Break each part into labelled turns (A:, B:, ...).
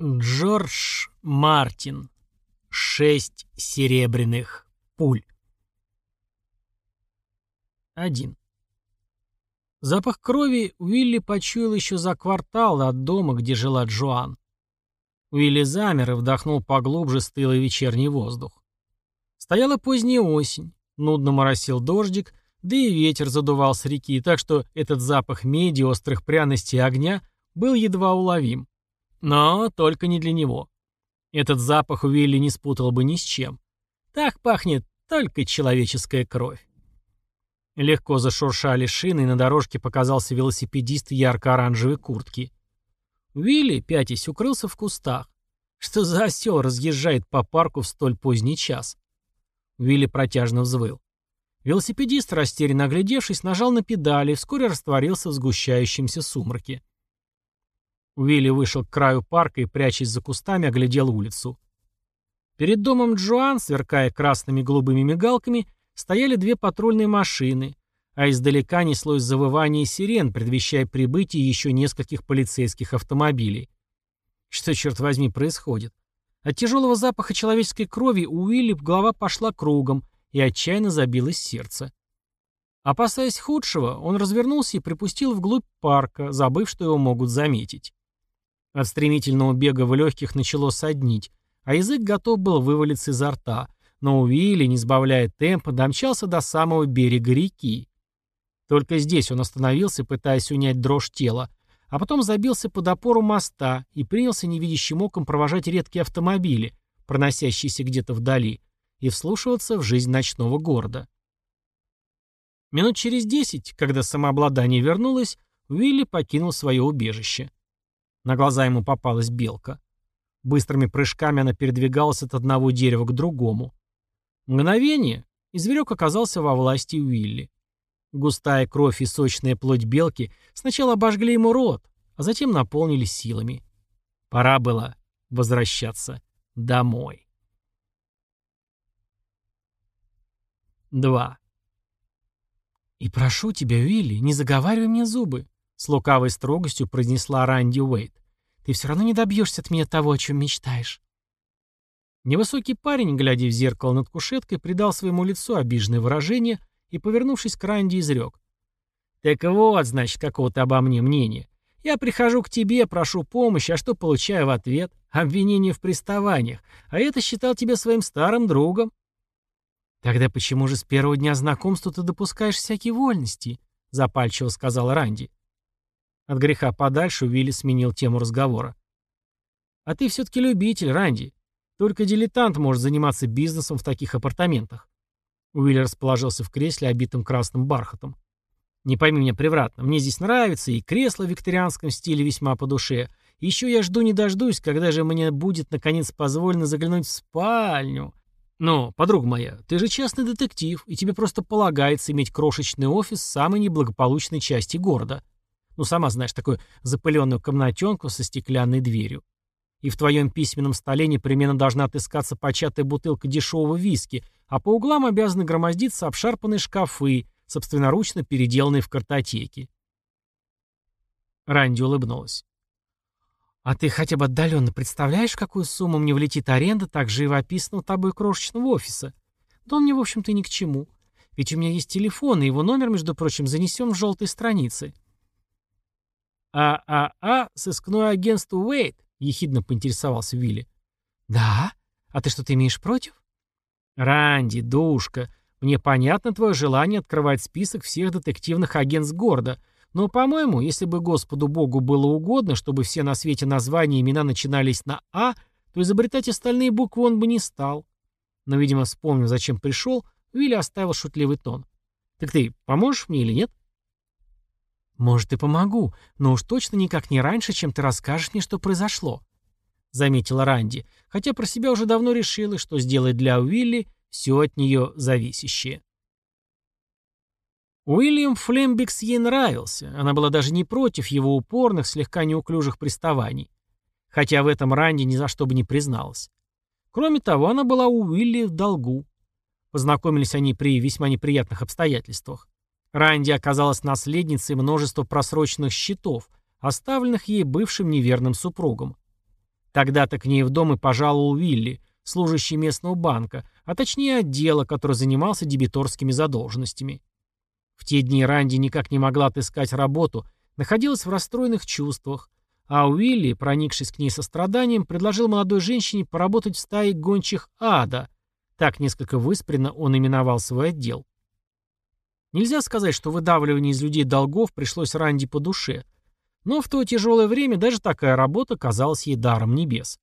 A: Джордж Мартин. Шесть серебряных пуль. 1. Запах крови Уилли почуял еще за квартал от дома, где жила Джоан. Уилли замер и вдохнул поглубже стылый вечерний воздух. Стояла поздняя осень, нудно моросил дождик, да и ветер задувал с реки, так что этот запах меди, острых пряностей и огня был едва уловим. Но только не для него. Этот запах Уилли не спутал бы ни с чем. Так пахнет только человеческая кровь. Легко зашуршали шины, и на дорожке показался велосипедист ярко-оранжевой куртке. Уилли, пятясь, укрылся в кустах. Что за осел разъезжает по парку в столь поздний час? Уилли протяжно взвыл. Велосипедист, растерянно оглядевшись, нажал на педали и вскоре растворился в сгущающемся сумраке. Уилли вышел к краю парка и, прячась за кустами, оглядел улицу. Перед домом Джоан, сверкая красными голубыми мигалками, стояли две патрульные машины, а издалека неслось завывание сирен, предвещая прибытие еще нескольких полицейских автомобилей. Что, черт возьми, происходит? От тяжелого запаха человеческой крови у Уилли голова пошла кругом и отчаянно забилось сердце. Опасаясь худшего, он развернулся и припустил вглубь парка, забыв, что его могут заметить. От стремительного бега в легких начало соднить, а язык готов был вывалиться изо рта, но Уилли, не сбавляя темпа, домчался до самого берега реки. Только здесь он остановился, пытаясь унять дрожь тела, а потом забился под опору моста и принялся невидящим оком провожать редкие автомобили, проносящиеся где-то вдали, и вслушиваться в жизнь ночного города. Минут через десять, когда самообладание вернулось, Уилли покинул свое убежище. На глаза ему попалась белка. Быстрыми прыжками она передвигалась от одного дерева к другому. Мгновение, и зверек оказался во власти Уилли. Густая кровь и сочная плоть белки сначала обожгли ему рот, а затем наполнили силами. Пора было возвращаться домой. 2. «И прошу тебя, Уилли, не заговаривай мне зубы», — с лукавой строгостью произнесла Ранди Уэйт. «Ты все равно не добьешься от меня того, о чем мечтаешь». Невысокий парень, глядя в зеркало над кушеткой, придал своему лицу обиженное выражение и, повернувшись к Ранди, изрек. «Так вот, значит, какого то обо мне мнения. Я прихожу к тебе, прошу помощи, а что получаю в ответ? Обвинение в приставаниях. А это считал тебя своим старым другом». «Тогда почему же с первого дня знакомства ты допускаешь всякие вольности?» — запальчиво сказал Ранди. От греха подальше Уилли сменил тему разговора. «А ты все-таки любитель, Ранди. Только дилетант может заниматься бизнесом в таких апартаментах. Уилли расположился в кресле, обитом красным бархатом. Не пойми меня превратно, мне здесь нравится, и кресло в викторианском стиле весьма по душе. Еще я жду не дождусь, когда же мне будет наконец позволено заглянуть в спальню. Но, подруга моя, ты же частный детектив, и тебе просто полагается иметь крошечный офис в самой неблагополучной части города. Ну, сама знаешь, такую запыленную комнатенку со стеклянной дверью. И в твоем письменном столе непременно должна отыскаться початая бутылка дешевого виски, а по углам обязаны громоздиться обшарпанные шкафы, собственноручно переделанные в картотеки. Ранди улыбнулась. «А ты хотя бы отдаленно представляешь, какую сумму мне влетит аренда так живо описанного тобой крошечного офиса? Да он мне, в общем-то, ни к чему. Ведь у меня есть телефон, и его номер, между прочим, занесен в желтые страницы». «А-а-а, сыскное агентство Уэйт», — ехидно поинтересовался Вилли. «Да? А ты что-то имеешь против?» «Ранди, душка, мне понятно твое желание открывать список всех детективных агентств города, но, по-моему, если бы Господу Богу было угодно, чтобы все на свете названия и имена начинались на «А», то изобретать остальные буквы он бы не стал». Но, видимо, вспомнив, зачем пришел, Вилли оставил шутливый тон. «Так ты поможешь мне или нет?» «Может, и помогу, но уж точно никак не раньше, чем ты расскажешь мне, что произошло», — заметила Ранди, хотя про себя уже давно решила, что сделает для Уилли все от нее зависящее. Уильям Флембикс ей нравился, она была даже не против его упорных, слегка неуклюжих приставаний, хотя в этом Ранди ни за что бы не призналась. Кроме того, она была у Уилли в долгу. Познакомились они при весьма неприятных обстоятельствах. Ранди оказалась наследницей множества просроченных счетов, оставленных ей бывшим неверным супругом. Тогда-то к ней в дом и пожаловал Уилли, служащий местного банка, а точнее отдела, который занимался дебиторскими задолженностями. В те дни Ранди никак не могла отыскать работу, находилась в расстроенных чувствах, а Уилли, проникшись к ней состраданием, предложил молодой женщине поработать в стае гончих ада. Так несколько выспренно он именовал свой отдел. Нельзя сказать, что выдавливание из людей долгов пришлось Ранди по душе, но в то тяжелое время даже такая работа казалась ей даром небес.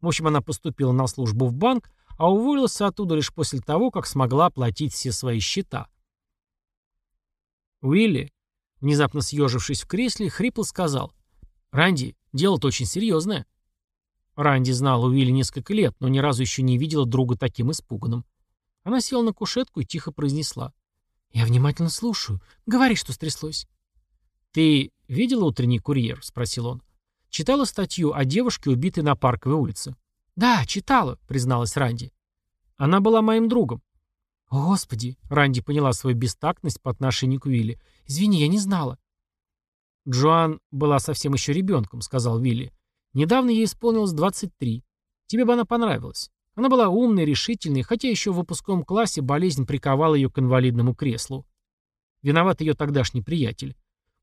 A: В общем, она поступила на службу в банк, а уволилась оттуда лишь после того, как смогла оплатить все свои счета. Уилли, внезапно съежившись в кресле, хрипло сказал. «Ранди, дело-то очень серьезное». Ранди знала Уилли несколько лет, но ни разу еще не видела друга таким испуганным. Она села на кушетку и тихо произнесла. «Я внимательно слушаю. Говори, что стряслось». «Ты видела утренний курьер?» — спросил он. «Читала статью о девушке, убитой на Парковой улице?» «Да, читала», — призналась Ранди. «Она была моим другом». «О, Господи!» — Ранди поняла свою бестактность по отношению к Вилли. «Извини, я не знала». «Джоан была совсем еще ребенком», — сказал Вилли. «Недавно ей исполнилось 23. Тебе бы она понравилась. Она была умной, решительной, хотя еще в выпускном классе болезнь приковала ее к инвалидному креслу. Виноват ее тогдашний приятель.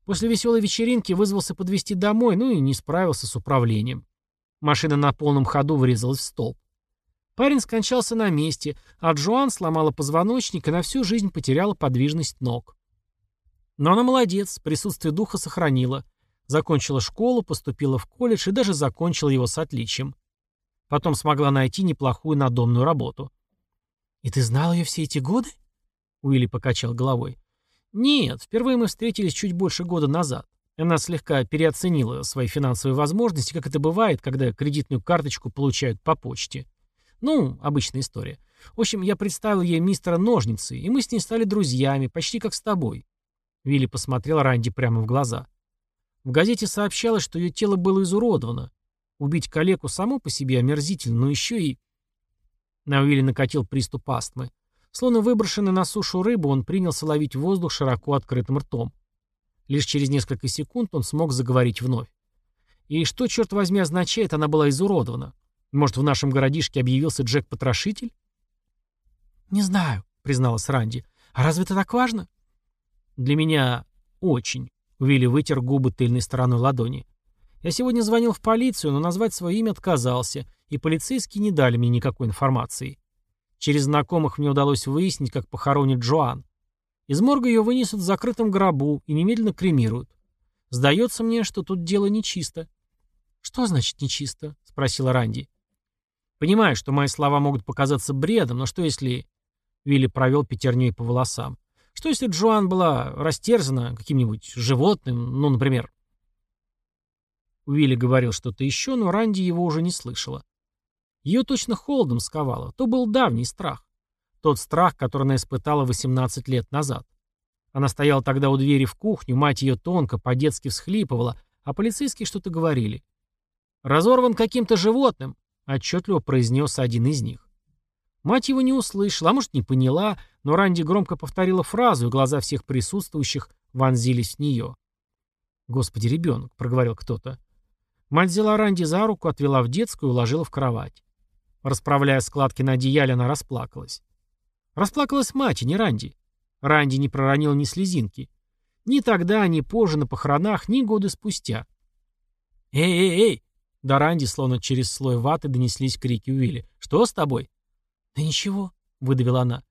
A: После веселой вечеринки вызвался подвезти домой, ну и не справился с управлением. Машина на полном ходу врезалась в столб. Парень скончался на месте, а Джоан сломала позвоночник и на всю жизнь потеряла подвижность ног. Но она молодец, присутствие духа сохранила. Закончила школу, поступила в колледж и даже закончила его с отличием. Потом смогла найти неплохую надомную работу. «И ты знал ее все эти годы?» Уилли покачал головой. «Нет, впервые мы встретились чуть больше года назад. Она слегка переоценила свои финансовые возможности, как это бывает, когда кредитную карточку получают по почте. Ну, обычная история. В общем, я представил ей мистера Ножницы, и мы с ней стали друзьями, почти как с тобой. Вилли посмотрел Ранди прямо в глаза. В газете сообщалось, что ее тело было изуродовано. Убить калеку само по себе омерзительно, но еще и... На Уилли накатил приступ астмы. Словно выброшенный на сушу рыбу, он принялся ловить воздух широко открытым ртом. Лишь через несколько секунд он смог заговорить вновь. И что, черт возьми, означает, она была изуродована? Может, в нашем городишке объявился Джек-потрошитель? «Не знаю», — призналась Ранди. «А разве это так важно?» «Для меня очень», — Уилли вытер губы тыльной стороной ладони. «Я сегодня звонил в полицию, но назвать свое имя отказался, и полицейские не дали мне никакой информации. Через знакомых мне удалось выяснить, как похоронит Джоан. Из морга ее вынесут в закрытом гробу и немедленно кремируют. Сдается мне, что тут дело нечисто». «Что значит нечисто?» — спросила Ранди. «Понимаю, что мои слова могут показаться бредом, но что если...» Вилли провел пятерней по волосам. Что если Джоан была растерзана каким-нибудь животным, ну, например? Уилли говорил что-то еще, но Ранди его уже не слышала. Ее точно холодом сковало. То был давний страх. Тот страх, который она испытала 18 лет назад. Она стояла тогда у двери в кухню, мать ее тонко, по-детски всхлипывала, а полицейские что-то говорили. «Разорван каким-то животным», — отчетливо произнес один из них. Мать его не услышала, а может, не поняла, но Ранди громко повторила фразу, и глаза всех присутствующих вонзились в нее. «Господи, ребенок», — проговорил кто-то. Мать взяла Ранди за руку, отвела в детскую и уложила в кровать. Расправляя складки на одеяле, она расплакалась. Расплакалась мать, а не Ранди. Ранди не проронил ни слезинки. Ни тогда, ни позже на похоронах, ни годы спустя. «Эй-эй-эй!» До Ранди, словно через слой ваты, донеслись крики Уилли. «Что с тобой?» «Да ничего», — выдавила она.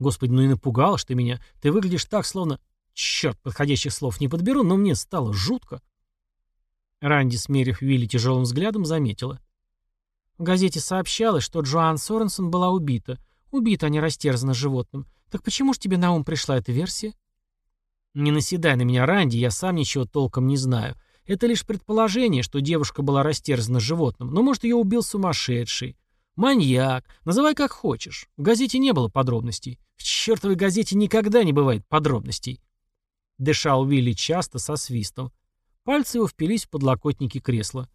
A: «Господи, ну и напугал, ты меня. Ты выглядишь так, словно...» Черт, подходящих слов не подберу, но мне стало жутко. Ранди, смерив Вилли тяжелым взглядом, заметила. В газете сообщалось, что Джоан Соренсон была убита. Убита, а не растерзана животным. Так почему ж тебе на ум пришла эта версия? Не наседай на меня, Ранди, я сам ничего толком не знаю. Это лишь предположение, что девушка была растерзана животным. Но, может, ее убил сумасшедший. Маньяк. Называй как хочешь. В газете не было подробностей. В чертовой газете никогда не бывает подробностей. Дышал Уилли часто, со свистом. Пальцы его впились в подлокотники кресла.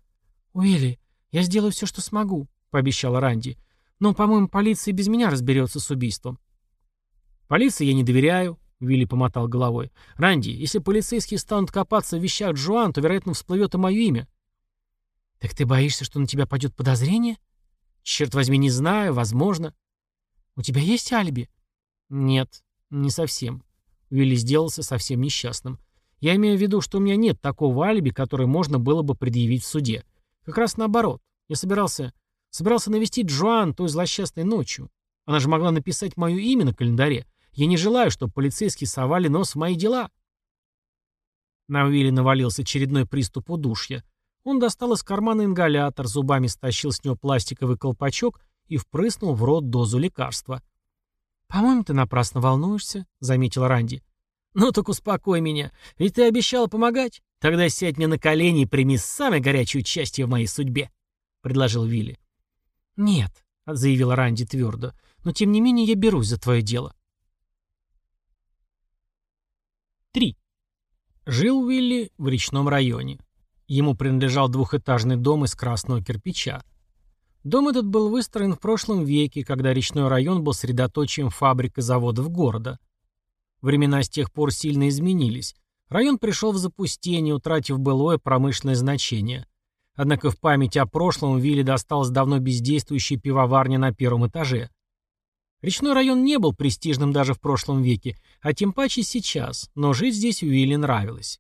A: «Уилли, я сделаю все, что смогу», — пообещала Ранди. «Но, по-моему, полиция без меня разберется с убийством». «Полиции я не доверяю», — Уилли помотал головой. «Ранди, если полицейские станут копаться в вещах Джоан, то, вероятно, всплывет и мое имя». «Так ты боишься, что на тебя пойдет подозрение?» «Черт возьми, не знаю, возможно». «У тебя есть алиби?» «Нет, не совсем». Уилли сделался совсем несчастным. «Я имею в виду, что у меня нет такого алиби, которое можно было бы предъявить в суде. Как раз наоборот. Я собирался... Собирался навестить Джоан той злосчастной ночью. Она же могла написать мое имя на календаре. Я не желаю, чтобы полицейские совали нос в мои дела». На Уилли навалился очередной приступ удушья. Он достал из кармана ингалятор, зубами стащил с него пластиковый колпачок и впрыснул в рот дозу лекарства. «По-моему, ты напрасно волнуешься», — заметил Ранди. «Ну так успокой меня, ведь ты обещала помогать. Тогда сядь мне на колени и прими самое горячее участие в моей судьбе», — предложил Вилли. «Нет», — заявил Ранди твердо, — «но тем не менее я берусь за твое дело». 3. Жил Уилли в речном районе. Ему принадлежал двухэтажный дом из красного кирпича. Дом этот был выстроен в прошлом веке, когда речной район был средоточием фабрик и заводов города. Времена с тех пор сильно изменились. Район пришел в запустение, утратив былое промышленное значение. Однако в память о прошлом Вилле досталась давно бездействующая пивоварня на первом этаже. Речной район не был престижным даже в прошлом веке, а тем паче сейчас, но жить здесь Уилле нравилось.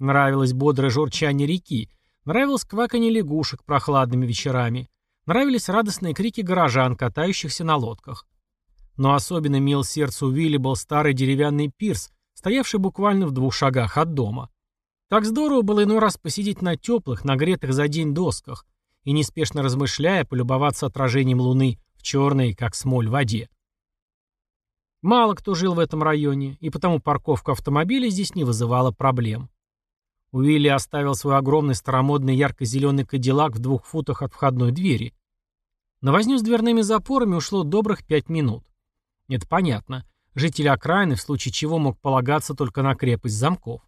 A: Нравилось бодрое журчание реки, нравилось кваканье лягушек прохладными вечерами, нравились радостные крики горожан, катающихся на лодках. Но особенно мил сердцу Уилли был старый деревянный пирс, стоявший буквально в двух шагах от дома. Так здорово было иной раз посидеть на теплых, нагретых за день досках и, неспешно размышляя, полюбоваться отражением луны в черной, как смоль, воде. Мало кто жил в этом районе, и потому парковка автомобиля здесь не вызывала проблем. Уилли оставил свой огромный старомодный ярко-зеленый кадиллак в двух футах от входной двери. На возню с дверными запорами ушло добрых пять минут. Это понятно. Житель окраины в случае чего мог полагаться только на крепость замков.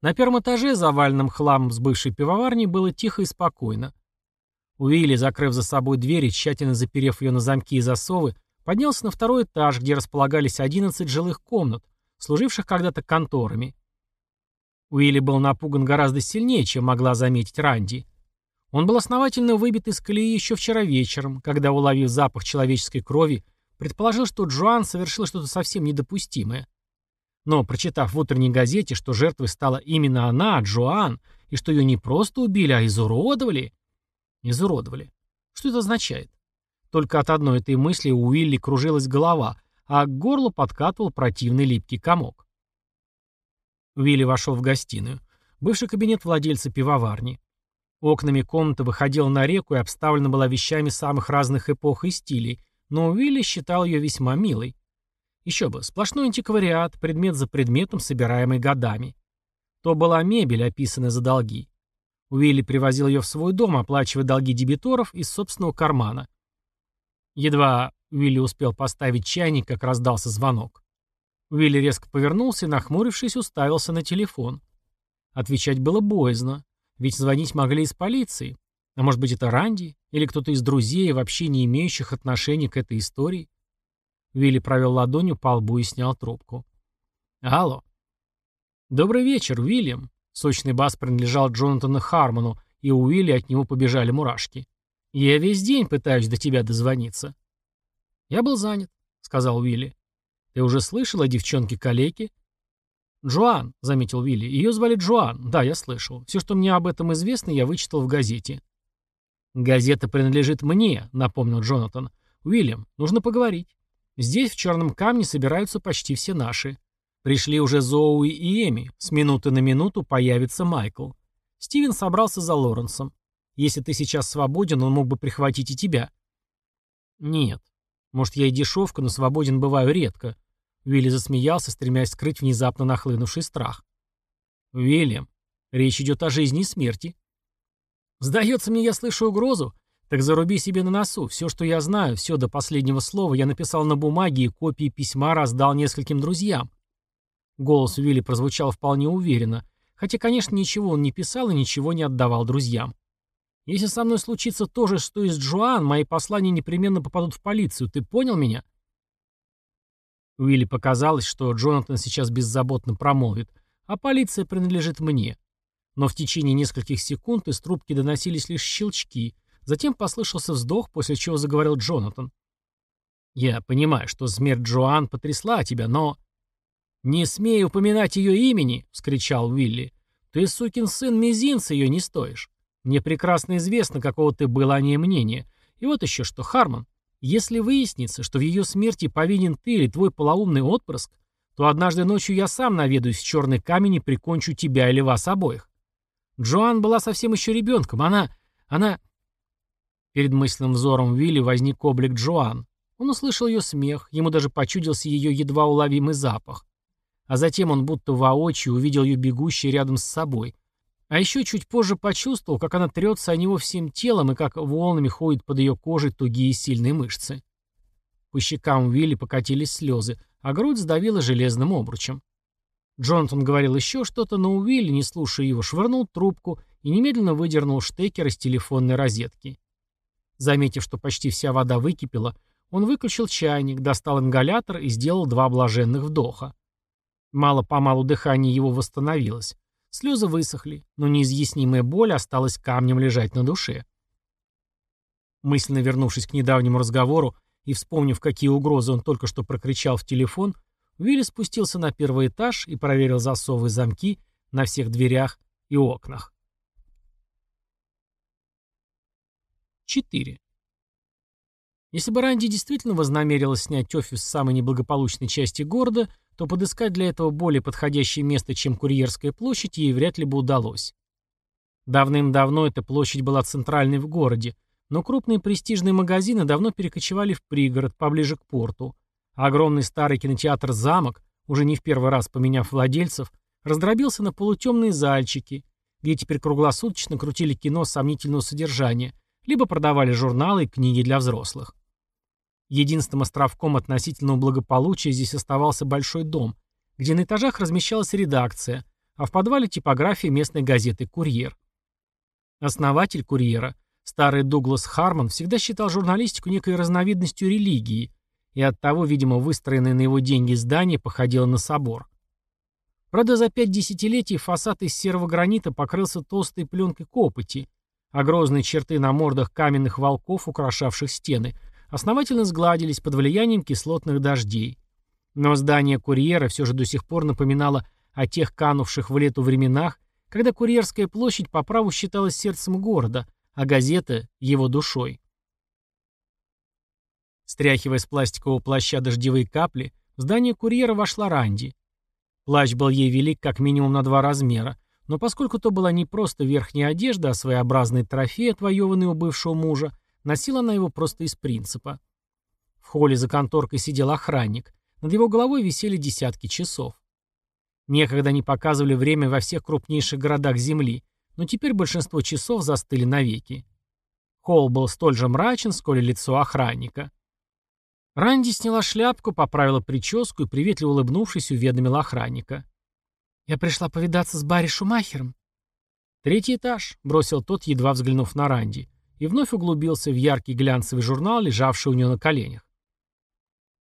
A: На первом этаже, заваленном хламом с бывшей пивоварней, было тихо и спокойно. Уилли, закрыв за собой дверь и тщательно заперев ее на замки и засовы, поднялся на второй этаж, где располагались 11 жилых комнат, служивших когда-то конторами. Уилли был напуган гораздо сильнее, чем могла заметить Ранди. Он был основательно выбит из колеи еще вчера вечером, когда, уловив запах человеческой крови, предположил, что Джоан совершила что-то совсем недопустимое. Но, прочитав в утренней газете, что жертвой стала именно она, Джоан, и что ее не просто убили, а изуродовали... Изуродовали. Что это означает? Только от одной этой мысли у Уилли кружилась голова, а к горлу подкатывал противный липкий комок. Уилли вошел в гостиную. Бывший кабинет владельца пивоварни. Окнами комната выходила на реку и обставлена была вещами самых разных эпох и стилей, но Уилли считал ее весьма милой. Еще бы, сплошной антиквариат, предмет за предметом, собираемый годами. То была мебель, описанная за долги. Уилли привозил ее в свой дом, оплачивая долги дебиторов из собственного кармана. Едва Уилли успел поставить чайник, как раздался звонок. Уилли резко повернулся и, нахмурившись, уставился на телефон. Отвечать было боязно, ведь звонить могли из полиции. А может быть, это Ранди? Или кто-то из друзей, вообще не имеющих отношения к этой истории? Уилли провел ладонью по лбу и снял трубку. «Алло». «Добрый вечер, Уильям». Сочный бас принадлежал Джонатану Хармону, и у Уилли от него побежали мурашки. «Я весь день пытаюсь до тебя дозвониться». «Я был занят», — сказал Уилли. Ты уже слышал о девчонке-калеке?» «Джоан», — заметил Вилли. «Ее звали Джоан. Да, я слышал. Все, что мне об этом известно, я вычитал в газете». «Газета принадлежит мне», — напомнил Джонатан. «Уильям, нужно поговорить. Здесь, в Черном камне, собираются почти все наши. Пришли уже Зоуи и Эми. С минуты на минуту появится Майкл. Стивен собрался за Лоренсом. Если ты сейчас свободен, он мог бы прихватить и тебя». «Нет. Может, я и дешевка, но свободен бываю редко. Уилли засмеялся, стремясь скрыть внезапно нахлынувший страх. «Уильям, речь идет о жизни и смерти». «Сдается мне, я слышу угрозу. Так заруби себе на носу. Все, что я знаю, все до последнего слова, я написал на бумаге и копии письма раздал нескольким друзьям». Голос Уилли прозвучал вполне уверенно, хотя, конечно, ничего он не писал и ничего не отдавал друзьям. Если со мной случится то же, что и с Джоан, мои послания непременно попадут в полицию. Ты понял меня?» Уилли показалось, что Джонатан сейчас беззаботно промолвит, а полиция принадлежит мне. Но в течение нескольких секунд из трубки доносились лишь щелчки, затем послышался вздох, после чего заговорил Джонатан. «Я понимаю, что смерть Джоан потрясла тебя, но...» «Не смей упоминать ее имени!» — вскричал Уилли. «Ты, сукин сын, мизинца ее не стоишь. Мне прекрасно известно, какого ты было о ней мнения. И вот еще что, Харман, если выяснится, что в ее смерти повинен ты или твой полоумный отпрыск, то однажды ночью я сам наведаюсь в черный камень и прикончу тебя или вас обоих. Джоан была совсем еще ребенком, она... она... Перед мысленным взором Вилли возник облик Джоан. Он услышал ее смех, ему даже почудился ее едва уловимый запах. А затем он будто воочию увидел ее бегущей рядом с собой. А еще чуть позже почувствовал, как она трется о него всем телом и как волнами ходят под ее кожей тугие сильные мышцы. По щекам Вилли покатились слезы, а грудь сдавила железным обручем. Джонатан говорил еще что-то, но Уилли, не слушая его, швырнул трубку и немедленно выдернул штекер из телефонной розетки. Заметив, что почти вся вода выкипела, он выключил чайник, достал ингалятор и сделал два блаженных вдоха. Мало-помалу дыхание его восстановилось. Слезы высохли, но неизъяснимая боль осталась камнем лежать на душе. Мысленно вернувшись к недавнему разговору и вспомнив, какие угрозы он только что прокричал в телефон, Уилли спустился на первый этаж и проверил засовы и замки на всех дверях и окнах. 4. Если бы Ранди действительно вознамерилась снять офис в самой неблагополучной части города, то подыскать для этого более подходящее место, чем Курьерская площадь, ей вряд ли бы удалось. Давным-давно эта площадь была центральной в городе, но крупные престижные магазины давно перекочевали в пригород, поближе к порту. Огромный старый кинотеатр «Замок», уже не в первый раз поменяв владельцев, раздробился на полутемные зальчики, где теперь круглосуточно крутили кино сомнительного содержания, либо продавали журналы и книги для взрослых. Единственным островком относительного благополучия здесь оставался большой дом, где на этажах размещалась редакция, а в подвале типография местной газеты «Курьер». Основатель «Курьера», старый Дуглас Харман, всегда считал журналистику некой разновидностью религии, и оттого, видимо, выстроенное на его деньги здание походило на собор. Правда, за пять десятилетий фасад из серого гранита покрылся толстой пленкой копоти, а грозные черты на мордах каменных волков, украшавших стены – основательно сгладились под влиянием кислотных дождей. Но здание курьера все же до сих пор напоминало о тех канувших в лету временах, когда Курьерская площадь по праву считалась сердцем города, а газета — его душой. Стряхивая с пластикового плаща дождевые капли, в здание курьера вошла Ранди. Плащ был ей велик как минимум на два размера, но поскольку то была не просто верхняя одежда, а своеобразный трофей, отвоеванный у бывшего мужа, Носила она его просто из принципа. В холле за конторкой сидел охранник. Над его головой висели десятки часов. Некогда они показывали время во всех крупнейших городах Земли, но теперь большинство часов застыли навеки. Холл был столь же мрачен, сколь и лицо охранника. Ранди сняла шляпку, поправила прическу и, приветливо улыбнувшись, уведомила охранника. «Я пришла повидаться с Барри Шумахером». «Третий этаж», — бросил тот, едва взглянув на Ранди и вновь углубился в яркий глянцевый журнал, лежавший у него на коленях.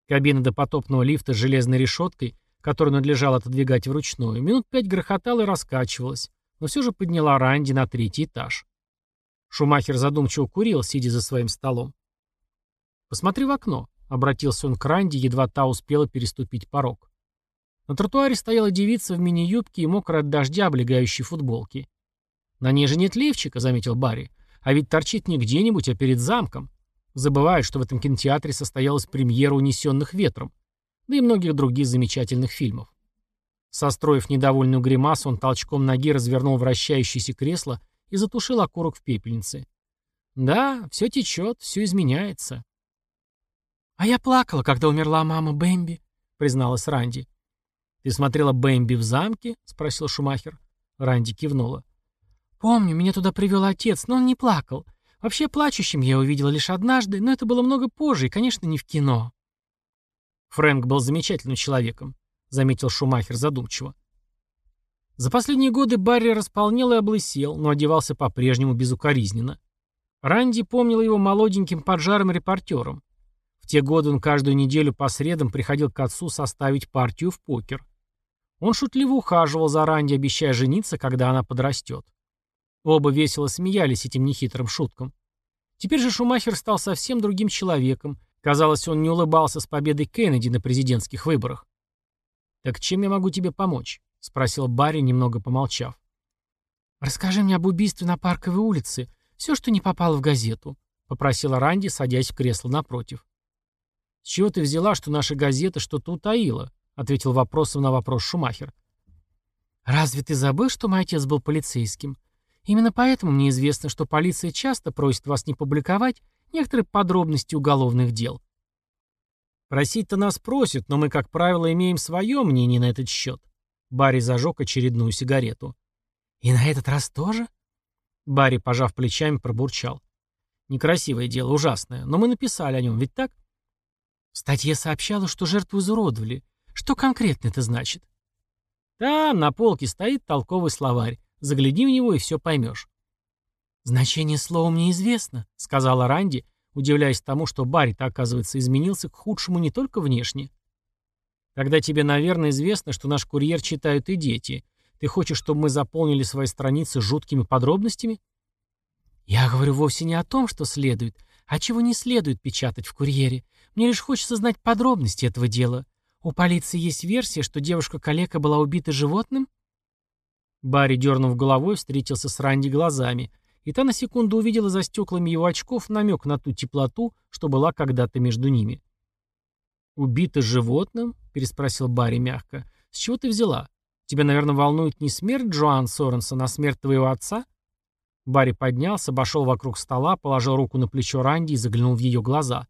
A: Кабина допотопного лифта с железной решеткой, которую надлежало отодвигать вручную, минут пять грохотала и раскачивалась, но все же подняла Ранди на третий этаж. Шумахер задумчиво курил, сидя за своим столом. «Посмотри в окно», — обратился он к Ранди, едва та успела переступить порог. На тротуаре стояла девица в мини-юбке и мокрая от дождя облегающей футболки. «На ней же нет лифчика», — заметил Барри. А ведь торчит не где-нибудь, а перед замком. Забывают, что в этом кинотеатре состоялась премьера «Унесенных ветром», да и многих других замечательных фильмов. Состроив недовольную гримасу, он толчком ноги развернул вращающееся кресло и затушил окурок в пепельнице. Да, все течет, все изменяется. «А я плакала, когда умерла мама Бэмби», — призналась Ранди. «Ты смотрела Бэмби в замке?» — спросил Шумахер. Ранди кивнула. Помню, меня туда привел отец, но он не плакал. Вообще плачущим я увидела лишь однажды, но это было много позже и, конечно, не в кино. Фрэнк был замечательным человеком, заметил Шумахер задумчиво. За последние годы Барри располнел и облысел, но одевался по-прежнему безукоризненно. Ранди помнил его молоденьким поджарым репортером. В те годы он каждую неделю по средам приходил к отцу составить партию в покер. Он шутливо ухаживал за Ранди, обещая жениться, когда она подрастет. Оба весело смеялись этим нехитрым шуткам. Теперь же Шумахер стал совсем другим человеком. Казалось, он не улыбался с победой Кеннеди на президентских выборах. «Так чем я могу тебе помочь?» — спросил Барри, немного помолчав. «Расскажи мне об убийстве на Парковой улице. Все, что не попало в газету», — попросила Ранди, садясь в кресло напротив. «С чего ты взяла, что наша газета что-то утаила?» — ответил вопросом на вопрос Шумахер. «Разве ты забыл, что мой отец был полицейским? Именно поэтому мне известно, что полиция часто просит вас не публиковать некоторые подробности уголовных дел». «Просить-то нас просят, но мы, как правило, имеем свое мнение на этот счет». Барри зажег очередную сигарету. «И на этот раз тоже?» Барри, пожав плечами, пробурчал. «Некрасивое дело, ужасное, но мы написали о нем, ведь так?» В статье сообщалось, что жертву изуродовали. Что конкретно это значит? Там на полке стоит толковый словарь. Загляни в него и все поймешь. «Значение слова мне известно», — сказала Ранди, удивляясь тому, что Барри-то, оказывается, изменился к худшему не только внешне. «Тогда тебе, наверное, известно, что наш курьер читают и дети. Ты хочешь, чтобы мы заполнили свои страницы жуткими подробностями?» «Я говорю вовсе не о том, что следует, а чего не следует печатать в курьере. Мне лишь хочется знать подробности этого дела. У полиции есть версия, что девушка-калека была убита животным? Барри, дернув головой, встретился с Ранди глазами, и та на секунду увидела за стеклами его очков намек на ту теплоту, что была когда-то между ними. «Убита животным?» — переспросил Барри мягко. «С чего ты взяла? Тебя, наверное, волнует не смерть Джоан Соренсона, а смерть твоего отца?» Барри поднялся, обошел вокруг стола, положил руку на плечо Ранди и заглянул в ее глаза.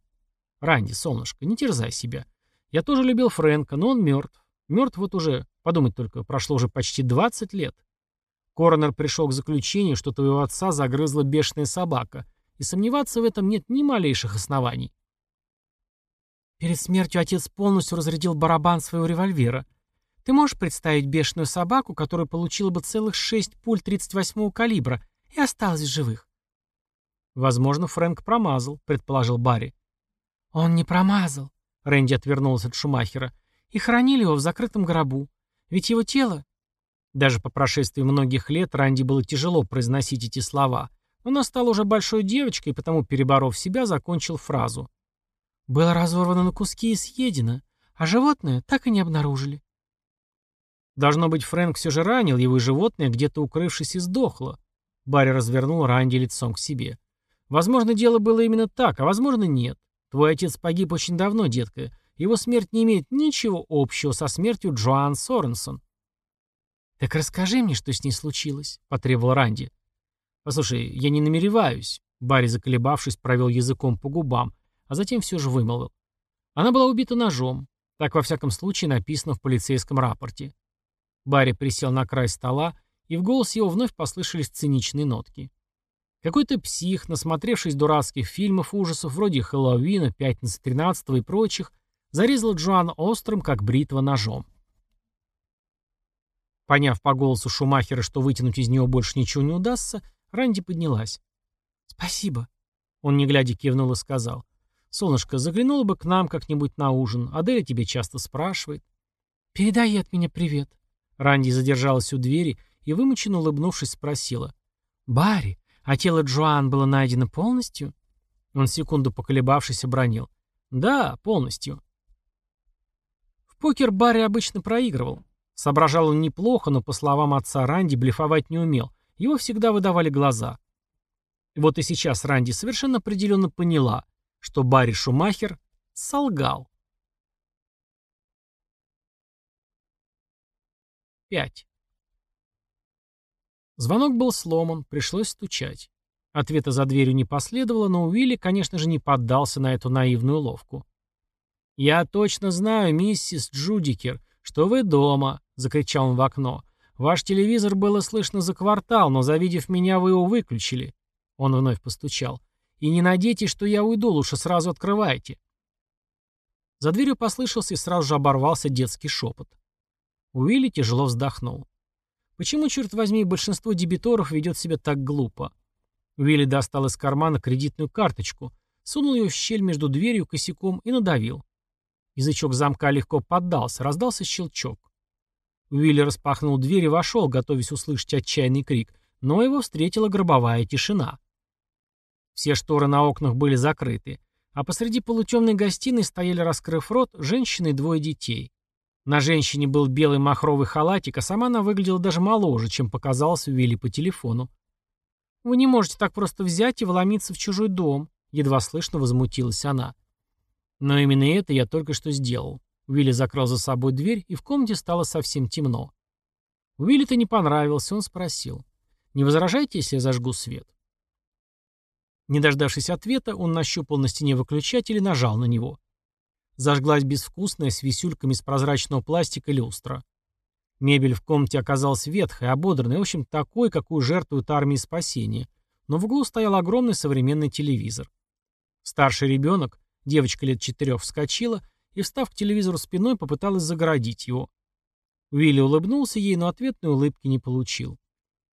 A: «Ранди, солнышко, не терзай себя. Я тоже любил Фрэнка, но он мертв. Мертв вот уже, подумать только, прошло уже почти 20 лет. Коронер пришел к заключению, что твоего отца загрызла бешеная собака, и сомневаться в этом нет ни малейших оснований. Перед смертью отец полностью разрядил барабан своего револьвера. Ты можешь представить бешеную собаку, которая получила бы целых шесть пуль 38-го калибра и осталась в живых? Возможно, Фрэнк промазал, предположил Барри. Он не промазал. Рэнди отвернулся от Шумахера. И хранили его в закрытом гробу. Ведь его тело... Даже по прошествии многих лет Ранди было тяжело произносить эти слова, но она стала уже большой девочкой, и потому, переборов себя, закончил фразу. «Было разорвано на куски и съедено, а животное так и не обнаружили». Должно быть, Фрэнк все же ранил его, и животное, где-то укрывшись, и сдохло. Барри развернул Ранди лицом к себе. Возможно, дело было именно так, а возможно, нет. Твой отец погиб очень давно, детка. Его смерть не имеет ничего общего со смертью Джоан Соренсон. «Так расскажи мне, что с ней случилось», — потребовал Ранди. «Послушай, я не намереваюсь», — Барри, заколебавшись, провел языком по губам, а затем все же вымолвил. Она была убита ножом. Так, во всяком случае, написано в полицейском рапорте. Барри присел на край стола, и в голос его вновь послышались циничные нотки. Какой-то псих, насмотревшись дурацких фильмов ужасов вроде Хэллоуина, Пятницы 13 и прочих, зарезал Джоан острым, как бритва, ножом. Поняв по голосу Шумахера, что вытянуть из него больше ничего не удастся, Ранди поднялась. «Спасибо», — он не глядя кивнул и сказал. «Солнышко, заглянула бы к нам как-нибудь на ужин. Аделя тебе часто спрашивает». «Передай от меня привет». Ранди задержалась у двери и, вымученно улыбнувшись, спросила. «Барри, а тело Джоан было найдено полностью? Он секунду поколебавшись обронил. Да, полностью. В покер Барри обычно проигрывал. Соображал он неплохо, но, по словам отца Ранди, блефовать не умел. Его всегда выдавали глаза. Вот и сейчас Ранди совершенно определенно поняла, что Барри Шумахер солгал. 5. Звонок был сломан, пришлось стучать. Ответа за дверью не последовало, но Уилли, конечно же, не поддался на эту наивную ловку. «Я точно знаю, миссис Джудикер, что вы дома», — закричал он в окно. «Ваш телевизор было слышно за квартал, но, завидев меня, вы его выключили». Он вновь постучал. «И не надейтесь, что я уйду, лучше сразу открывайте». За дверью послышался и сразу же оборвался детский шепот. Уилли тяжело вздохнул. Почему, черт возьми, большинство дебиторов ведет себя так глупо? Уилли достал из кармана кредитную карточку, сунул ее в щель между дверью косяком и надавил. Язычок замка легко поддался, раздался щелчок. Уилли распахнул дверь и вошел, готовясь услышать отчаянный крик, но его встретила гробовая тишина. Все шторы на окнах были закрыты, а посреди полутемной гостиной стояли, раскрыв рот, женщины и двое детей. На женщине был белый махровый халатик, а сама она выглядела даже моложе, чем показалось Уилли по телефону. «Вы не можете так просто взять и вломиться в чужой дом», — едва слышно возмутилась она. Но именно это я только что сделал. Уилли закрыл за собой дверь, и в комнате стало совсем темно. Уилли-то не понравился, он спросил. «Не возражайте, если я зажгу свет?» Не дождавшись ответа, он нащупал на стене выключатель и нажал на него. Зажглась безвкусная с висюльками из прозрачного пластика люстра. Мебель в комнате оказалась ветхой, ободранной, в общем, такой, какую жертвуют армии спасения. Но в углу стоял огромный современный телевизор. Старший ребенок, девочка лет четырех, вскочила и, встав к телевизору спиной, попыталась загородить его. Уилли улыбнулся ей, но ответной улыбки не получил.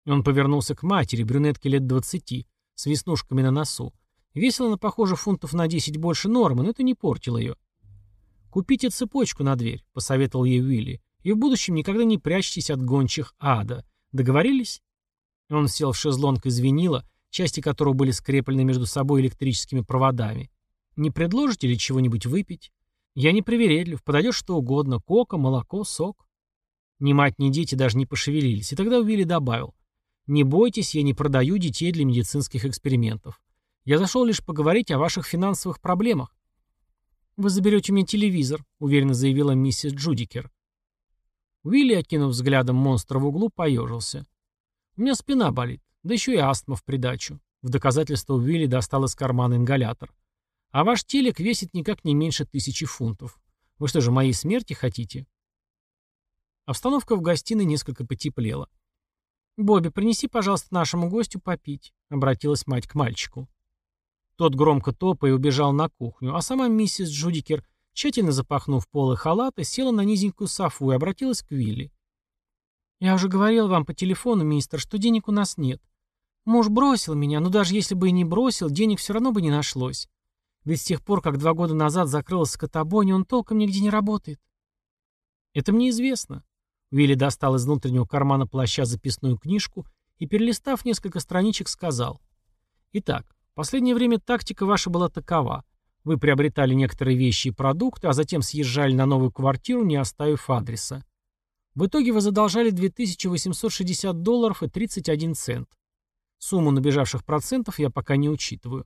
A: Он повернулся к матери, брюнетке лет двадцати, с веснушками на носу. Весила она, похоже, фунтов на десять больше нормы, но это не портило ее. «Купите цепочку на дверь», — посоветовал ей Уилли, «и в будущем никогда не прячьтесь от гончих ада. Договорились?» Он сел в шезлонг из винила, части которого были скреплены между собой электрическими проводами. «Не предложите ли чего-нибудь выпить?» «Я не привередлив, подойдет что угодно, кока, молоко, сок». Ни мать, ни дети даже не пошевелились, и тогда Уилли добавил. «Не бойтесь, я не продаю детей для медицинских экспериментов. Я зашел лишь поговорить о ваших финансовых проблемах. «Вы заберете мне телевизор», — уверенно заявила миссис Джудикер. Уилли, окинув взглядом монстра в углу, поежился. «У меня спина болит, да еще и астма в придачу». В доказательство Уилли достал из кармана ингалятор. «А ваш телек весит никак не меньше тысячи фунтов. Вы что же, моей смерти хотите?» Обстановка в гостиной несколько потеплела. «Бобби, принеси, пожалуйста, нашему гостю попить», — обратилась мать к мальчику. Тот громко топая убежал на кухню, а сама миссис Джудикер, тщательно запахнув полы халата, села на низенькую софу и обратилась к Вилли. «Я уже говорил вам по телефону, мистер, что денег у нас нет. Муж бросил меня, но даже если бы и не бросил, денег все равно бы не нашлось. Ведь с тех пор, как два года назад закрылась скотобойня, он толком нигде не работает». «Это мне известно». Вилли достал из внутреннего кармана плаща записную книжку и, перелистав несколько страничек, сказал. «Итак, последнее время тактика ваша была такова. Вы приобретали некоторые вещи и продукты, а затем съезжали на новую квартиру, не оставив адреса. В итоге вы задолжали 2860 долларов и 31 цент. Сумму набежавших процентов я пока не учитываю.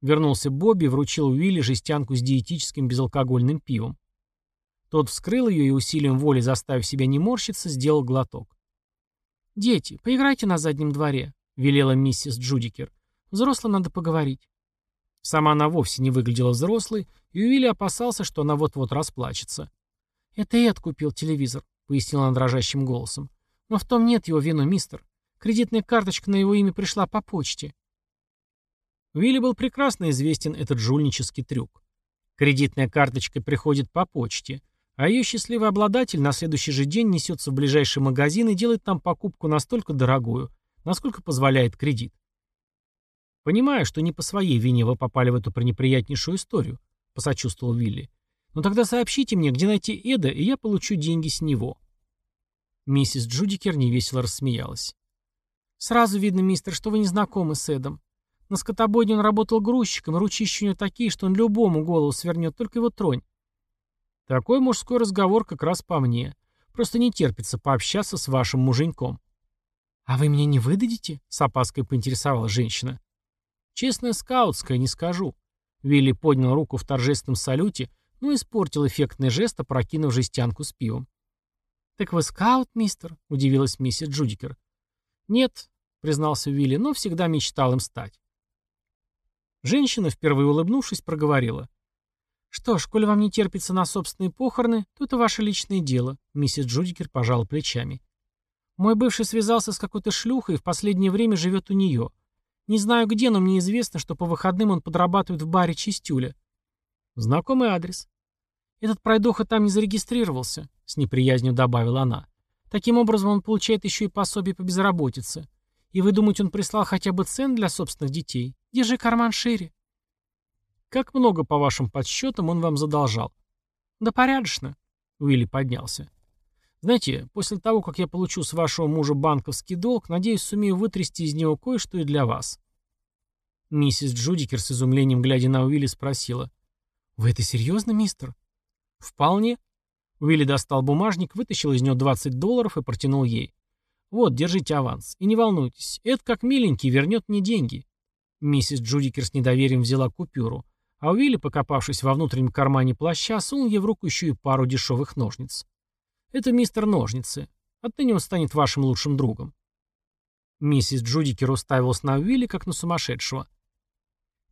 A: Вернулся Бобби вручил Уилли жестянку с диетическим безалкогольным пивом. Тот вскрыл ее и усилием воли, заставив себя не морщиться, сделал глоток. «Дети, поиграйте на заднем дворе», — велела миссис Джудикер. Взрослым надо поговорить. Сама она вовсе не выглядела взрослой, и Уилли опасался, что она вот-вот расплачется. «Это Эд купил телевизор», — пояснила она дрожащим голосом. «Но в том нет его вину, мистер. Кредитная карточка на его имя пришла по почте». Уилли был прекрасно известен этот жульнический трюк. Кредитная карточка приходит по почте, а ее счастливый обладатель на следующий же день несется в ближайший магазин и делает там покупку настолько дорогую, насколько позволяет кредит. «Понимаю, что не по своей вине вы попали в эту пренеприятнейшую историю», — посочувствовал Вилли. «Но тогда сообщите мне, где найти Эда, и я получу деньги с него». Миссис Джудикер невесело рассмеялась. «Сразу видно, мистер, что вы не знакомы с Эдом. На скотобойне он работал грузчиком, ручища у него такие, что он любому голову свернет, только его тронь. Такой мужской разговор как раз по мне. Просто не терпится пообщаться с вашим муженьком. «А вы меня не выдадите?» — с опаской поинтересовалась женщина. Честная скаутская, не скажу. Вилли поднял руку в торжественном салюте, но испортил эффектный жест, опрокинув жестянку с пивом. «Так вы скаут, мистер?» — удивилась миссис Джудикер. «Нет», — признался Вилли, — «но всегда мечтал им стать». Женщина, впервые улыбнувшись, проговорила. «Что ж, коли вам не терпится на собственные похороны, то это ваше личное дело», — миссис Джудикер пожала плечами. «Мой бывший связался с какой-то шлюхой и в последнее время живет у нее. Не знаю где, но мне известно, что по выходным он подрабатывает в баре Чистюля. Знакомый адрес. Этот пройдоха там не зарегистрировался, с неприязнью добавила она. Таким образом он получает еще и пособие по безработице. И вы думаете, он прислал хотя бы цен для собственных детей? Держи карман шире. Как много, по вашим подсчетам, он вам задолжал? Да порядочно. Уилли поднялся. Знаете, после того, как я получу с вашего мужа банковский долг, надеюсь, сумею вытрясти из него кое-что и для вас». Миссис Джудикер с изумлением, глядя на Уилли, спросила. «Вы это серьезно, мистер?» «Вполне». Уилли достал бумажник, вытащил из него 20 долларов и протянул ей. «Вот, держите аванс. И не волнуйтесь, это как миленький вернет мне деньги». Миссис Джудикер с недоверием взяла купюру, а Уилли, покопавшись во внутреннем кармане плаща, сунул ей в руку еще и пару дешевых ножниц. «Это мистер Ножницы. Отныне он станет вашим лучшим другом». Миссис Джудикер уставилась на Уилли, как на сумасшедшего.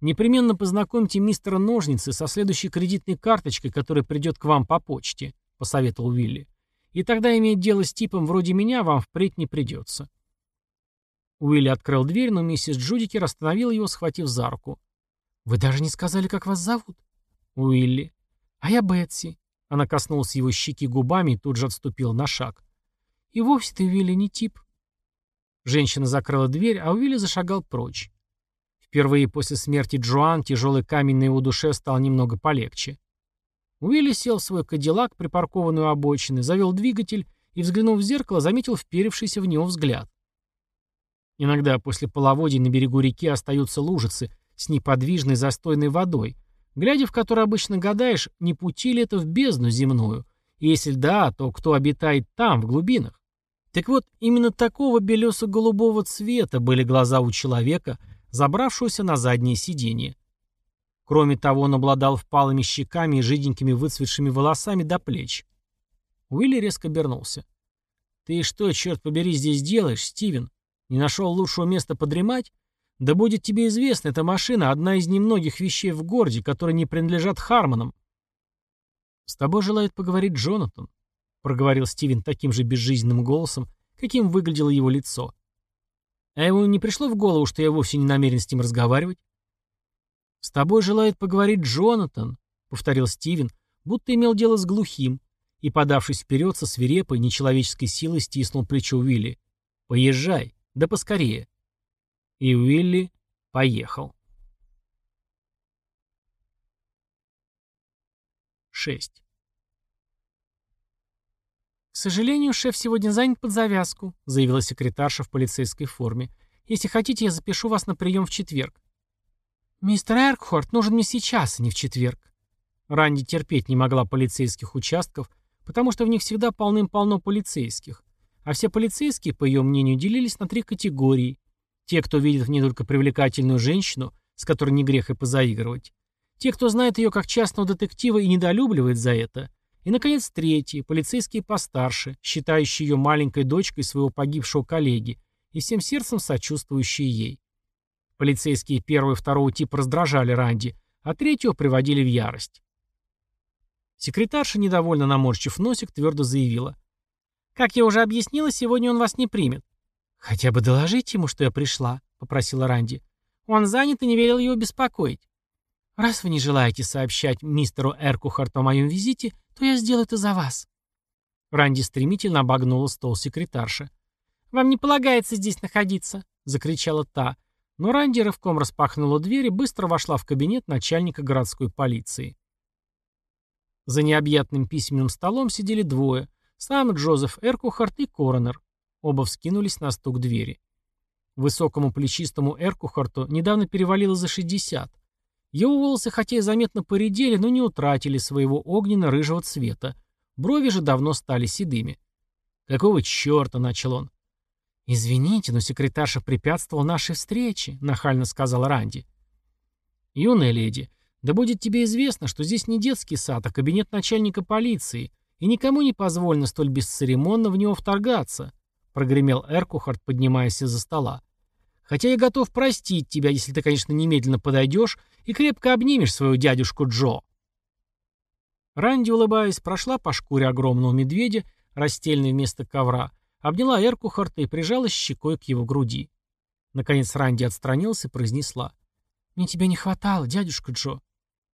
A: «Непременно познакомьте мистера Ножницы со следующей кредитной карточкой, которая придет к вам по почте», — посоветовал Уилли. «И тогда иметь дело с типом вроде меня вам впредь не придется». Уилли открыл дверь, но миссис Джудикер остановила его, схватив за руку. «Вы даже не сказали, как вас зовут?» «Уилли». «А я Бетси». Она коснулась его щеки губами и тут же отступила на шаг. «И вовсе ты, Уилли, не тип». Женщина закрыла дверь, а Уилли зашагал прочь. Впервые после смерти Джоан тяжелый камень на его душе стал немного полегче. Уилли сел в свой кадиллак, припаркованный у обочины, завел двигатель и, взглянув в зеркало, заметил вперевшийся в него взгляд. Иногда после половодий на берегу реки остаются лужицы с неподвижной застойной водой, глядя в которой обычно гадаешь, не пути ли это в бездну земную, если да, то кто обитает там, в глубинах. Так вот, именно такого белесо-голубого цвета были глаза у человека, забравшегося на заднее сиденье. Кроме того, он обладал впалыми щеками и жиденькими выцветшими волосами до плеч. Уилли резко обернулся. «Ты что, черт побери, здесь делаешь, Стивен? Не нашел лучшего места подремать? Да будет тебе известно, эта машина — одна из немногих вещей в городе, которые не принадлежат Хармонам. «С тобой желает поговорить Джонатан», — проговорил Стивен таким же безжизненным голосом, каким выглядело его лицо. А ему не пришло в голову, что я вовсе не намерен с ним разговаривать? «С тобой желает поговорить Джонатан», — повторил Стивен, будто имел дело с глухим, и, подавшись вперед, со свирепой, нечеловеческой силой стиснул плечо Уилли. «Поезжай, да поскорее». И Уилли поехал. 6. «К сожалению, шеф сегодня занят под завязку», — заявила секретарша в полицейской форме. «Если хотите, я запишу вас на прием в четверг». «Мистер Эркхорт нужен мне сейчас, а не в четверг». Ранди терпеть не могла полицейских участков, потому что в них всегда полным-полно полицейских. А все полицейские, по ее мнению, делились на три категории. Те, кто видит в ней только привлекательную женщину, с которой не грех и позаигрывать. Те, кто знает ее как частного детектива и недолюбливает за это. И, наконец, третьи, полицейские постарше, считающие ее маленькой дочкой своего погибшего коллеги и всем сердцем сочувствующие ей. Полицейские первого и второго типа раздражали Ранди, а третьего приводили в ярость. Секретарша, недовольно наморщив носик, твердо заявила. «Как я уже объяснила, сегодня он вас не примет. «Хотя бы доложите ему, что я пришла», — попросила Ранди. «Он занят и не велел его беспокоить». «Раз вы не желаете сообщать мистеру Эркухарту о моем визите, то я сделаю это за вас». Ранди стремительно обогнула стол секретарши. «Вам не полагается здесь находиться», — закричала та. Но Ранди рывком распахнула дверь и быстро вошла в кабинет начальника городской полиции. За необъятным письменным столом сидели двое. Сам Джозеф Эркухарт и Коронер. Оба вскинулись на стук двери. Высокому плечистому Эркухарту недавно перевалило за 60. Его волосы хотя и заметно поредели, но не утратили своего огненно-рыжего цвета. Брови же давно стали седыми. «Какого черта?» — начал он. «Извините, но секретарша препятствовала нашей встрече», — нахально сказал Ранди. «Юная леди, да будет тебе известно, что здесь не детский сад, а кабинет начальника полиции, и никому не позволено столь бесцеремонно в него вторгаться прогремел Эркухард, поднимаясь из-за стола. «Хотя я готов простить тебя, если ты, конечно, немедленно подойдешь и крепко обнимешь свою дядюшку Джо». Ранди, улыбаясь, прошла по шкуре огромного медведя, расстеленной вместо ковра, обняла Эркухарта и прижалась щекой к его груди. Наконец Ранди отстранился и произнесла. «Мне тебя не хватало, дядюшка Джо».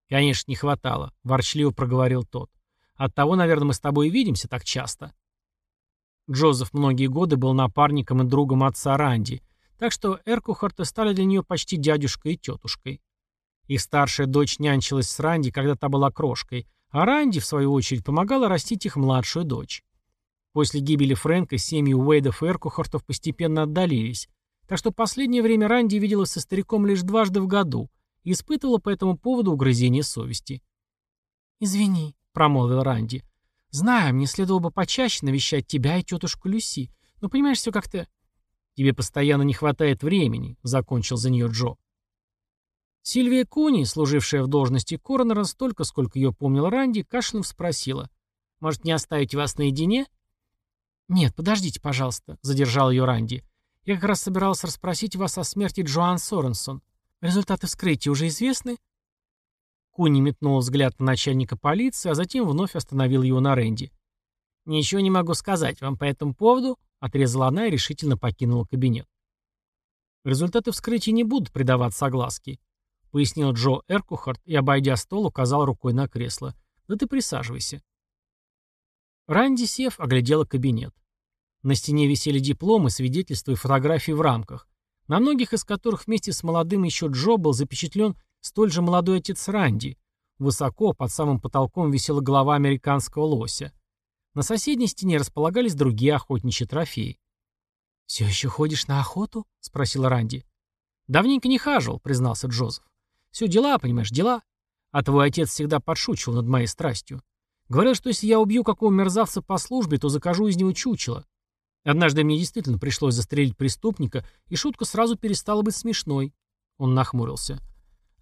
A: «Конечно, не хватало», — ворчливо проговорил тот. «Оттого, наверное, мы с тобой и видимся так часто». Джозеф многие годы был напарником и другом отца Ранди, так что Эркухарты стали для нее почти дядюшкой и тетушкой. Их старшая дочь нянчилась с Ранди, когда та была крошкой, а Ранди, в свою очередь, помогала растить их младшую дочь. После гибели Фрэнка семьи Уэйдов и Эркухартов постепенно отдалились, так что последнее время Ранди виделась со стариком лишь дважды в году и испытывала по этому поводу угрызение совести.
B: «Извини», — промолвил Ранди. «Знаю, мне следовало бы почаще навещать тебя и тетушку Люси, но понимаешь, все как-то...»
A: «Тебе постоянно не хватает времени», — закончил за нее Джо. Сильвия Куни, служившая в должности коронера столько, сколько ее помнил Ранди, кашлянув спросила. «Может, не оставить вас наедине?»
B: «Нет, подождите, пожалуйста», — задержал ее Ранди. «Я как раз собирался расспросить вас о смерти Джоан Соренсон. Результаты вскрытия уже известны?»
A: Куни метнул взгляд на начальника полиции, а затем вновь остановил его на Рэнди. «Ничего не могу сказать вам по этому поводу», — отрезала она и решительно покинула кабинет. «Результаты вскрытия не будут придаваться огласке», — пояснил Джо Эркухарт и, обойдя стол, указал рукой на кресло. «Да ты присаживайся». Ранди, сев, оглядела кабинет. На стене висели дипломы, свидетельства и фотографии в рамках, на многих из которых вместе с молодым еще Джо был запечатлен столь же молодой отец Ранди. Высоко, под самым потолком, висела голова американского лося. На соседней стене располагались другие охотничьи трофеи.
B: «Все еще ходишь на охоту?» — спросила Ранди.
A: «Давненько не хаживал», — признался Джозеф. «Все дела, понимаешь, дела. А твой отец всегда подшучивал над моей страстью. Говорил, что если я убью какого мерзавца по службе, то закажу из него чучело. Однажды мне действительно пришлось застрелить преступника, и шутка сразу перестала быть смешной. Он нахмурился.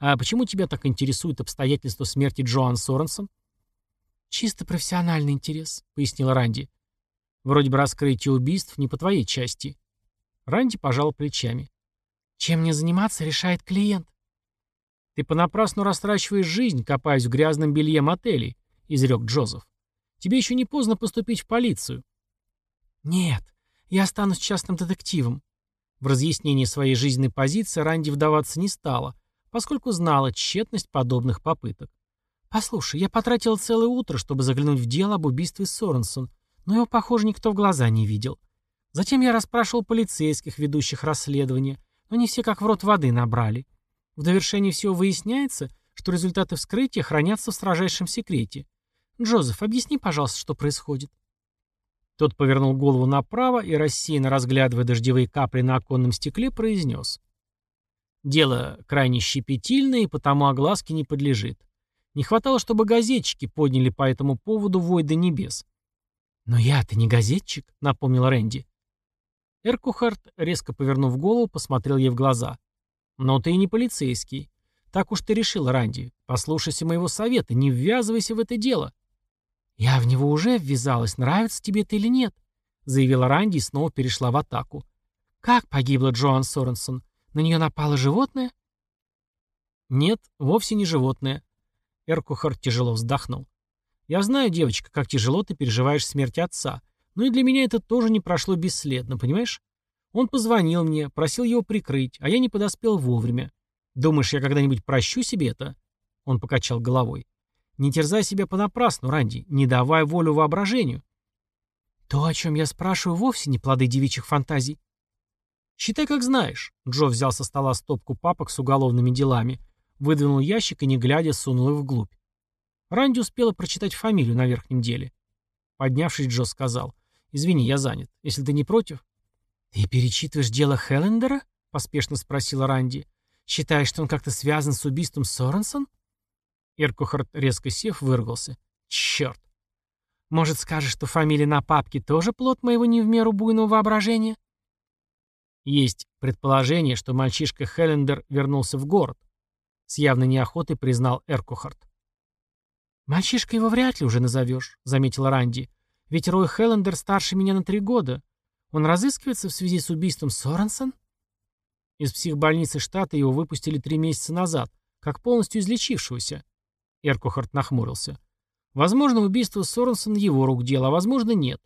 A: «А почему тебя так интересует обстоятельства смерти Джоан Соренсон?»
B: «Чисто профессиональный интерес», — пояснила Ранди.
A: «Вроде бы раскрытие убийств не по твоей части». Ранди пожал плечами.
B: «Чем мне заниматься, решает клиент».
A: «Ты понапрасну растрачиваешь жизнь, копаясь в грязном белье мотелей», — изрек Джозеф. «Тебе еще не поздно поступить в полицию».
B: «Нет, я останусь частным детективом».
A: В разъяснении своей жизненной позиции Ранди вдаваться не стала, поскольку знала тщетность подобных попыток.
B: «Послушай, я потратил целое утро, чтобы заглянуть в дело об убийстве Соренсон, но его, похоже, никто в глаза не видел. Затем я расспрашивал полицейских, ведущих расследование, но не все как в рот воды набрали. В довершении всего выясняется, что результаты вскрытия хранятся в строжайшем секрете. Джозеф, объясни, пожалуйста, что происходит».
A: Тот повернул голову направо и, рассеянно разглядывая дождевые капли на оконном стекле, произнес. «Дело крайне щепетильное и потому огласке не подлежит. Не хватало, чтобы газетчики подняли по этому поводу вой до небес».
B: «Но я-то не газетчик», — напомнил Рэнди.
A: Эркухарт, резко повернув голову, посмотрел ей в глаза. «Но ты и не полицейский. Так уж ты решил, Ранди. Послушайся моего совета, не ввязывайся в это дело».
B: «Я в него уже ввязалась, нравится тебе это или нет», — заявила Ранди и снова перешла в атаку. «Как погибла Джоан Соренсон? На нее напало животное?»
A: «Нет, вовсе не животное». Эркухард тяжело вздохнул. «Я знаю, девочка, как тяжело ты переживаешь смерть отца, но и для меня это тоже не прошло бесследно, понимаешь? Он позвонил мне, просил его прикрыть, а я не подоспел вовремя. Думаешь, я когда-нибудь прощу себе это?» Он покачал головой. Не терзай себя понапрасну, Ранди, не давай волю воображению.
B: То, о чем я спрашиваю, вовсе не плоды девичьих фантазий.
A: Считай, как знаешь. Джо взял со стола стопку папок с уголовными делами, выдвинул ящик и, не глядя, сунул их вглубь. Ранди успела прочитать фамилию на верхнем деле. Поднявшись, Джо сказал, «Извини, я занят. Если ты не против...»
B: «Ты перечитываешь дело Хеллендера?» — поспешно спросила Ранди. «Считаешь, что он как-то связан с убийством Соренсон?»
A: Эркухард, резко сев, вырвался. «Черт!
B: Может, скажешь, что фамилия на папке тоже плод моего не в меру буйного воображения?»
A: Есть предположение, что мальчишка Хеллендер вернулся в город. С явной неохотой признал Эркухард.
B: «Мальчишка его вряд ли уже назовешь», — заметил Ранди. «Ведь Рой Хеллендер старше меня на три года. Он разыскивается в связи с убийством Соренсон?»
A: Из психбольницы штата его выпустили три месяца назад, как полностью излечившегося. Эркухард нахмурился. Возможно, убийство Соренсон его рук дело, а возможно, нет.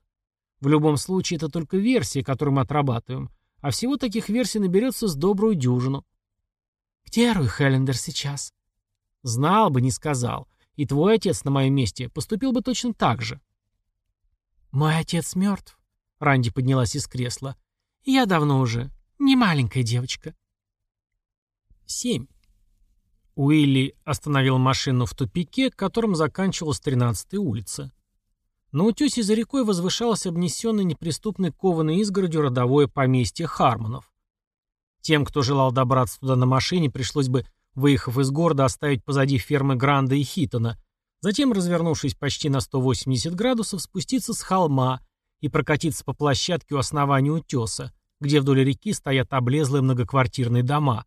A: В любом случае, это только версия, которую мы отрабатываем. А всего таких версий наберется с добрую дюжину.
B: Где Руй Хеллендер сейчас?
A: Знал бы, не сказал. И твой отец на моем месте поступил бы точно так же.
B: Мой отец мертв. Ранди поднялась из кресла. Я давно уже не маленькая девочка.
A: Семь. Уилли остановил машину в тупике, которым заканчивалась 13-я улица. На утесе за рекой возвышалось обнесенное неприступной кованой изгородью родовое поместье Хармонов. Тем, кто желал добраться туда на машине, пришлось бы, выехав из города, оставить позади фермы Гранда и Хитона, затем, развернувшись почти на 180 градусов, спуститься с холма и прокатиться по площадке у основания утеса, где вдоль реки стоят облезлые многоквартирные дома.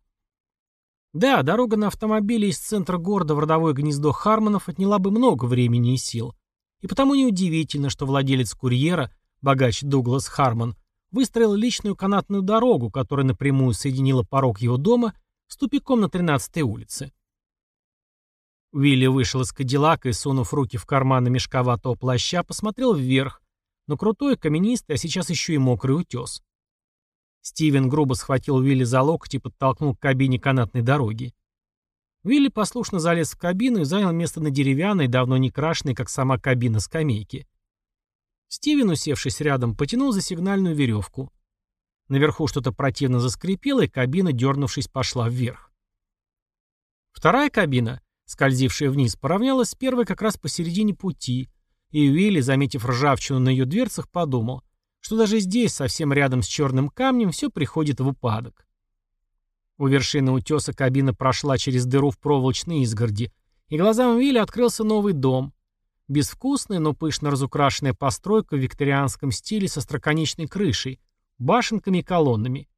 A: Да, дорога на автомобиле из центра города в родовое гнездо Хармонов отняла бы много времени и сил. И потому неудивительно, что владелец курьера, богач Дуглас Хармон, выстроил личную канатную дорогу, которая напрямую соединила порог его дома с тупиком на 13-й улице. Уилли вышел из Кадиллака и, сунув руки в карманы мешковатого плаща, посмотрел вверх, но крутой, каменистый, а сейчас еще и мокрый утес. Стивен грубо схватил Уилли за локоть и подтолкнул к кабине канатной дороги. Уилли послушно залез в кабину и занял место на деревянной, давно не крашенной, как сама кабина, скамейке. Стивен, усевшись рядом, потянул за сигнальную веревку. Наверху что-то противно заскрипело, и кабина, дернувшись, пошла вверх. Вторая кабина, скользившая вниз, поравнялась с первой как раз посередине пути, и Уилли, заметив ржавчину на ее дверцах, подумал, что даже здесь, совсем рядом с черным камнем, все приходит в упадок. У вершины утеса кабина прошла через дыру в проволочной изгороди, и глазам Уилли открылся новый дом, Безвкусная, но пышно разукрашенная постройка в викторианском стиле со строконечной крышей, башенками и колоннами.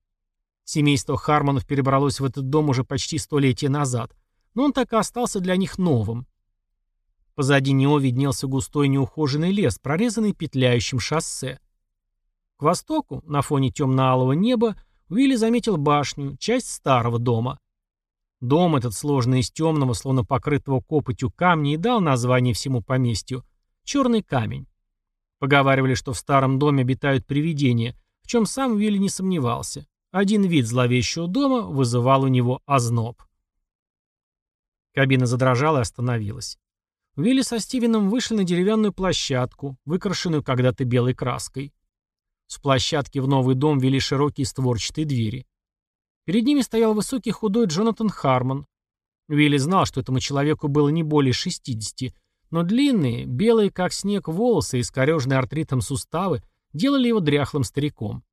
A: Семейство Хармонов перебралось в этот дом уже почти столетие назад, но он так и остался для них новым. Позади него виднелся густой неухоженный лес, прорезанный петляющим шоссе. К востоку, на фоне темно-алого неба, Уилли заметил башню, часть старого дома. Дом этот, сложный из темного, словно покрытого копотью камня, и дал название всему поместью — «Черный камень». Поговаривали, что в старом доме обитают привидения, в чем сам Вилли не сомневался. Один вид зловещего дома вызывал у него озноб. Кабина задрожала и остановилась. Вилли со Стивеном вышли на деревянную площадку, выкрашенную когда-то белой краской. С площадки в новый дом вели широкие створчатые двери. Перед ними стоял высокий худой Джонатан Хармон. Вилли знал, что этому человеку было не более 60, но длинные, белые как снег волосы и искореженные артритом суставы делали его дряхлым стариком.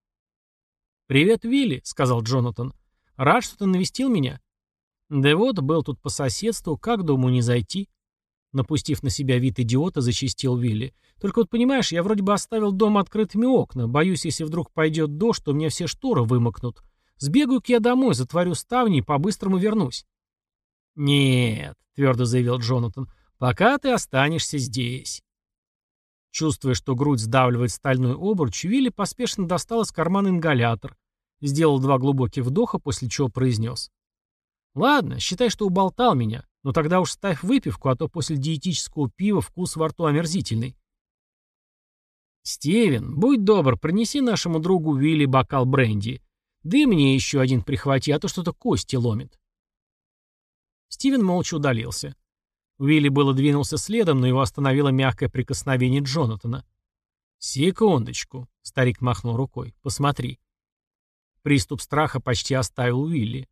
A: «Привет, Вилли», — сказал Джонатан. «Рад, что ты навестил меня». «Да вот, был тут по соседству, как, думаю, не зайти?» Напустив на себя вид идиота, зачистил Вилли. «Только вот понимаешь, я вроде бы оставил дом открытыми окна. Боюсь, если вдруг пойдет дождь, то мне все шторы вымокнут. Сбегаю-ка я домой, затворю ставни и по-быстрому вернусь». «Нет», — твердо заявил Джонатан, — «пока ты останешься здесь». Чувствуя, что грудь сдавливает стальной обруч, Вилли поспешно достал из кармана ингалятор, сделал два глубоких вдоха, после чего произнес. «Ладно, считай, что уболтал меня, но тогда уж ставь выпивку, а то после диетического пива вкус во рту омерзительный». «Стивен, будь добр, принеси нашему другу Вилли бокал бренди. Да и мне еще один прихвати, а то что-то кости ломит. Стивен молча удалился. Уилли было двинулся следом, но его остановило мягкое прикосновение Джонатана. «Секундочку», — старик махнул рукой, — «посмотри». Приступ страха почти оставил Уилли.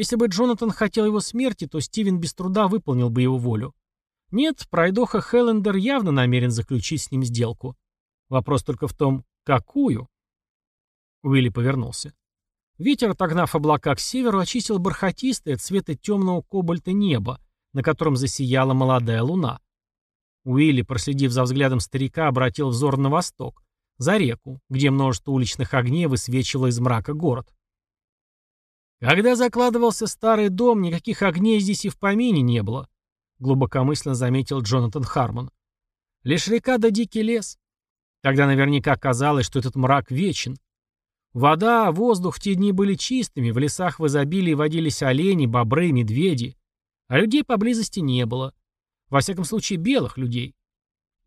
A: Если бы Джонатан хотел его смерти, то Стивен без труда выполнил бы его волю. Нет, пройдоха Хеллендер явно намерен заключить с ним сделку. Вопрос только в том, какую. Уилли повернулся. Ветер, отогнав облака к северу, очистил бархатистое цвета темного кобальта небо, на котором засияла молодая луна. Уилли, проследив за взглядом старика, обратил взор на восток, за реку, где множество уличных огней высвечивало из мрака город. Когда закладывался старый дом, никаких огней здесь и в помине не было, глубокомысленно заметил Джонатан Хармон. Лишь река да дикий лес. Тогда наверняка казалось, что этот мрак вечен, Вода, воздух в те дни были чистыми, в лесах в изобилии водились олени, бобры, медведи. А людей поблизости не было. Во всяком случае, белых людей.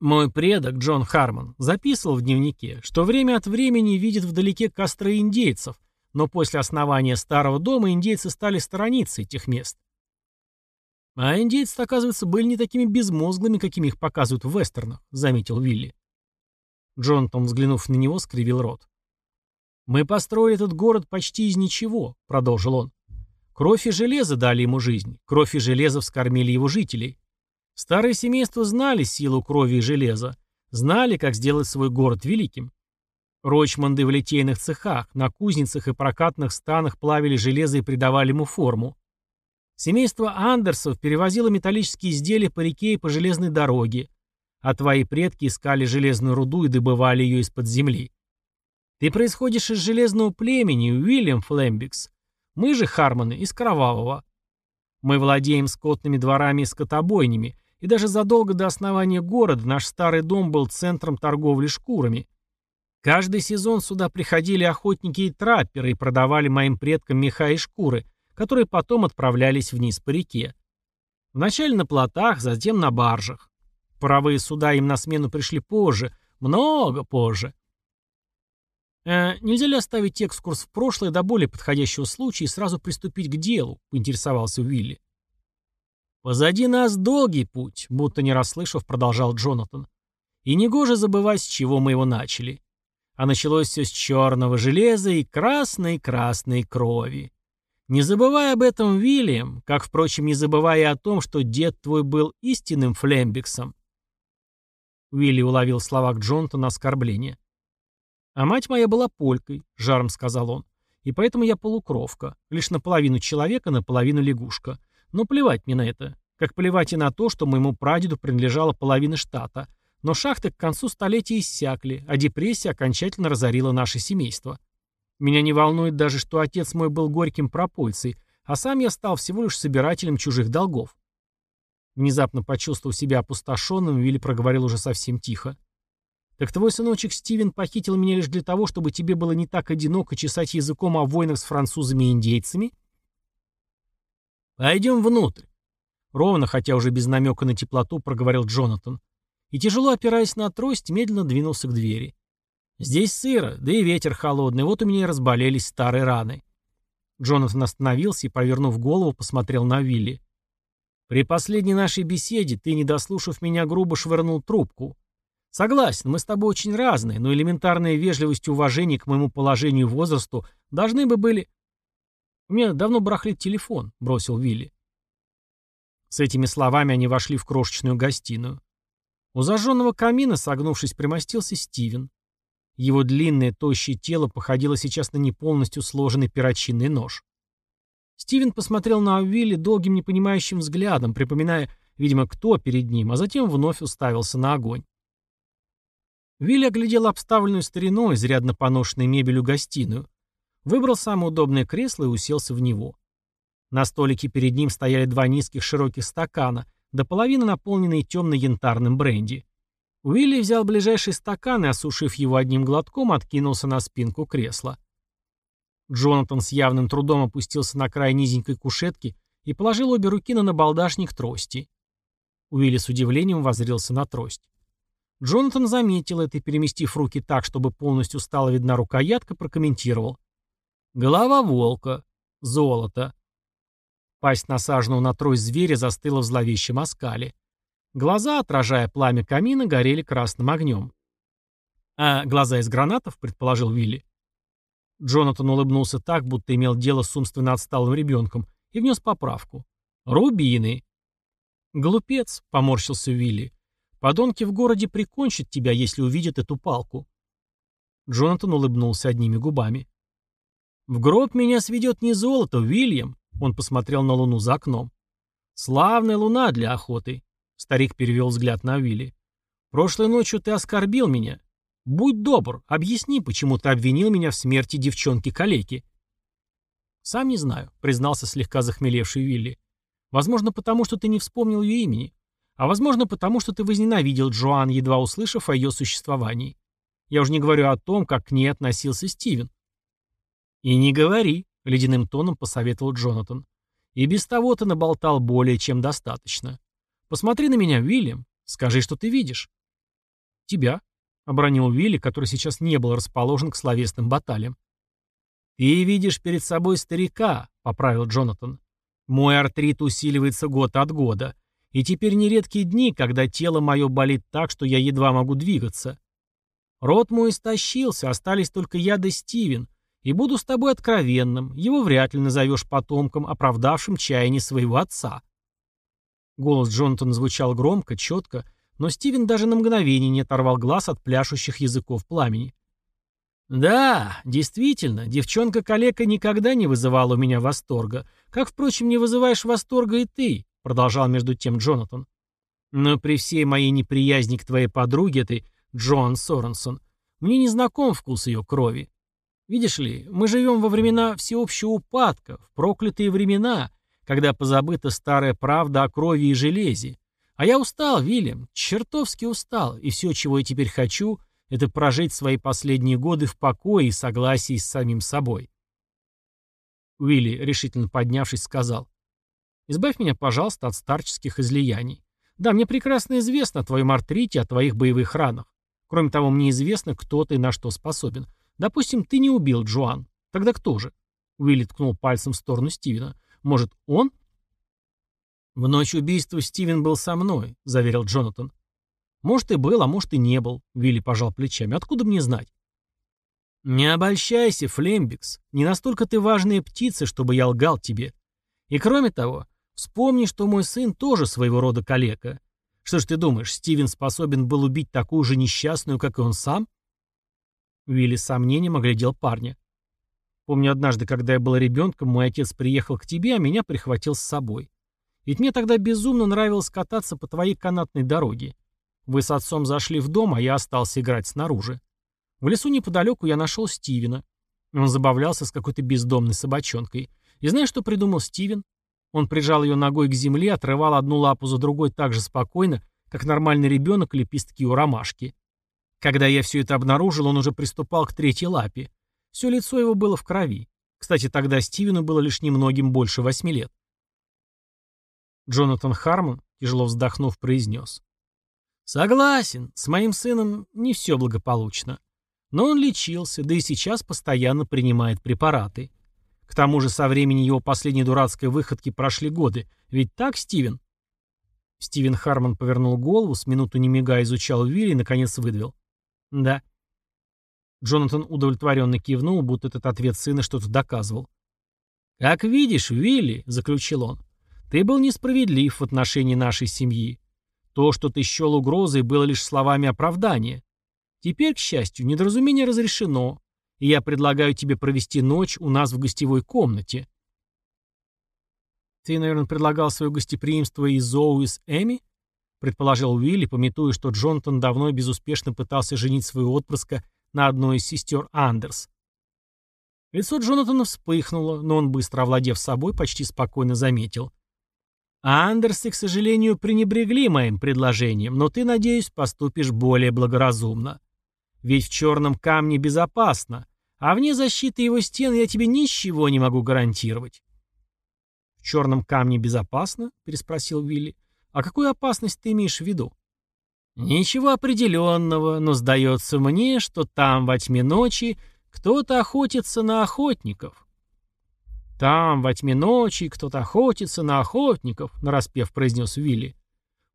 A: Мой предок, Джон Хармон, записывал в дневнике, что время от времени видит вдалеке костры индейцев, но после основания старого дома индейцы стали сторониться этих мест. А индейцы, оказывается, были не такими безмозглыми, какими их показывают в вестернах, заметил Вилли. Джонатан, взглянув на него, скривил рот. «Мы построили этот город почти из ничего», — продолжил он. «Кровь и железо дали ему жизнь, кровь и железо вскормили его жителей. Старые семейства знали силу крови и железа, Знали, как сделать свой город великим. Рочманды в литейных цехах, на кузницах и прокатных станах плавили железо и придавали ему форму. Семейство Андерсов перевозило металлические изделия по реке и по железной дороге, а твои предки искали железную руду и добывали ее из-под земли. Ты происходишь из железного племени, Уильям Флембикс. Мы же, Хармоны, из кровавого. Мы владеем скотными дворами и скотобойнями, и даже задолго до основания города наш старый дом был центром торговли шкурами. Каждый сезон сюда приходили охотники и трапперы и продавали моим предкам меха и шкуры, которые потом отправлялись вниз по реке. Вначале на плотах, затем на баржах. Паровые суда им на смену пришли позже, много позже. «Э, «Нельзя ли оставить экскурс в прошлое до более подходящего случая и сразу приступить к делу?» — поинтересовался Уилли. «Позади нас долгий путь», — будто не расслышав, продолжал Джонатан. «И негоже забывать, с чего мы его начали. А началось все с черного железа и красной-красной крови. Не забывай об этом, Вильям, как, впрочем, не забывай и о том, что дед твой был истинным флембиксом. Уилли уловил в словах Джонатана оскорбление. «А мать моя была полькой», — жаром сказал он. «И поэтому я полукровка. Лишь наполовину человека, наполовину лягушка. Но плевать мне на это. Как плевать и на то, что моему прадеду принадлежала половина штата. Но шахты к концу столетия иссякли, а депрессия окончательно разорила наше семейство. Меня не волнует даже, что отец мой был горьким пропойцей, а сам я стал всего лишь собирателем чужих долгов. Внезапно почувствовав себя опустошенным, Вилли проговорил уже совсем тихо. «Так твой сыночек Стивен похитил меня лишь для того, чтобы тебе было не так одиноко чесать языком о войнах с французами и индейцами?» «Пойдем внутрь», — ровно, хотя уже без намека на теплоту, проговорил Джонатан и, тяжело опираясь на трость, медленно двинулся к двери. «Здесь сыро, да и ветер холодный, вот у меня и разболелись старые раны». Джонатан остановился и, повернув голову, посмотрел на Вилли. «При последней нашей беседе ты, не дослушав меня, грубо швырнул трубку. Согласен, мы с тобой очень разные, но элементарная вежливость и уважение к моему положению и возрасту должны бы были...» «У меня давно барахлит телефон», — бросил Вилли. С этими словами они вошли в крошечную гостиную. У зажженного камина, согнувшись, примостился Стивен. Его длинное, тощее тело походило сейчас на неполностью сложенный перочинный нож. Стивен посмотрел на Уилли долгим непонимающим взглядом, припоминая, видимо, кто перед ним, а затем вновь уставился на огонь. Вилли оглядел обставленную стариной, изрядно поношенной мебелью гостиную, выбрал самое удобное кресло и уселся в него. На столике перед ним стояли два низких широких стакана, до половины наполненный темно-янтарным бренди. Уилли взял ближайший стакан и, осушив его одним глотком, откинулся на спинку кресла. Джонатан с явным трудом опустился на край низенькой кушетки и положил обе руки на набалдашник трости. Уилли с удивлением воззрелся на трость. Джонатан заметил это и, переместив руки так, чтобы полностью стала видна рукоятка, прокомментировал. «Голова волка. Золото. Пасть насаженного на трой зверя застыла в зловещем оскале. Глаза, отражая пламя камина, горели красным огнем. «А глаза из гранатов?» — предположил Вилли. Джонатан улыбнулся так, будто имел дело с умственно отсталым ребенком, и внес поправку. «Рубины». «Глупец», — поморщился Вилли. «Подонки в городе прикончат тебя, если увидят эту палку». Джонатан улыбнулся одними губами. «В гроб меня сведет не золото, Уильям. Он посмотрел на луну за окном. «Славная луна для охоты», — старик перевел взгляд на Вилли. «Прошлой ночью ты оскорбил меня. Будь добр, объясни, почему ты обвинил меня в смерти девчонки-калеки». «Сам не знаю», — признался слегка захмелевший Вилли. «Возможно, потому что ты не вспомнил ее имени. А возможно, потому что ты возненавидел Джоан, едва услышав о ее существовании. Я уже не говорю о том, как к ней относился Стивен». «И не говори», — ледяным тоном посоветовал Джонатан. «И без того ты наболтал более чем достаточно. Посмотри на меня, Уильям. Скажи, что ты видишь». «Тебя», — обронил Уилли, который сейчас не был расположен к словесным баталиям. «Ты видишь перед собой старика», — поправил Джонатан. «Мой артрит усиливается год от года, и теперь нередкие дни, когда тело мое болит так, что я едва могу двигаться. Рот мой истощился, остались только я да Стивен, и буду с тобой откровенным, его вряд ли назовешь потомком, оправдавшим чаяние своего отца». Голос Джонатана звучал громко, четко, но Стивен даже на мгновение не оторвал глаз от пляшущих языков пламени. «Да, действительно, девчонка-калека никогда не вызывала у меня восторга, как, впрочем, не вызываешь восторга и ты», — продолжал между тем Джонатан. «Но при всей моей неприязни к твоей подруге, ты, Джоан Соренсон, мне не знаком вкус ее крови. Видишь ли, мы живем во времена всеобщего упадка, в проклятые времена, когда позабыта старая правда о крови и железе. А я устал, Вильям, чертовски устал, и все, чего я теперь хочу, это прожить свои последние годы в покое и согласии с самим собой. Уилли, решительно поднявшись, сказал, «Избавь меня, пожалуйста, от старческих излияний. Да, мне прекрасно известно о твоем артрите, о твоих боевых ранах. Кроме того, мне известно, кто ты и на что способен. Допустим, ты не убил Джоан. Тогда кто же?» Уилли ткнул пальцем в сторону Стивена. «Может, он?» «В ночь убийства Стивен был со мной», — заверил Джонатан. «Может, и был, а может, и не был», — Вилли пожал плечами. «Откуда мне знать?» «Не обольщайся, Флембикс. Не настолько ты важная птица, чтобы я лгал тебе. И кроме того, вспомни, что мой сын тоже своего рода калека. Что ж ты думаешь, Стивен способен был убить такую же несчастную, как и он сам?» Вилли с сомнением оглядел парня. «Помню однажды, когда я был ребенком, мой отец приехал к тебе, а меня прихватил с собой. Ведь мне тогда безумно нравилось кататься по твоей канатной дороге. Вы с отцом зашли в дом, а я остался играть снаружи. В лесу неподалеку я нашел Стивена. Он забавлялся с какой-то бездомной собачонкой. И знаешь, что придумал Стивен? Он прижал ее ногой к земле, отрывал одну лапу за другой так же спокойно, как нормальный ребенок лепестки у ромашки. Когда я все это обнаружил, он уже приступал к третьей лапе. Все лицо его было в крови. Кстати, тогда Стивену было лишь немногим больше восьми лет. Джонатан Хармон, тяжело вздохнув, произнес. «Согласен, с моим сыном не все благополучно. Но он лечился, да и сейчас постоянно принимает препараты. К тому же со времени его последней дурацкой выходки прошли годы. Ведь так, Стивен?» Стивен Хармон повернул голову, с минуту не мигая изучал Вилли и, наконец, выдавил. «Да». Джонатан удовлетворенно кивнул, будто этот ответ сына что-то доказывал. «Как видишь, Вилли», — заключил он, ты был несправедлив в отношении нашей семьи. То, что ты счел угрозой, было лишь словами оправдания. Теперь, к счастью, недоразумение разрешено, и я предлагаю тебе провести ночь у нас в гостевой комнате. Ты, наверное, предлагал свое гостеприимство и Зоу из Эми? Предположил Уилли, пометуя, что Джонатан давно безуспешно пытался женить своего отпрыска на одной из сестер Андерс. Лицо Джонатана вспыхнуло, но он, быстро овладев собой, почти спокойно заметил. Андерсы, к сожалению, пренебрегли моим предложением, но ты, надеюсь, поступишь более благоразумно. Ведь в черном камне безопасно, а вне защиты его стен я тебе ничего не могу гарантировать. «В черном камне безопасно?» — переспросил Вилли. «А какую опасность ты имеешь в виду?» «Ничего определенного, но сдается мне, что там во тьме ночи кто-то охотится на охотников. «Там, во тьме ночи, кто-то охотится на охотников», — нараспев произнес Вилли.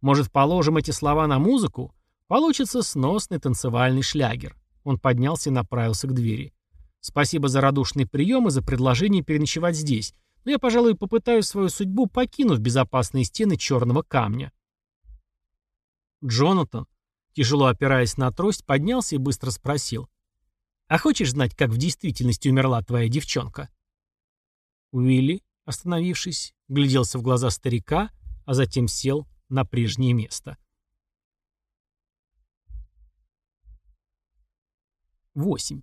A: «Может, положим эти слова на музыку? Получится сносный танцевальный шлягер». Он поднялся и направился к двери. «Спасибо за радушный прием и за предложение переночевать здесь, но я, пожалуй, попытаюсь свою судьбу, покинув безопасные стены черного камня». Джонатан, тяжело опираясь на трость, поднялся и быстро спросил. «А хочешь знать, как в действительности умерла твоя девчонка?» Уилли, остановившись, гляделся в глаза старика, а затем сел на прежнее место. 8.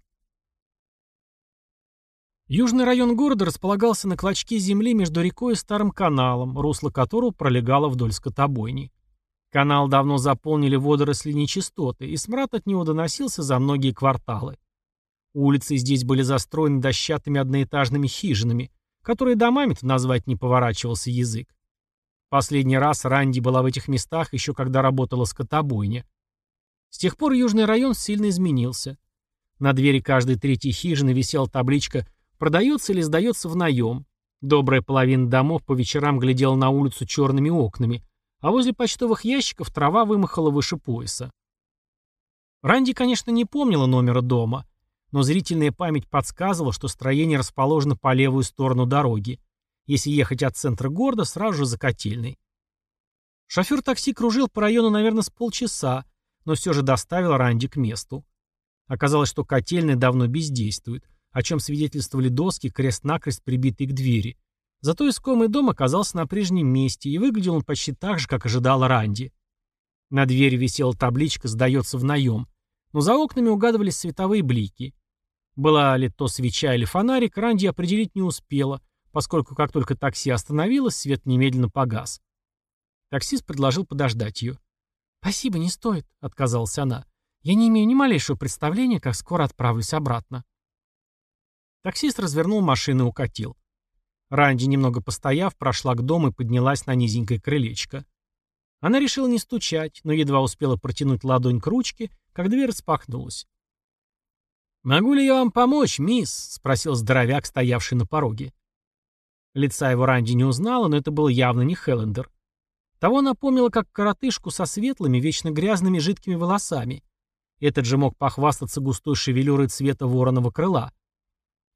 A: Южный район города располагался на клочке земли между рекой и старым каналом, русло которого пролегало вдоль скотобойни. Канал давно заполнили водоросли нечистоты, и смрад от него доносился за многие кварталы. Улицы здесь были застроены дощатыми одноэтажными хижинами, которые домами-то назвать не поворачивался язык. Последний раз Ранди была в этих местах еще когда работала скотобойня. С тех пор южный район сильно изменился. На двери каждой третьей хижины висела табличка «Продается или сдается в наем». Добрая половина домов по вечерам глядела на улицу черными окнами, а возле почтовых ящиков трава вымахала выше пояса. Ранди, конечно, не помнила номера дома, но зрительная память подсказывала, что строение расположено по левую сторону дороги. Если ехать от центра города, сразу же за котельной. Шофер такси кружил по району, наверное, с полчаса, но все же доставил Ранди к месту. Оказалось, что котельная давно бездействует, о чем свидетельствовали доски, крест-накрест прибитые к двери. Зато искомый дом оказался на прежнем месте, и выглядел он почти так же, как ожидал Ранди. На двери висела табличка «Сдается в наем», но за окнами угадывались световые блики. Была ли то свеча или фонарик, Ранди определить не успела, поскольку как только такси остановилось, свет немедленно погас. Таксист предложил подождать ее. «Спасибо, не стоит», — отказалась она. «Я не имею ни малейшего представления, как скоро отправлюсь обратно». Таксист развернул машину и укатил. Ранди, немного постояв, прошла к дому и поднялась на низенькое крылечко. Она решила не стучать, но едва успела протянуть ладонь к ручке, как дверь распахнулась. «Могу ли я вам помочь, мисс?» — спросил здоровяк, стоявший на пороге. Лица его Ранди не узнала, но это был явно не Хеллендер. Того напомнило как коротышку со светлыми, вечно грязными жидкими волосами. Этот же мог похвастаться густой шевелюрой цвета вороного крыла.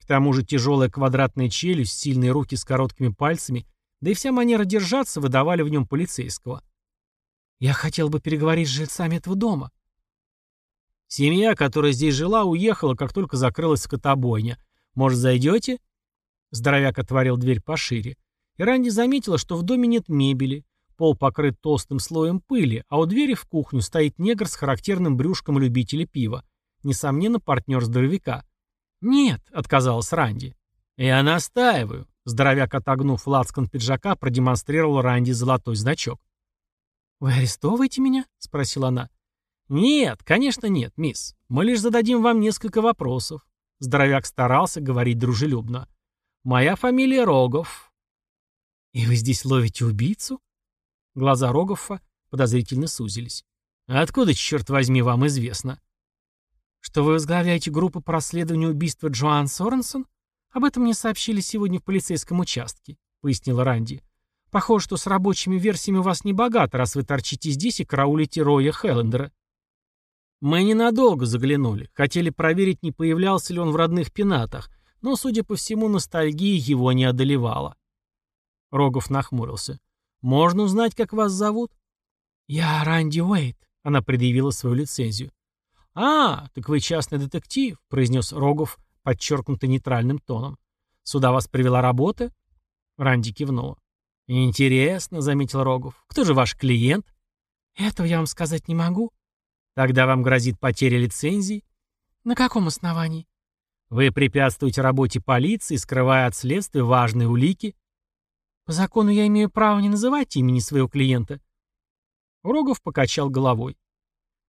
A: Тому же тяжелая квадратная челюсть, сильные руки с короткими пальцами, да и вся манера держаться выдавали в нем полицейского. «Я хотел бы переговорить с жильцами этого дома». «Семья, которая здесь жила, уехала, как только закрылась скотобойня. Может, зайдете?» Здоровяк отворил дверь пошире. И Ранди заметила, что в доме нет мебели, пол покрыт толстым слоем пыли, а у двери в кухню стоит негр с характерным брюшком любителя пива. Несомненно, партнер здоровяка. «Нет», — отказалась Ранди. «Я настаиваю», — здоровяк, отогнув лацкан пиджака, продемонстрировал Ранди золотой значок. «Вы арестовываете меня?» — спросила она. «Нет, конечно нет, мисс. Мы лишь зададим вам несколько вопросов». Здоровяк старался говорить дружелюбно. «Моя фамилия Рогов». «И вы здесь ловите убийцу?» Глаза Рогофа подозрительно сузились. «Откуда, черт возьми, вам известно?» «Что вы возглавляете группу по расследованию убийства Джоан Соренсон? Об этом мне сообщили сегодня в полицейском участке», — пояснила Ранди. «Похоже, что с рабочими версиями у вас не богато, раз вы торчите здесь и караулите Роя Хеллендера». «Мы ненадолго заглянули. Хотели проверить, не появлялся ли он в родных пенатах, но, судя по всему, ностальгия его не одолевала». Рогов нахмурился. «Можно узнать, как вас зовут?» «Я Ранди Уэйт», — она предъявила свою лицензию. «А, так вы частный детектив», — произнес Рогов, подчеркнуто нейтральным тоном. «Сюда вас привела работа?» Ранди кивнула. «Интересно», — заметил Рогов. «Кто же ваш клиент?» «Этого я вам сказать не могу». «Тогда вам грозит потеря лицензии?» «На каком основании?» «Вы препятствуете работе полиции, скрывая от следствия важные улики». «По закону я имею право не называть имени своего клиента». Рогов покачал головой.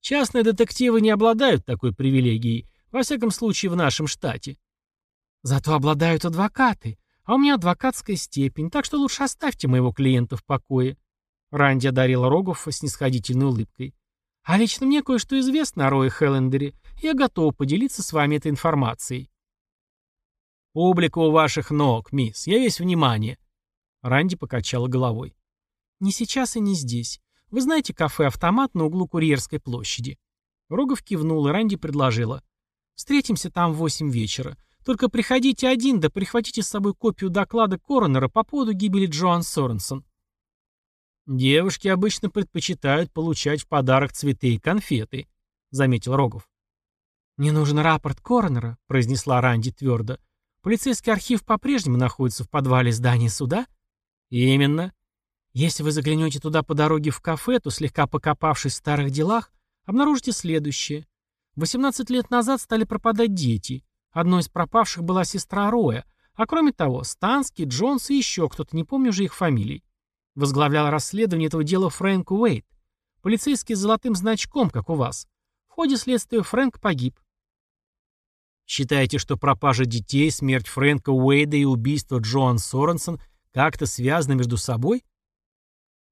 A: Частные детективы не обладают такой привилегией, во всяком случае в нашем штате. Зато обладают адвокаты, а у меня адвокатская степень, так что лучше оставьте моего клиента в покое. Ранди одарила Рогов снисходительной улыбкой. А лично мне кое-что известно о Рое Хеллендере, и я готов поделиться с вами этой информацией. «Публика у ваших ног, мисс, я весь внимание». Ранди покачала головой. «Не сейчас и не здесь. Вы знаете кафе-автомат на углу Курьерской площади?» Рогов кивнул, и Ранди предложила. «Встретимся там в восемь вечера. Только приходите один, да прихватите с собой копию доклада коронера по поводу гибели Джоан Соренсон». «Девушки обычно предпочитают получать в подарок цветы и конфеты», — заметил Рогов. «Мне нужен рапорт коронера», — произнесла Ранди твердо. «Полицейский архив по-прежнему находится в подвале здания суда?» «Именно. Если вы заглянете туда по дороге в кафе, то, слегка покопавшись в старых делах, обнаружите следующее. 18 лет назад стали пропадать дети. Одной из пропавших была сестра Роя, а кроме того, Станский, Джонс и еще кто-то, не помню уже их фамилий. Возглавлял расследование этого дела Фрэнк Уэйт. Полицейский с золотым значком, как у вас. В ходе следствия Фрэнк погиб. Считаете, что пропажа детей, смерть Фрэнка Уэйда и убийство Джоан Соренсон как-то связаны между собой?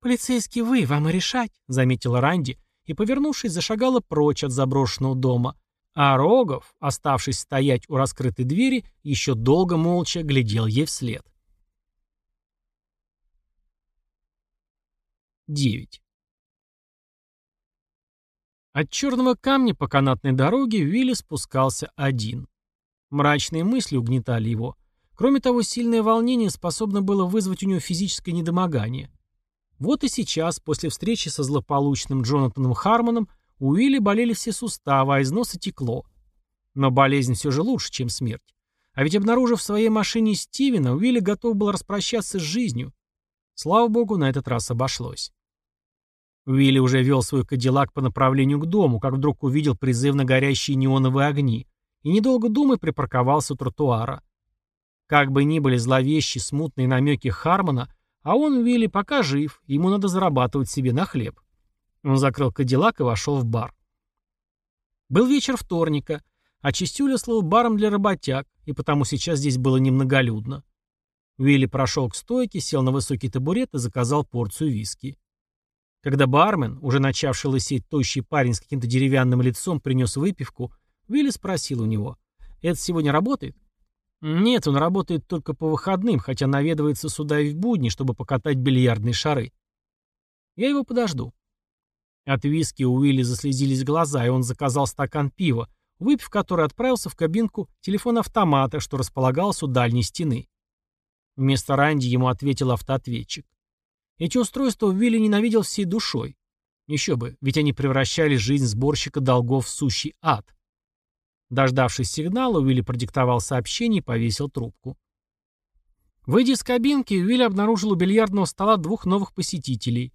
A: «Полицейский вы, вам и решать», — заметила Ранди и, повернувшись, зашагала прочь от заброшенного дома. А Рогов, оставшись стоять у раскрытой двери, еще долго молча глядел ей вслед. 9. От черного камня по канатной дороге Вилли спускался один. Мрачные мысли угнетали его. Кроме того, сильное волнение способно было вызвать у него физическое недомогание. Вот и сейчас, после встречи со злополучным Джонатаном Хармоном, у Уилли болели все суставы, а из носа текло. Но болезнь все же лучше, чем смерть. А ведь обнаружив в своей машине Стивена, Уилли готов был распрощаться с жизнью. Слава богу, на этот раз обошлось. Уилли уже вел свой кадиллак по направлению к дому, как вдруг увидел призывно горящие неоновые огни, и, недолго думая, припарковался у тротуара. Как бы ни были зловещие, смутные намеки Хармона, а он, Уилли, пока жив, ему надо зарабатывать себе на хлеб. Он закрыл кадиллак и вошел в бар. Был вечер вторника, а Чистюля слыл баром для работяг, и потому сейчас здесь было немноголюдно. Уилли прошел к стойке, сел на высокий табурет и заказал порцию виски. Когда бармен, уже начавший лысеть тощий парень с каким-то деревянным лицом, принес выпивку, Уилли спросил у него, «Это сегодня работает?» «Нет, он работает только по выходным, хотя наведывается сюда и в будни, чтобы покатать бильярдные шары. Я его подожду». От виски у Уилли заслезились глаза, и он заказал стакан пива, выпив который отправился в кабинку телефона-автомата, что располагался у дальней стены. Вместо Ранди ему ответил автоответчик. Эти устройства Вилли ненавидел всей душой. Еще бы, ведь они превращали жизнь сборщика долгов в сущий ад. Дождавшись сигнала, Уилли продиктовал сообщение и повесил трубку. Выйдя из кабинки, Уилли обнаружил у бильярдного стола двух новых посетителей.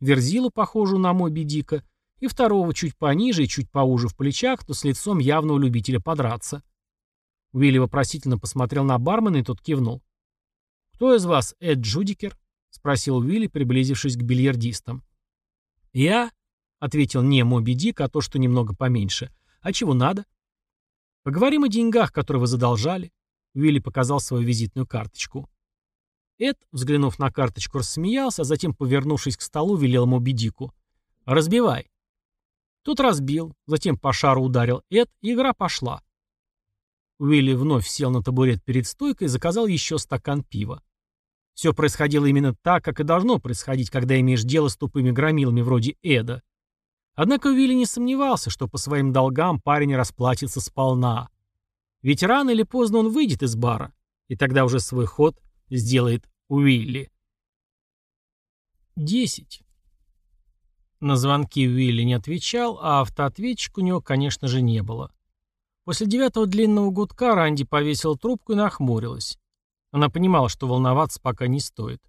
A: Верзилу, похожую на Моби Дика, и второго чуть пониже и чуть поуже в плечах, то с лицом явного любителя подраться. Уилли вопросительно посмотрел на бармена, и тот кивнул. «Кто из вас Эд Джудикер?» — спросил Уилли, приблизившись к бильярдистам. «Я?» — ответил не Моби Дик, а то, что немного поменьше. «А чего надо?» «Поговорим о деньгах, которые вы задолжали». Уилли показал свою визитную карточку. Эд, взглянув на карточку, рассмеялся, а затем, повернувшись к столу, велел Моби Дику. «Разбивай». Тот разбил, затем по шару ударил Эд, и игра пошла. Уилли вновь сел на табурет перед стойкой и заказал еще стакан пива. Все происходило именно так, как и должно происходить, когда имеешь дело с тупыми громилами вроде Эда. Однако Уилли не сомневался, что по своим долгам парень расплатится сполна. Ведь рано или поздно он выйдет из бара, и тогда уже свой ход сделает Уилли. 10. На звонки Уилли не отвечал, а автоответчик у него, конечно же, не было. После девятого длинного гудка Ранди повесил трубку и нахмурилась. Она понимала, что волноваться пока не стоит.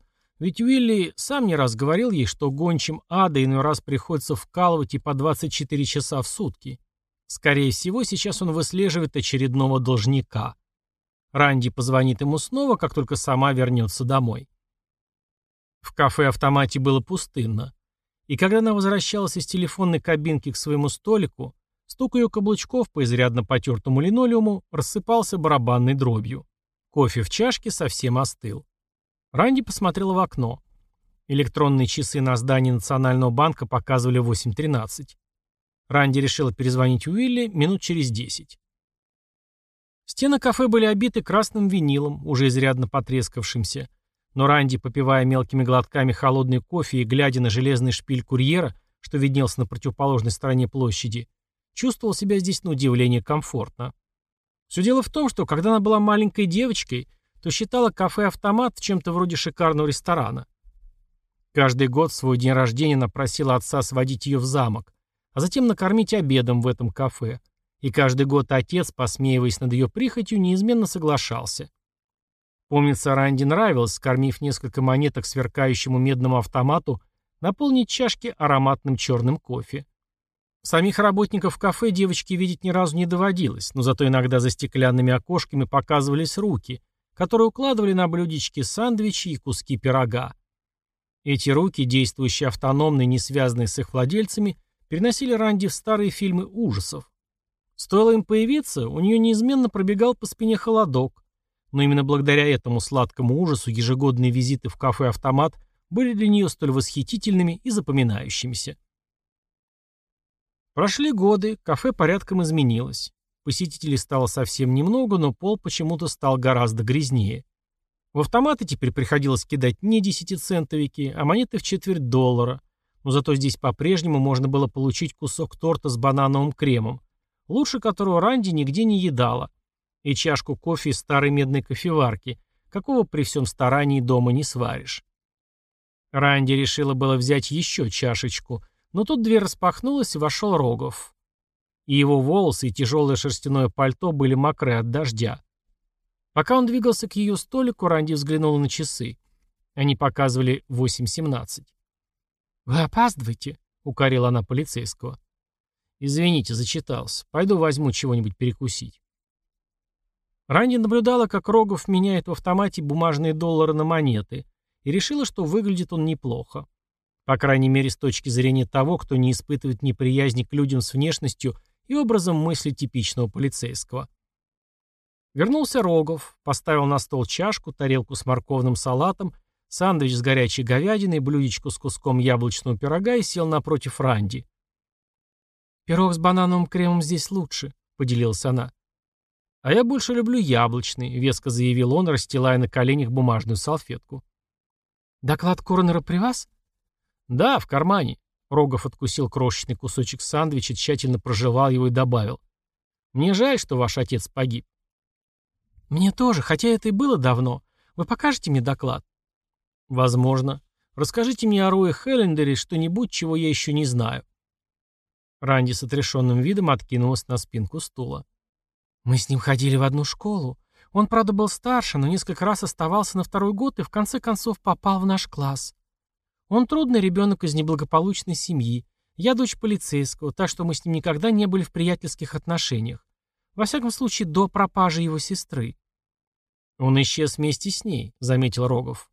A: Ведь Уилли сам не раз говорил ей, что гончим ада иной раз приходится вкалывать и по 24 часа в сутки. Скорее всего, сейчас он выслеживает очередного должника. Ранди позвонит ему снова, как только сама вернется домой. В кафе-автомате было пустынно. И когда она возвращалась из телефонной кабинки к своему столику, стук ее каблучков по изрядно потертому линолеуму рассыпался барабанной дробью. Кофе в чашке совсем остыл. Ранди посмотрела в окно. Электронные часы на здании Национального банка показывали 8.13. Ранди решила перезвонить Уилли минут через 10. Стены кафе были обиты красным винилом, уже изрядно потрескавшимся. Но Ранди, попивая мелкими глотками холодный кофе и глядя на железный шпиль курьера, что виднелся на противоположной стороне площади, чувствовал себя здесь на удивление комфортно. Все дело в том, что когда она была маленькой девочкой, то считала кафе-автомат чем-то вроде шикарного ресторана. Каждый год в свой день рождения она просила отца сводить ее в замок, а затем накормить обедом в этом кафе. И каждый год отец, посмеиваясь над ее прихотью, неизменно соглашался. Помнится, Ранди нравилось, скормив несколько монеток сверкающему медному автомату, наполнить чашки ароматным черным кофе. Самих работников кафе девочке видеть ни разу не доводилось, но зато иногда за стеклянными окошками показывались руки, которые укладывали на блюдечки сандвичи и куски пирога. Эти руки, действующие автономно и не связанные с их владельцами, переносили Ранди в старые фильмы ужасов. Стоило им появиться, у нее неизменно пробегал по спине холодок, но именно благодаря этому сладкому ужасу ежегодные визиты в кафе-автомат были для нее столь восхитительными и запоминающимися. Прошли годы, кафе порядком изменилось. Посетителей стало совсем немного, но пол почему-то стал гораздо грязнее. В автоматы теперь приходилось кидать не десятицентовики, а монеты в четверть доллара. Но зато здесь по-прежнему можно было получить кусок торта с банановым кремом, лучше которого Ранди нигде не едала и чашку кофе из старой медной кофеварки, какого при всем старании дома не сваришь. Ранди решила было взять еще чашечку, но тут дверь распахнулась и вошел Рогов. И его волосы и тяжелое шерстяное пальто были мокры от дождя. Пока он двигался к ее столику, Ранди взглянула на часы. Они показывали 8.17. «Вы опаздываете», — укорила она полицейского. «Извините, зачитался. Пойду возьму чего-нибудь перекусить». Ранди наблюдала, как Рогов меняет в автомате бумажные доллары на монеты, и решила, что выглядит он неплохо. По крайней мере, с точки зрения того, кто не испытывает неприязни к людям с внешностью и образом мысли типичного полицейского. Вернулся Рогов, поставил на стол чашку, тарелку с морковным салатом, сандвич с горячей говядиной, блюдечко с куском яблочного пирога и сел напротив Ранди. «Пирог с банановым кремом здесь лучше», — поделилась она. «А я больше люблю яблочный», — веско заявил он, расстилая на коленях бумажную салфетку. «Доклад коронера при вас?» «Да, в кармане». Рогов откусил крошечный кусочек сандвича, тщательно прожевал его и добавил. «Мне жаль, что ваш отец погиб». «Мне тоже, хотя это и было давно. Вы покажете мне доклад?» «Возможно. Расскажите мне о Руэ Хеллендере что-нибудь, чего я еще не знаю». Ранди с отрешенным видом откинулась на спинку стула. Мы с ним ходили в одну школу. Он, правда, был старше, но несколько раз оставался на второй год и в конце концов попал в наш класс. Он трудный ребенок из неблагополучной семьи. Я дочь полицейского, так что мы с ним никогда не были в приятельских отношениях. Во всяком случае, до пропажи его сестры. Он исчез вместе с ней, заметил Рогов.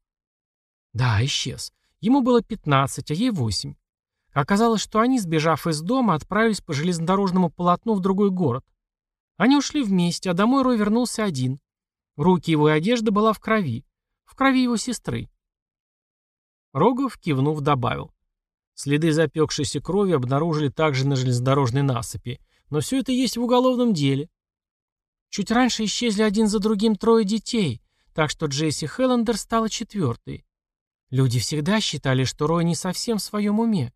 A: Да, исчез. Ему было 15, а ей 8. Оказалось, что они, сбежав из дома, отправились по железнодорожному полотну в другой город. Они ушли вместе, а домой Рой вернулся один. Руки его и одежда была в крови. В крови его сестры. Рогов, кивнув, добавил. Следы запекшейся крови обнаружили также на железнодорожной насыпи. Но все это есть в уголовном деле. Чуть раньше исчезли один за другим трое детей, так что Джесси Хеллендер стала четвертой. Люди всегда считали, что Рой не совсем в своем уме.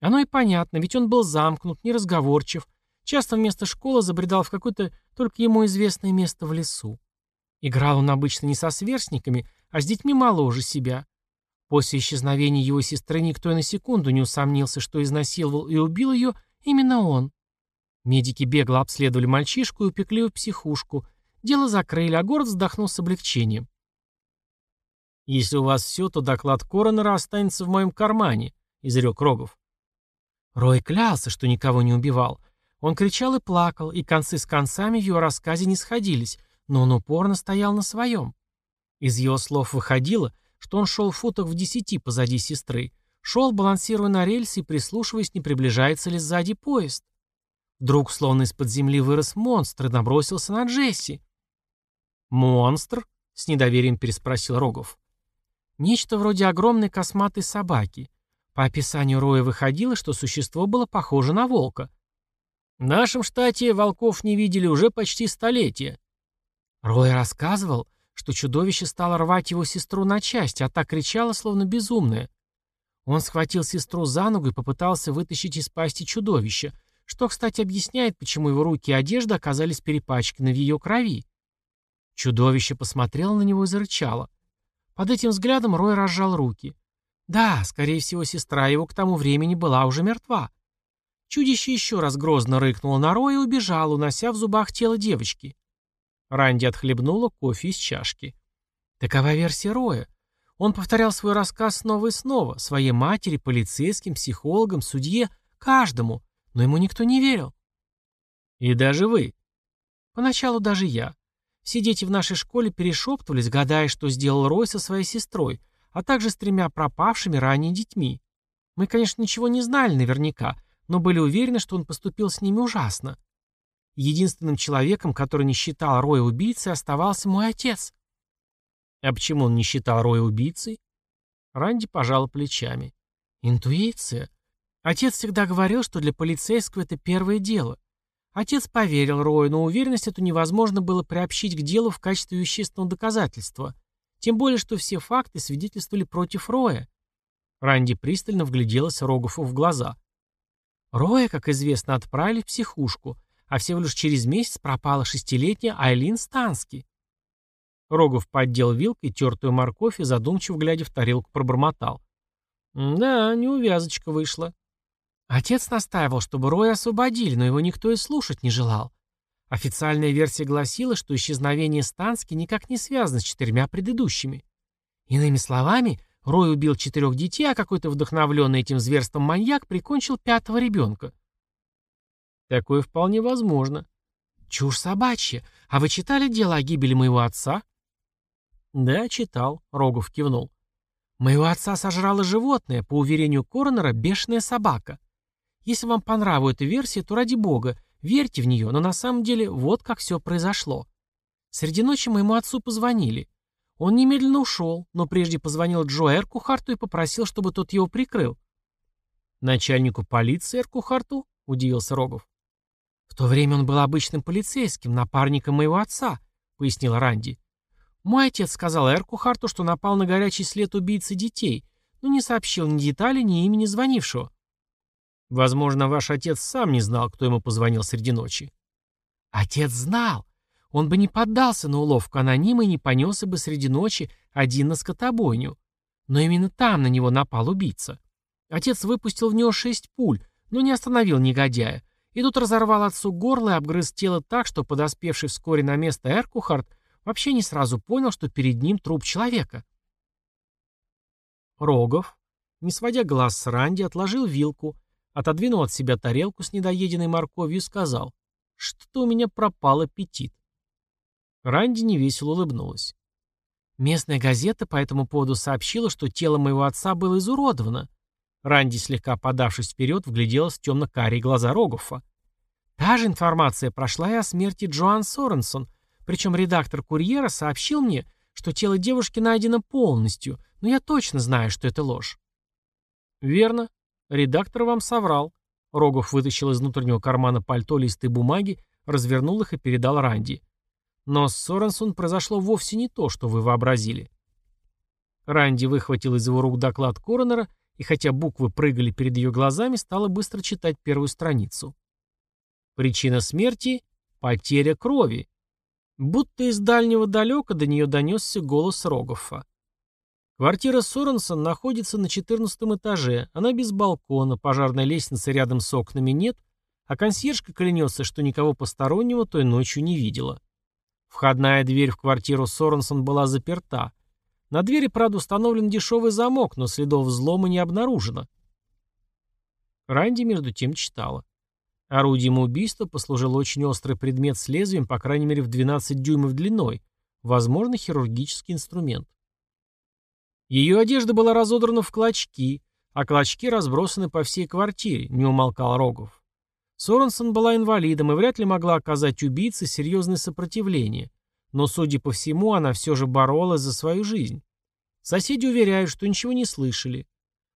A: Оно и понятно, ведь он был замкнут, неразговорчив, Часто вместо школы забредал в какое-то только ему известное место в лесу. Играл он обычно не со сверстниками, а с детьми моложе себя. После исчезновения его сестры никто и на секунду не усомнился, что изнасиловал и убил ее именно он. Медики бегло обследовали мальчишку и упекли в психушку. Дело закрыли, а город вздохнул с облегчением. «Если у вас все, то доклад коронера останется в моем кармане», — изрек Рогов. Рой клялся, что никого не убивал, он кричал и плакал, и концы с концами в его рассказе не сходились, но он упорно стоял на своем. Из его слов выходило, что он шел в футах в десяти позади сестры, шел, балансируя на рельсе и прислушиваясь, не приближается ли сзади поезд. Вдруг, словно из-под земли, вырос монстр и набросился на Джесси. «Монстр?» — с недоверием переспросил Рогов. «Нечто вроде огромной косматой собаки. По описанию Роя выходило, что существо было похоже на волка. В нашем штате волков не видели уже почти столетие. Рой рассказывал, что чудовище стало рвать его сестру на части, а так кричала, словно безумная. Он схватил сестру за ногу и попытался вытащить из пасти чудовища, что, кстати, объясняет, почему его руки и одежда оказались перепачканы в ее крови. Чудовище посмотрело на него и зарычало. Под этим взглядом Рой разжал руки. Да, скорее всего, сестра его к тому времени была уже мертва. Чудище еще раз грозно рыкнуло на Роя и убежало, унося в зубах тело девочки. Ранди отхлебнула кофе из чашки. Такова версия Роя. Он повторял свой рассказ снова и снова, своей матери, полицейским, психологам, судье, каждому, но ему никто не верил. И даже вы. Поначалу даже я. Все дети в нашей школе перешептывались, гадая, что сделал Рой со своей сестрой, а также с тремя пропавшими ранее детьми. Мы, конечно, ничего не знали наверняка, но были уверены, что он поступил с ними ужасно. Единственным человеком, который не считал Роя убийцей, оставался мой отец. А почему он не считал Роя убийцей? Ранди пожал плечами. Интуиция. Отец всегда говорил, что для полицейского это первое дело. Отец поверил Рою, но уверенность эту невозможно было приобщить к делу в качестве вещественного доказательства. Тем более, что все факты свидетельствовали против Роя. Ранди пристально вгляделась Рогофу в глаза. Роя, как известно, отправили в психушку, а всего лишь через месяц пропала шестилетняя Айлин Стански. Рогов поддел вилкой тертую морковь и задумчиво, глядя в тарелку, пробормотал. Да, неувязочка вышла.
B: Отец настаивал, чтобы Роя освободили, но его никто и слушать не желал. Официальная версия гласила, что исчезновение Стански никак не связано с четырьмя предыдущими. Иными словами, Рой убил четырех детей, а какой-то вдохновленный этим зверством маньяк прикончил пятого ребенка.
A: Такое вполне возможно.
B: Чушь собачья. А вы читали дело о гибели моего отца?
A: Да, читал, Рогов кивнул.
B: Моего отца сожрало животное, по уверению коронера, бешеная собака. Если вам по эта версия, то ради бога, верьте в нее, но на самом деле вот как все произошло. Среди ночи моему отцу позвонили. Он немедленно ушел, но прежде позвонил Джо Эркухарту и попросил, чтобы тот его прикрыл.
A: «Начальнику полиции Эркухарту?» — удивился Рогов.
B: «В то время он был обычным полицейским, напарником моего отца», — пояснил Ранди. «Мой отец сказал Эркухарту, что напал на горячий след убийцы детей, но не сообщил ни деталей, ни имени звонившего».
A: «Возможно, ваш отец сам не знал, кто ему позвонил среди ночи».
B: «Отец знал. Он бы не поддался на уловку анонима и не понесся бы среди ночи один на скотобойню. Но именно там на него напал убийца. Отец выпустил в него шесть пуль, но не остановил негодяя. И тут разорвал отцу горло и обгрыз тело так, что подоспевший вскоре на место Эркухард вообще не сразу понял, что перед ним труп человека.
A: Рогов, не сводя глаз с Ранди, отложил вилку, отодвинул от себя тарелку с недоеденной морковью и сказал, «Что-то у меня пропал аппетит». Ранди невесело улыбнулась.
B: Местная газета по этому поводу сообщила, что тело моего отца было изуродовано. Ранди, слегка подавшись вперед, вгляделась в темно-карие глаза Рогофа. Та же информация прошла и о смерти Джоан Соренсон, причем редактор «Курьера» сообщил мне, что тело девушки найдено полностью, но я точно знаю, что это ложь.
A: «Верно. Редактор вам соврал». Рогов вытащил из внутреннего кармана пальто листы бумаги, развернул их и передал Ранди. Но с Соренсон произошло вовсе не то, что вы вообразили. Ранди выхватил из его рук доклад коронера, и хотя буквы прыгали перед ее глазами, стала быстро читать первую страницу. Причина смерти — потеря крови. Будто из дальнего далека до нее донесся голос Рогофа. Квартира Соренсон находится на 14 этаже, она без балкона, пожарной лестницы рядом с окнами нет, а консьержка клянется, что никого постороннего той ночью не видела. Входная дверь в квартиру Соренсон была заперта. На двери, правда, установлен дешевый замок, но следов взлома не обнаружено. Ранди, между тем, читала. Орудием убийства послужил очень острый предмет с лезвием, по крайней мере, в 12 дюймов длиной, возможно, хирургический инструмент. Ее одежда была разодрана в клочки, а клочки разбросаны по всей квартире, не умолкал Рогов. Соренсон была инвалидом и вряд ли могла оказать убийце серьезное сопротивление, но, судя по всему, она все же боролась за свою жизнь. Соседи уверяют, что ничего не слышали.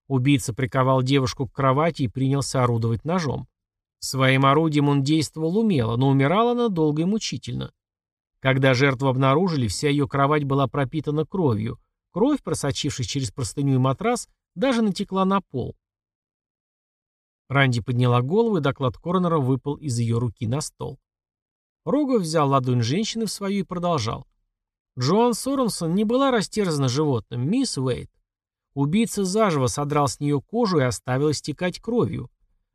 A: Убийца приковал девушку к кровати и принялся орудовать ножом. Своим орудием он действовал умело, но умирала она долго и мучительно. Когда жертву обнаружили, вся ее кровать была пропитана кровью. Кровь, просочившись через простыню и матрас, даже натекла на пол. Ранди подняла голову, и доклад коронера выпал из ее руки на стол. Рогов взял ладонь женщины в свою и продолжал. Джоан Соренсон не была растерзана животным, мисс Уэйт. Убийца заживо содрал с нее кожу и оставил истекать кровью.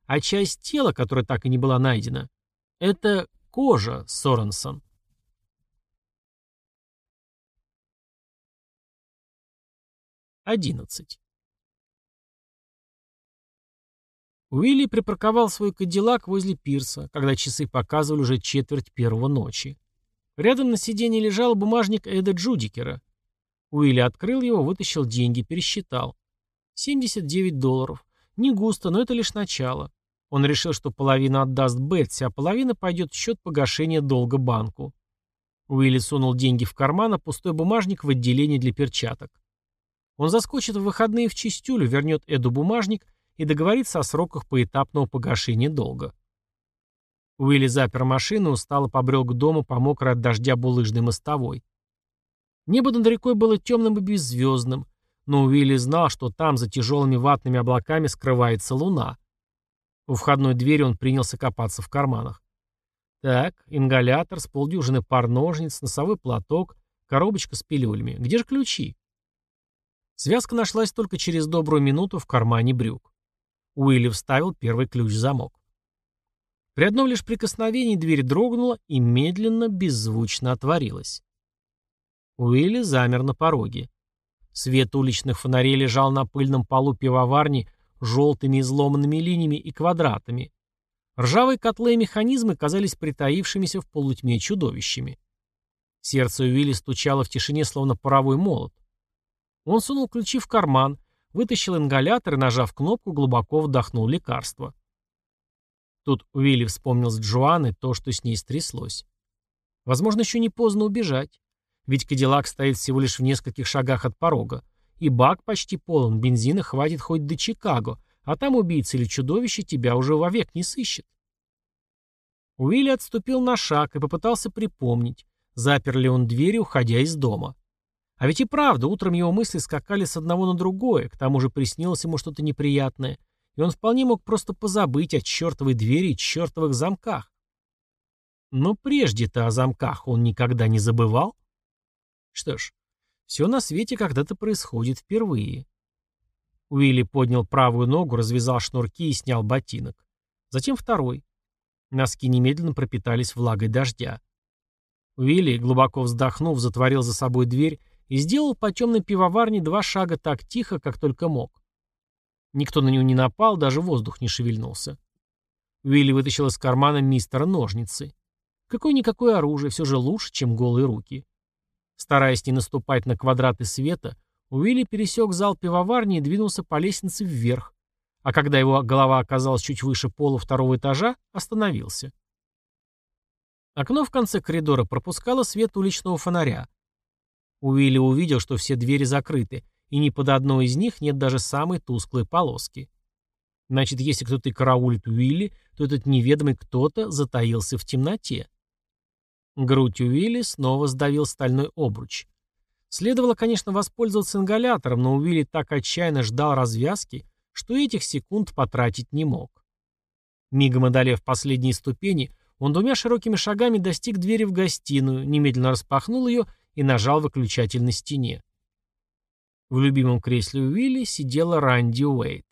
A: А часть тела, которая так и не была найдена, это кожа Соренсон. Одиннадцать. Уилли припарковал свой кадиллак возле пирса, когда часы показывали уже четверть первого ночи. Рядом на сиденье лежал бумажник Эда Джудикера. Уилли открыл его, вытащил деньги, пересчитал. 79 долларов. Не густо, но это лишь начало. Он решил, что половина отдаст Бетси, а половина пойдет в счет погашения долга банку. Уилли сунул деньги в карман, а пустой бумажник в отделение для перчаток. Он заскочит в выходные в чистюлю, вернет Эду бумажник и договориться о сроках поэтапного погашения долга. Уилли запер машину и устало побрел к дому по мокрой от дождя булыжной мостовой. Небо над рекой было темным и беззвездным, но Уилли знал, что там за тяжелыми ватными облаками скрывается луна. У входной двери он принялся копаться в карманах. Так, ингалятор, с полдюжины пар ножниц, носовой платок, коробочка с пилюлями. Где же ключи? Связка нашлась только через добрую минуту в кармане брюк. Уилли вставил первый ключ в замок. При одном лишь прикосновении дверь дрогнула и медленно, беззвучно отворилась. Уилли замер на пороге. Свет уличных фонарей лежал на пыльном полу пивоварни желтыми изломанными линиями и квадратами. Ржавые котлы и механизмы казались притаившимися в полутьме чудовищами. Сердце Уилли стучало в тишине, словно паровой молот. Он сунул ключи в карман, вытащил ингалятор и, нажав кнопку, глубоко вдохнул лекарство. Тут Уилли вспомнил с Джоанной то, что с ней стряслось. Возможно, еще не поздно убежать. Ведь Кадиллак стоит всего лишь в нескольких шагах от порога. И бак почти полон, бензина хватит хоть до Чикаго, а там убийца или чудовище тебя уже вовек не сыщет. Уилли отступил на шаг и попытался припомнить, запер ли он дверь, уходя из дома. А ведь и правда, утром его мысли скакали с одного на другое, к тому же приснилось ему что-то неприятное, и он вполне мог просто позабыть о чертовой двери и чертовых замках. Но прежде-то о замках он никогда не забывал. Что ж, все на свете когда-то происходит впервые. Уилли поднял правую ногу, развязал шнурки и снял ботинок. Затем второй. Носки немедленно пропитались влагой дождя. Уилли, глубоко вздохнув, затворил за собой дверь и сделал по темной пивоварне два шага так тихо, как только мог. Никто на него не напал, даже воздух не шевельнулся. Уилли вытащил из кармана мистера ножницы. Какое-никакое оружие, все же лучше, чем голые руки. Стараясь не наступать на квадраты света, Уилли пересек зал пивоварни и двинулся по лестнице вверх, а когда его голова оказалась чуть выше пола второго этажа, остановился. Окно в конце коридора пропускало свет уличного фонаря. Уилли увидел, что все двери закрыты, и ни под одной из них нет даже самой тусклой полоски. Значит, если кто-то и караулит Уилли, то этот неведомый кто-то затаился в темноте. Грудь Уилли снова сдавил стальной обруч. Следовало, конечно, воспользоваться ингалятором, но Уилли так отчаянно ждал развязки, что этих секунд потратить не мог. Мигом одолев последние ступени, он двумя широкими шагами достиг двери в гостиную, немедленно распахнул ее и нажал выключатель на стене. В любимом кресле Уилли сидела Ранди Уэйт.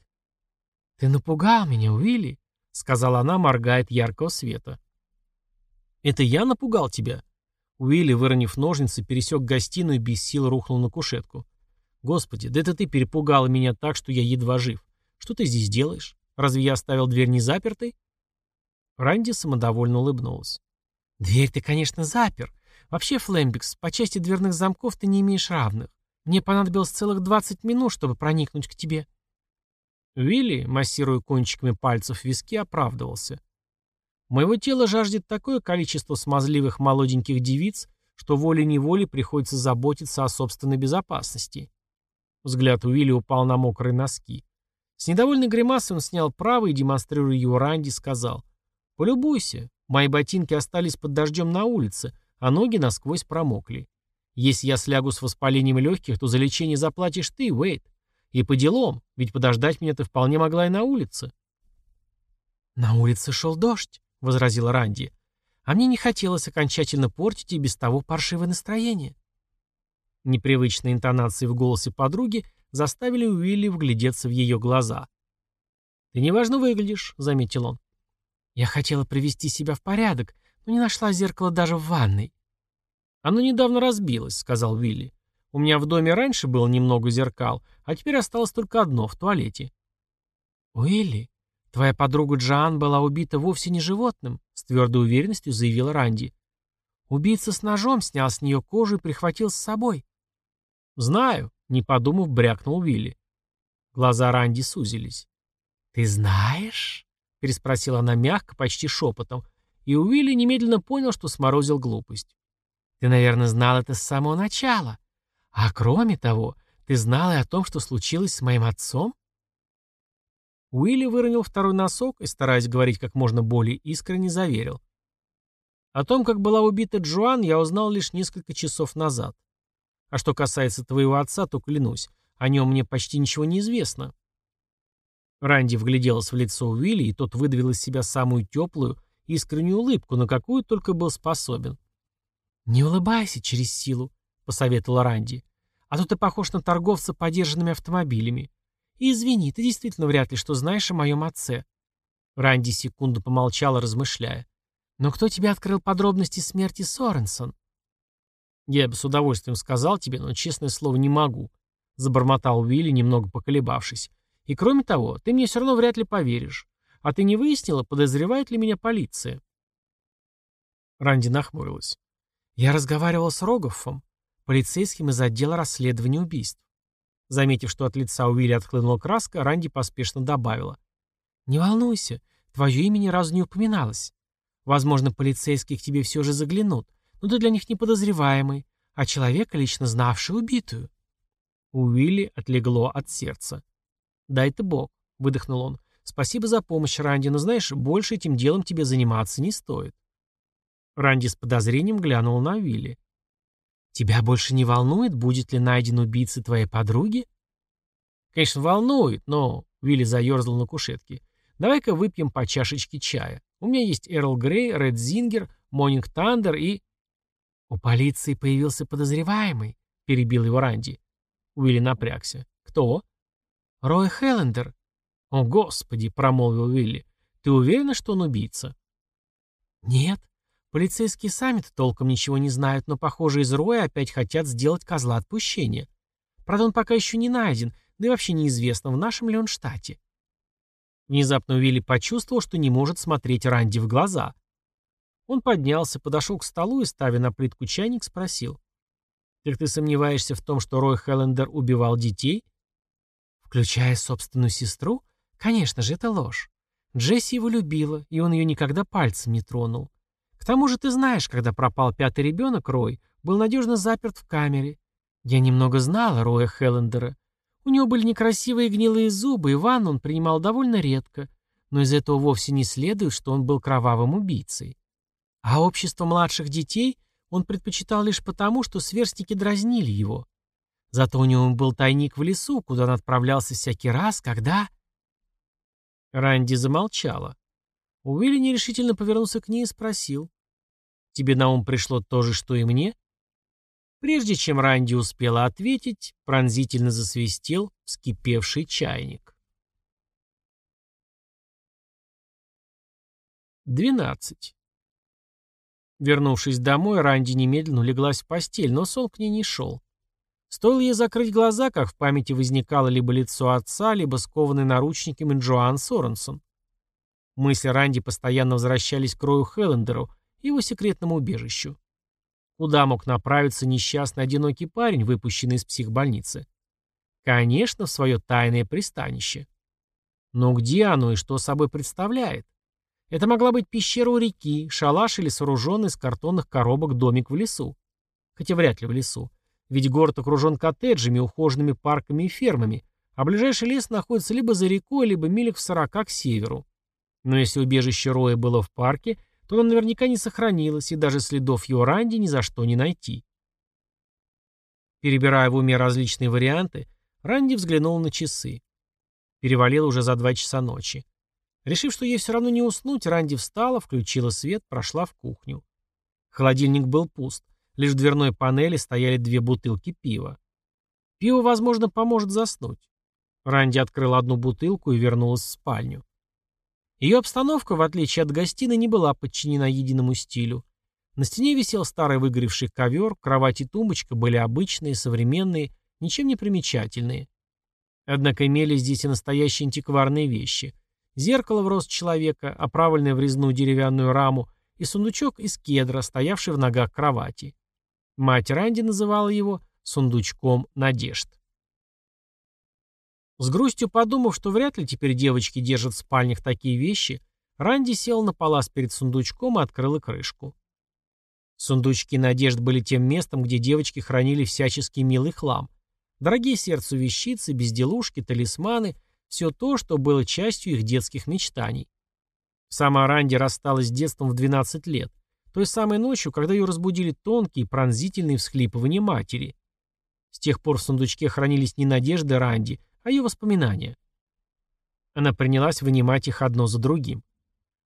A: «Ты напугал меня, Уилли», — сказала она, моргая от яркого света. «Это я напугал тебя?» Уилли, выронив ножницы, пересек гостиную и без сил рухнул на кушетку. «Господи, да это ты перепугала меня так, что я едва жив. Что ты здесь делаешь? Разве я оставил дверь не запертой?» Ранди самодовольно улыбнулась. «Дверь ты, конечно, запер. Вообще, Флембикс, по части дверных замков ты не имеешь равных. Мне понадобилось целых 20 минут, чтобы проникнуть к тебе». Уилли, массируя кончиками пальцев виски, оправдывался. Моего тела жаждет такое количество смазливых молоденьких девиц, что волей-неволей приходится заботиться о собственной безопасности. Взгляд Уилли упал на мокрые носки. С недовольной гримасой он снял правый и, демонстрируя его Ранди, сказал «Полюбуйся, мои ботинки остались под дождем на улице, а ноги насквозь промокли. Если я слягу с воспалением легких, то за лечение заплатишь ты, Уэйт. И по делам, ведь подождать меня ты вполне могла и на улице». «На улице шел дождь», — возразила Ранди. «А мне не хотелось окончательно портить и без того паршивое настроение». Непривычные интонации в голосе подруги заставили Уилли вглядеться в ее глаза. «Ты неважно выглядишь», — заметил он. «Я хотела привести себя в порядок, но не нашла зеркала даже в ванной». «Оно недавно разбилось», — сказал Уилли. «У меня в доме раньше было немного зеркал, а теперь осталось только одно в туалете». «Уилли, «Твоя подруга Джоан была убита вовсе не животным», — с твердой уверенностью заявила Ранди. «Убийца с ножом снял с нее кожу и прихватил с собой». «Знаю», — не подумав, брякнул Вилли. Глаза Ранди сузились. «Ты знаешь?» — переспросила она мягко, почти шепотом, и Уилли немедленно понял, что сморозил глупость. «Ты, наверное, знал это с самого начала. А кроме того, ты знал и о том, что случилось с моим отцом?» Уилли выронил второй носок и, стараясь говорить как можно более искренне, заверил. О том, как была убита Джоан, я узнал лишь несколько часов назад. А что касается твоего отца, то клянусь, о нем мне почти ничего не известно. Ранди вгляделась в лицо Уилли, и тот выдавил из себя самую теплую, искреннюю улыбку, на какую только был способен. «Не улыбайся через силу», — посоветовала Ранди.
B: А то ты похож на торговца подержанными автомобилями. И извини, ты действительно вряд ли что знаешь о моем отце». Ранди секунду помолчала, размышляя. «Но кто тебе открыл подробности смерти Соренсон?» «Я бы с удовольствием сказал тебе, но, честное слово, не могу», — забормотал Уилли, немного поколебавшись. «И кроме того, ты мне все равно вряд ли поверишь. А ты не выяснила, подозревает ли меня полиция?» Ранди нахмурилась. «Я разговаривал с Рогоффом, полицейским из отдела расследования убийств». Заметив, что от лица Уилли отхлынула краска, Ранди поспешно добавила. «Не волнуйся, твое имя ни разу не упоминалось. Возможно, полицейские к тебе все же заглянут, но ты для них не подозреваемый, а человека, лично знавший убитую». У Уилли отлегло от сердца. «Дай ты бог», — выдохнул он. «Спасибо за помощь, Ранди, но знаешь, больше этим делом тебе заниматься не стоит». Ранди с подозрением глянул на Уилли. «Тебя больше не волнует, будет ли найден убийца твоей подруги?» «Конечно, волнует, но...» — Уилли заерзал на кушетке. «Давай-ка выпьем по чашечке чая. У меня есть Эрл Грей, Ред Зингер, Монинг Тандер и...» «У полиции появился подозреваемый», — перебил его Ранди. Уилли напрягся. «Кто?» «Рой Хеллендер». «О, Господи!» — промолвил Уилли. «Ты уверена, что он убийца?» «Нет. Полицейские сами-то толком ничего не знают, но, похоже, из Роя опять хотят сделать козла отпущения. Правда, он пока еще не найден, да и вообще неизвестно, в нашем ли он штате». Внезапно Уилли почувствовал, что не может смотреть Ранди в глаза. Он поднялся, подошел к столу и, ставя на плитку чайник, спросил. «Так ты сомневаешься в том, что Рой Хеллендер убивал детей?» «Включая собственную сестру? Конечно же, это ложь. Джесси его любила, и он ее никогда пальцем не тронул. К тому же ты знаешь, когда пропал пятый ребенок, Рой был надежно заперт в камере. Я немного знала Роя Хеллендера. У него были некрасивые гнилые зубы, и ванну он принимал довольно редко, но из этого вовсе не следует, что он был кровавым убийцей. А общество младших детей он предпочитал лишь потому, что сверстники дразнили его. Зато у него был тайник в лесу, куда он отправлялся всякий раз, когда... Ранди замолчала. Уилли нерешительно повернулся к ней и спросил. «Тебе на ум пришло то же, что и мне?» Прежде чем Ранди успела ответить, пронзительно засвистел вскипевший чайник. 12. Вернувшись домой, Ранди немедленно улеглась в постель, но сон к ней не шел. Стоило ей закрыть глаза, как в памяти возникало либо лицо отца, либо скованный наручниками Джоан Соренсон. Мысли Ранди постоянно возвращались к Рою Хеллендеру и его секретному убежищу. Куда мог направиться несчастный одинокий парень, выпущенный из психбольницы? Конечно, в свое тайное пристанище. Но где оно и что собой представляет? Это могла быть пещера у реки, шалаш или сооруженный из картонных коробок домик в лесу. Хотя вряд ли в лесу. Ведь город окружен коттеджами, ухоженными парками и фермами, а ближайший лес находится либо за рекой, либо милях в сорока к северу. Но если убежище Роя было в парке, то оно наверняка не сохранилось, и даже следов его Ранди ни за что не найти. Перебирая в уме различные варианты, Ранди взглянул на часы. Перевалило уже за два часа ночи. Решив, что ей все равно не уснуть, Ранди встала, включила свет, прошла в кухню. Холодильник был пуст. Лишь в дверной панели стояли две бутылки пива. Пиво, возможно, поможет заснуть. Ранди открыла одну бутылку и вернулась в спальню. Ее обстановка, в отличие от гостиной, не была подчинена единому стилю. На стене висел старый выгоревший ковер, кровать и тумбочка были обычные, современные, ничем не примечательные. Однако имели здесь и настоящие антикварные вещи зеркало в рост человека, оправленное в резную деревянную раму, и сундучок из кедра, стоявший в ногах кровати. Мать Ранди называла его «сундучком надежд». С грустью подумав, что вряд ли теперь девочки держат в спальнях такие вещи, Ранди сел на палас перед сундучком и открыла крышку. Сундучки надежд были тем местом, где девочки хранили всяческий милый хлам. Дорогие сердцу вещицы, безделушки, талисманы — все то, что было частью их детских мечтаний. Сама Ранди рассталась с детством в 12 лет, той самой ночью, когда ее разбудили тонкие, пронзительные всхлипывания матери. С тех пор в сундучке хранились не надежды Ранди, а ее воспоминания. Она принялась вынимать их одно за другим.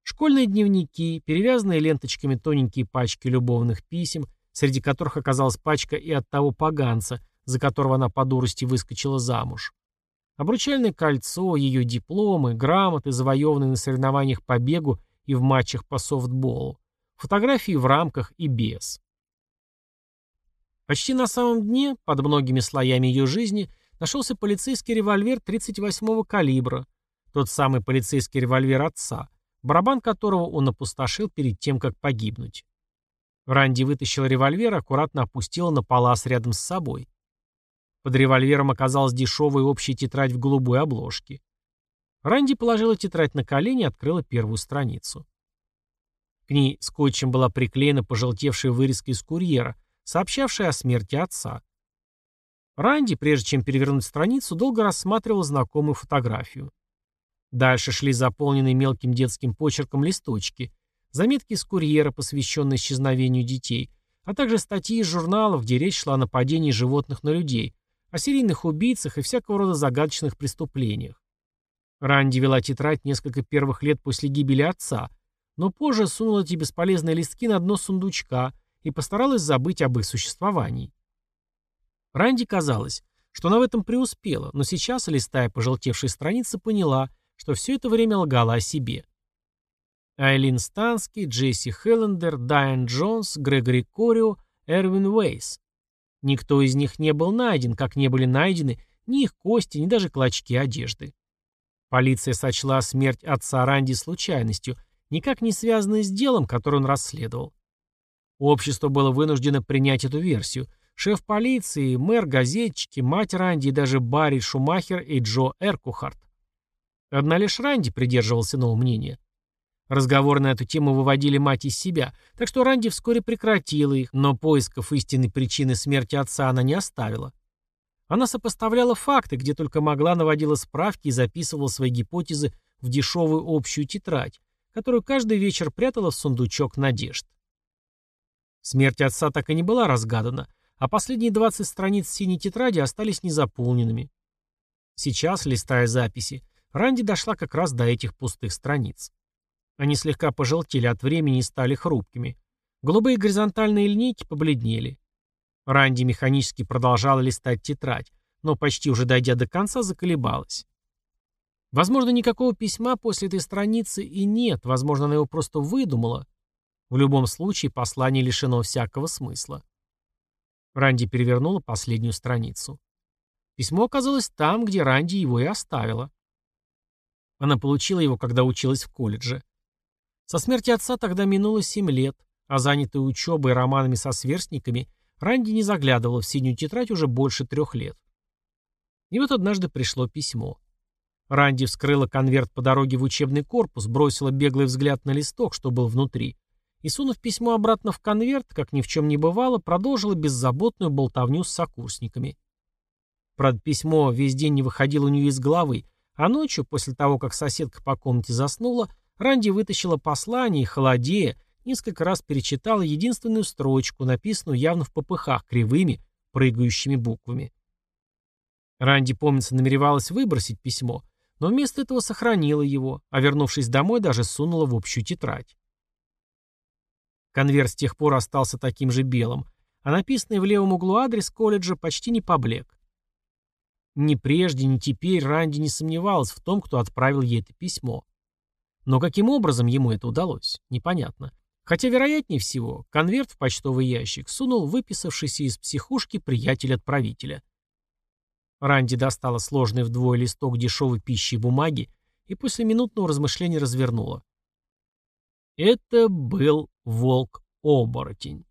B: Школьные дневники, перевязанные ленточками тоненькие пачки любовных писем, среди которых оказалась пачка и от того поганца,
A: за которого она по дурости выскочила замуж. Обручальное кольцо, ее дипломы, грамоты, завоеванные на соревнованиях по бегу и в матчах по софтболу, фотографии в рамках и без. Почти на самом дне, под многими слоями ее жизни, нашелся полицейский револьвер 38-го калибра, тот самый полицейский револьвер отца, барабан которого он опустошил перед тем, как погибнуть. Ранди вытащила револьвер и аккуратно опустила на палас рядом с собой. Под револьвером оказалась дешевая общая тетрадь в голубой обложке. Ранди положила тетрадь на колени и открыла первую страницу. К ней скотчем была приклеена пожелтевшая вырезка из курьера, сообщавшая о смерти отца. Ранди, прежде чем перевернуть страницу, долго рассматривал знакомую фотографию. Дальше шли заполненные мелким детским почерком листочки, заметки из курьера, посвященные исчезновению детей, а также статьи из журналов, где речь шла о нападении животных на людей, о серийных убийцах и всякого рода загадочных преступлениях. Ранди вела тетрадь несколько первых лет после гибели отца, но позже сунула эти бесполезные листки на дно сундучка и постаралась забыть об их существовании. Ранди казалось, что она в этом преуспела, но сейчас, листая пожелтевшие страницы, поняла, что все это время лгала о себе. Айлин Станский, Джесси Хеллендер, Дайан Джонс, Грегори Корио, Эрвин Уэйс. Никто из них не был найден, как не были найдены ни их кости, ни даже клочки одежды. Полиция сочла смерть отца Ранди случайностью, никак не связанной с делом, которое он расследовал. Общество было вынуждено принять эту версию. Шеф полиции, мэр, газетчики, мать Ранди и даже Барри Шумахер и Джо Эркухарт. Одна лишь Ранди придерживался нового мнения. Разговоры на эту тему выводили мать из себя, так что Ранди вскоре прекратила их, но поисков истинной причины смерти отца она не оставила. Она сопоставляла факты, где только могла, наводила справки и записывала свои гипотезы в дешевую общую тетрадь, которую каждый вечер прятала в сундучок надежд. Смерть отца так и не была разгадана, а последние 20 страниц синей тетради остались незаполненными. Сейчас, листая записи, Ранди дошла как раз до этих пустых страниц. Они слегка пожелтели от времени и стали хрупкими. Голубые горизонтальные линейки побледнели. Ранди механически продолжала листать тетрадь, но почти уже дойдя до конца, заколебалась. Возможно, никакого письма после этой страницы и нет, возможно, она его просто выдумала. В любом случае, послание лишено всякого смысла. Ранди перевернула последнюю страницу. Письмо оказалось там, где Ранди его и оставила. Она получила его, когда училась в колледже. Со смерти отца тогда минуло семь лет, а занятая учебой и романами со сверстниками, Ранди не заглядывала в синюю тетрадь уже больше трех лет. И вот однажды пришло письмо. Ранди вскрыла конверт по дороге в учебный корпус, бросила беглый взгляд на листок, что был внутри, и, сунув письмо обратно в конверт, как ни в чем не бывало, продолжила беззаботную болтовню с сокурсниками. Правда, письмо весь день не выходило у нее из головы, а ночью, после того, как соседка по комнате заснула, Ранди вытащила послание и, холодея, несколько раз перечитала единственную строчку, написанную явно в попыхах кривыми, прыгающими буквами. Ранди, помнится, намеревалась выбросить письмо, но вместо этого сохранила его, а вернувшись домой, даже сунула в общую тетрадь. Конверт с тех пор остался таким же белым, а написанный в левом углу адрес колледжа почти не поблек. Ни прежде, ни теперь Ранди не сомневалась в том, кто отправил ей это письмо. Но каким образом ему это удалось, непонятно. Хотя, вероятнее всего, конверт в почтовый ящик сунул выписавшийся из психушки приятель отправителя. Ранди достала сложный вдвое листок дешевой пищи и бумаги и после минутного размышления развернула. Это был волк-оборотень.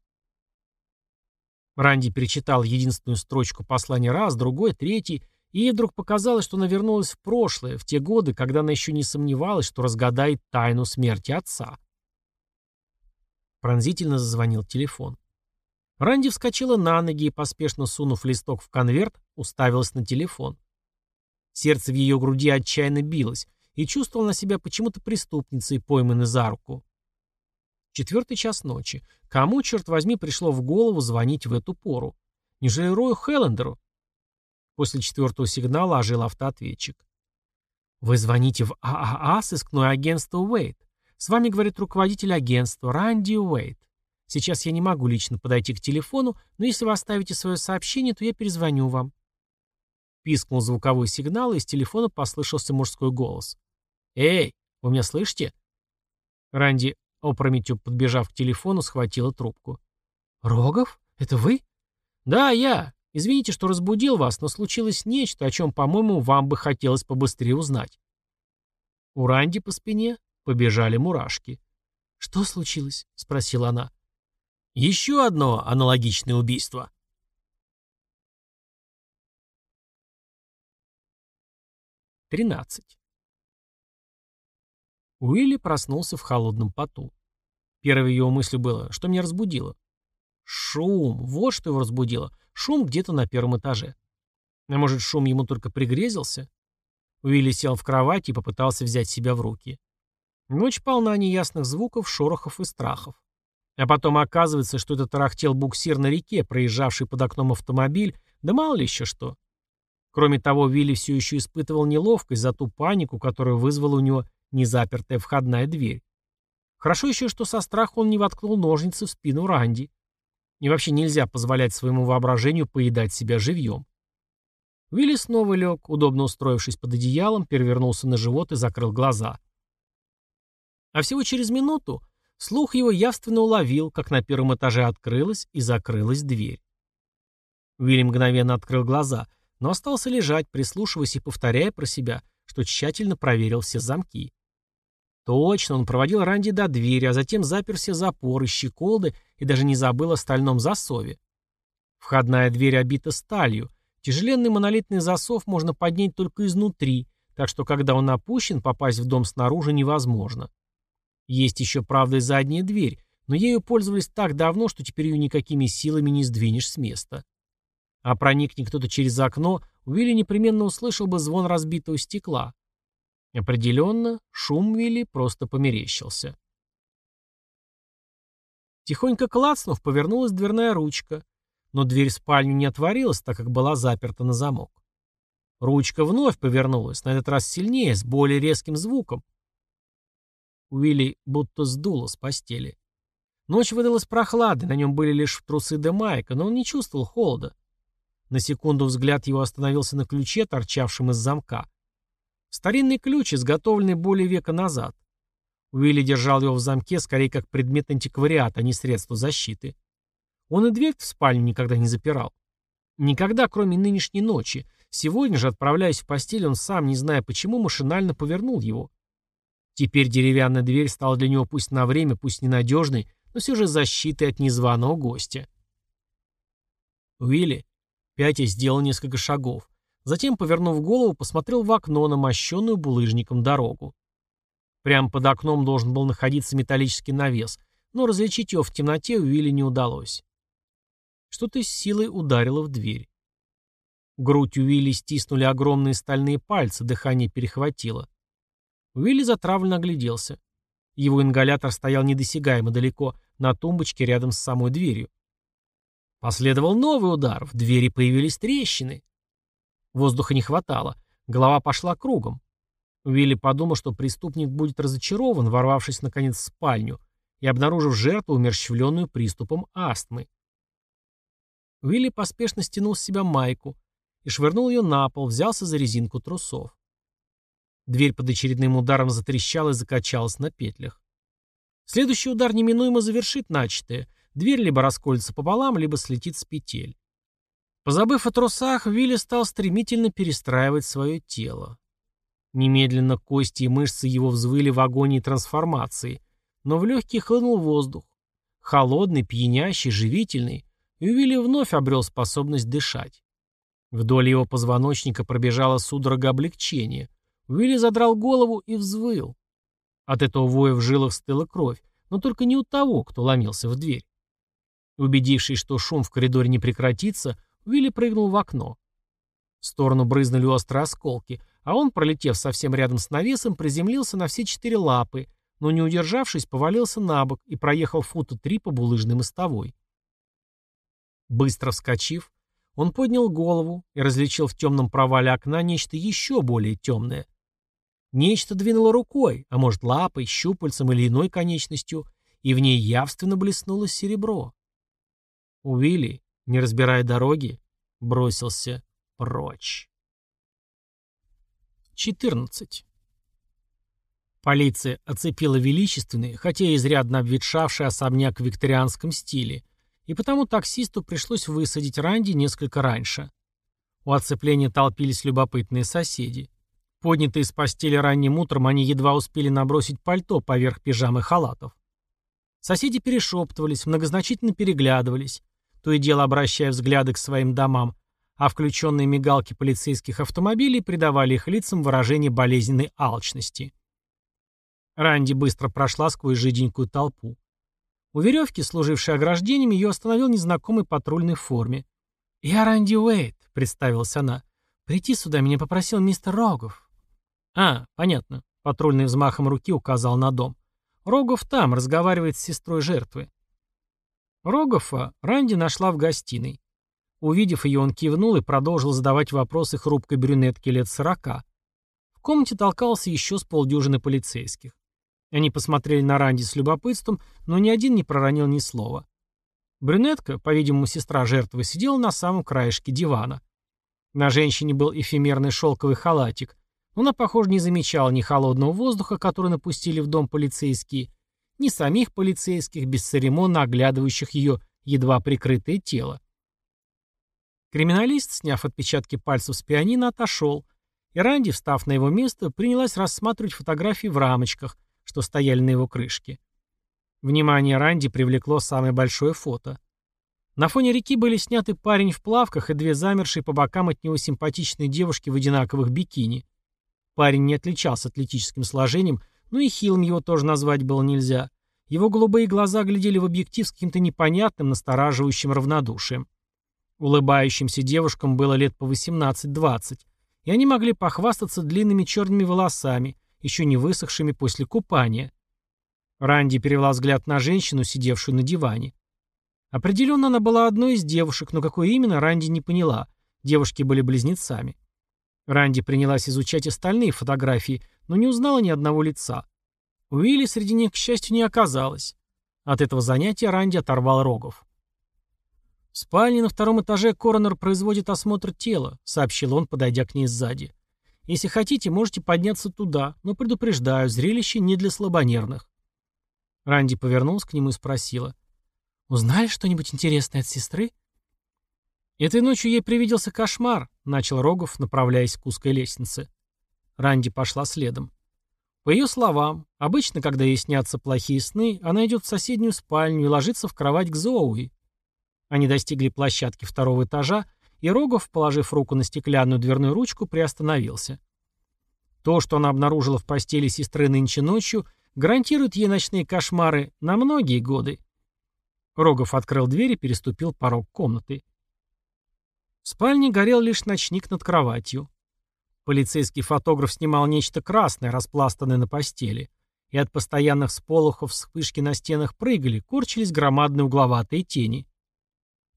A: Ранди перечитал единственную строчку послания раз, другой, третий, и ей вдруг показалось, что она вернулась в прошлое, в те годы, когда она еще не сомневалась, что разгадает тайну смерти отца. Пронзительно зазвонил телефон. Ранди вскочила на ноги и, поспешно сунув листок в конверт, уставилась на телефон. Сердце в ее груди отчаянно билось, и чувствовала на себя почему-то преступницей, пойманной за руку. Четвертый час ночи. Кому, черт возьми, пришло в голову звонить в эту пору? Неужели Рою Хеллендеру? После четвертого сигнала ожил автоответчик. «Вы звоните в ААА, сыскное агентство Уэйт. С вами говорит руководитель агентства Ранди Уэйт.
B: Сейчас я не могу лично подойти к телефону, но если вы оставите свое сообщение, то я перезвоню вам». Пискнул звуковой сигнал, и из телефона послышался мужской голос. «Эй, вы меня слышите?» Ранди, опрометью подбежав к телефону, схватила трубку. «Рогов? Это вы?» «Да, я. Извините, что разбудил вас, но случилось нечто, о чем, по-моему, вам бы хотелось побыстрее узнать». У Ранди по спине побежали мурашки. «Что случилось?» — спросила она. «Еще одно аналогичное убийство». Тринадцать. Уилли проснулся в холодном поту. Первой его мыслью было, что меня разбудило. Шум, вот что его разбудило. Шум где-то на первом этаже. А может, шум ему только пригрезился? Уилли сел в кровати и попытался взять себя в руки. Ночь полна неясных звуков, шорохов и страхов. А потом оказывается, что это тарахтел буксир на реке, проезжавший под окном автомобиль, да мало ли еще что. Кроме того, Вилли все еще испытывал неловкость за ту панику, которую вызвала у него незапертая входная дверь. Хорошо еще, что со страха он не воткнул ножницы в спину Ранди. И вообще нельзя позволять своему воображению поедать себя живьем. Вилли снова лег, удобно устроившись под одеялом, перевернулся на живот и закрыл глаза. А всего через минуту слух его явственно уловил, как на первом этаже открылась и закрылась дверь. Вилли мгновенно открыл глаза, но остался лежать, прислушиваясь и повторяя про себя, что тщательно проверил все замки. Точно, он проводил Ранди до двери, а затем запер все запоры, щеколды и даже не забыл о стальном засове. Входная дверь обита сталью. Тяжеленный монолитный засов можно поднять только изнутри, так что когда он опущен, попасть в дом снаружи невозможно. Есть еще, правда, и задняя дверь, но ею пользовались так давно, что теперь ее никакими силами не сдвинешь с места. А проникни кто-то через окно, Уилли непременно услышал бы звон разбитого стекла. Определенно, шум Вилли просто померещился. Тихонько клацнув, повернулась дверная ручка, но дверь в спальню не отворилась, так как была заперта на замок. Ручка вновь повернулась, на этот раз сильнее, с более резким звуком. Уилли будто сдуло с постели. Ночь выдалась прохладной, на нем были лишь трусы да майка, но он не чувствовал холода. На секунду взгляд его остановился на ключе, торчавшем из замка. Старинный ключ, изготовленный более века назад. Уилли держал его в замке скорее как предмет антиквариата, а не средство защиты. Он и дверь в спальню никогда не запирал. Никогда, кроме нынешней ночи. Сегодня же, отправляясь в постель, он сам, не зная почему, машинально повернул его. Теперь деревянная дверь стала для него пусть на время, пусть ненадежной, но все же защитой от незваного гостя. Уилли, пятя, сделал несколько шагов. Затем, повернув голову, посмотрел в окно на мощенную булыжником дорогу. Прямо под окном должен был находиться металлический навес, но различить его в темноте Уилли не удалось. Что-то с силой ударило в дверь. Грудь Уилли стиснули огромные стальные пальцы, дыхание перехватило. Уилли затравленно огляделся. Его ингалятор стоял недосягаемо далеко, на тумбочке рядом с самой дверью. Последовал новый удар, в двери появились трещины. Воздуха не хватало. Голова пошла кругом. Уилли подумал, что преступник будет разочарован, ворвавшись наконец в спальню и обнаружив жертву, умерщвленную приступом астмы. Уилли поспешно стянул с себя майку и швырнул ее на пол, взялся за резинку трусов. Дверь под очередным ударом затрещала и закачалась на петлях. Следующий удар неминуемо завершит начатое. Дверь либо расколется пополам, либо слетит с петель. Позабыв о трусах, Вилли стал стремительно перестраивать свое тело. Немедленно кости и мышцы его взвыли в агонии трансформации, но в легкие хлынул воздух. Холодный, пьянящий, живительный, и Уилли вновь обрел способность дышать. Вдоль его позвоночника пробежала судорога облегчения. Уилли задрал голову и взвыл. От этого воя в жилах стыла кровь, но только не у того, кто ломился в дверь. Убедившись, что шум в коридоре не прекратится, Уилли прыгнул в окно. В сторону брызнули острые осколки, а он, пролетев совсем рядом с навесом, приземлился на все четыре лапы, но не удержавшись, повалился на бок и проехал фута три по булыжной мостовой. Быстро вскочив, он поднял голову и различил в темном провале окна нечто еще более темное. Нечто двинуло рукой, а может лапой, щупальцем или иной конечностью,
A: и в ней явственно блеснуло серебро. Уилли, не разбирая дороги, бросился прочь. 14. Полиция оцепила величественный, хотя и изрядно обветшавший особняк в викторианском стиле, и потому таксисту пришлось высадить Ранди несколько раньше. У оцепления толпились любопытные соседи. Поднятые с постели ранним утром, они едва успели набросить пальто поверх пижамы халатов. Соседи перешептывались, многозначительно переглядывались, то и дело обращая взгляды к своим домам, а включенные мигалки полицейских автомобилей придавали их лицам выражение болезненной алчности. Ранди быстро прошла сквозь жиденькую толпу. У веревки, служившей ограждением, ее остановил незнакомый патрульный в форме. «Я Ранди Уэйт», — представилась она. «Прийти сюда меня попросил мистер Рогов». «А, понятно», — патрульный взмахом руки указал на дом. «Рогов там, разговаривает с сестрой жертвы». Рогофа Ранди нашла в гостиной. Увидев ее, он кивнул и продолжил задавать вопросы хрупкой брюнетке лет сорока. В комнате толкался еще с полдюжины полицейских. Они посмотрели на Ранди с любопытством, но ни один не проронил ни слова. Брюнетка, по-видимому, сестра жертвы, сидела на самом краешке дивана. На женщине был эфемерный шелковый халатик, она, похоже, не замечала ни холодного воздуха, который напустили в дом полицейские, ни самих полицейских, бесцеремонно оглядывающих ее едва прикрытое тело. Криминалист, сняв отпечатки пальцев с пианино, отошел, и Ранди, встав на его место, принялась рассматривать фотографии в рамочках, что стояли на его крышке. Внимание Ранди привлекло самое большое фото. На фоне реки были сняты парень в плавках и две замершие по бокам от него симпатичные девушки в одинаковых бикини. Парень не отличался атлетическим сложением, но и хилым его тоже назвать было нельзя. Его голубые глаза глядели в объектив с каким-то непонятным, настораживающим равнодушием. Улыбающимся девушкам было лет по 18-20, и они могли похвастаться длинными черными волосами, еще не высохшими после купания. Ранди перевела взгляд на женщину, сидевшую на диване. Определенно она была одной из девушек, но какой именно, Ранди не поняла. Девушки были близнецами. Ранди принялась изучать остальные фотографии, но не узнала ни одного лица. Уилли среди них, к счастью, не оказалось. От этого занятия Ранди оторвал Рогов. «В спальне на втором этаже коронер производит осмотр тела», — сообщил он, подойдя к ней сзади. Если хотите, можете подняться туда, но предупреждаю, зрелище не для слабонервных. Ранди повернулась к нему и спросила. «Узнали что-нибудь интересное от сестры?» «Этой ночью ей привиделся кошмар», — начал Рогов, направляясь к узкой лестнице. Ранди пошла следом. По ее словам, обычно, когда ей снятся плохие сны, она идет в соседнюю спальню и ложится в кровать к Зоуи. Они достигли площадки второго этажа, и Рогов, положив руку на стеклянную дверную ручку, приостановился. То, что она обнаружила в постели сестры нынче ночью, гарантирует ей ночные кошмары на многие годы. Рогов открыл дверь и переступил порог комнаты. В спальне горел лишь ночник над кроватью. Полицейский фотограф снимал нечто красное, распластанное на постели, и от постоянных сполохов вспышки на стенах прыгали, корчились громадные угловатые тени.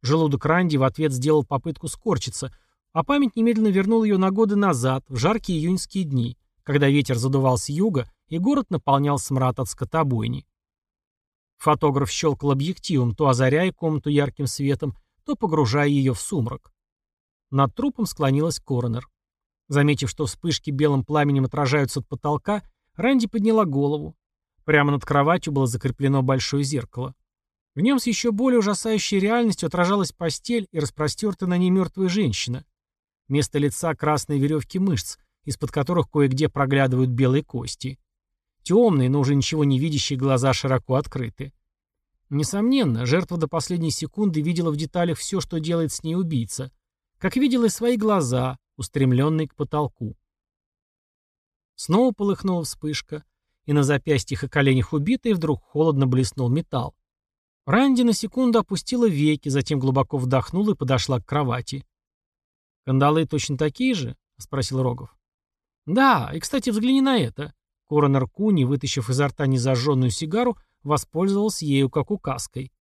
A: Желудок Ранди в ответ сделал попытку скорчиться, а память немедленно вернул ее на годы назад, в жаркие июньские дни, когда ветер задувал с юга, и город наполнял смрад от скотобойни. Фотограф щелкал объективом, то озаряя комнату ярким светом, то погружая ее в сумрак. Над трупом склонилась коронер. Заметив, что вспышки белым пламенем отражаются от потолка, Ранди подняла голову. Прямо над кроватью было закреплено большое зеркало. В нем с еще более ужасающей реальностью отражалась постель и распростертая на ней мертвая женщина. Вместо лица красные веревки мышц, из-под которых кое-где проглядывают белые кости. Темные, но уже ничего не видящие глаза широко открыты. Несомненно, жертва до последней секунды видела в деталях все, что делает с ней убийца. Как видела и свои глаза, устремленные к потолку. Снова полыхнула вспышка, и на запястьях и коленях убитой вдруг холодно блеснул металл. Ранди на секунду опустила веки, затем глубоко вдохнула и подошла к кровати. «Кандалы точно такие же?» — спросил Рогов. «Да, и, кстати, взгляни на это». Коронер Куни, вытащив изо рта незажженную сигару, воспользовался ею как указкой.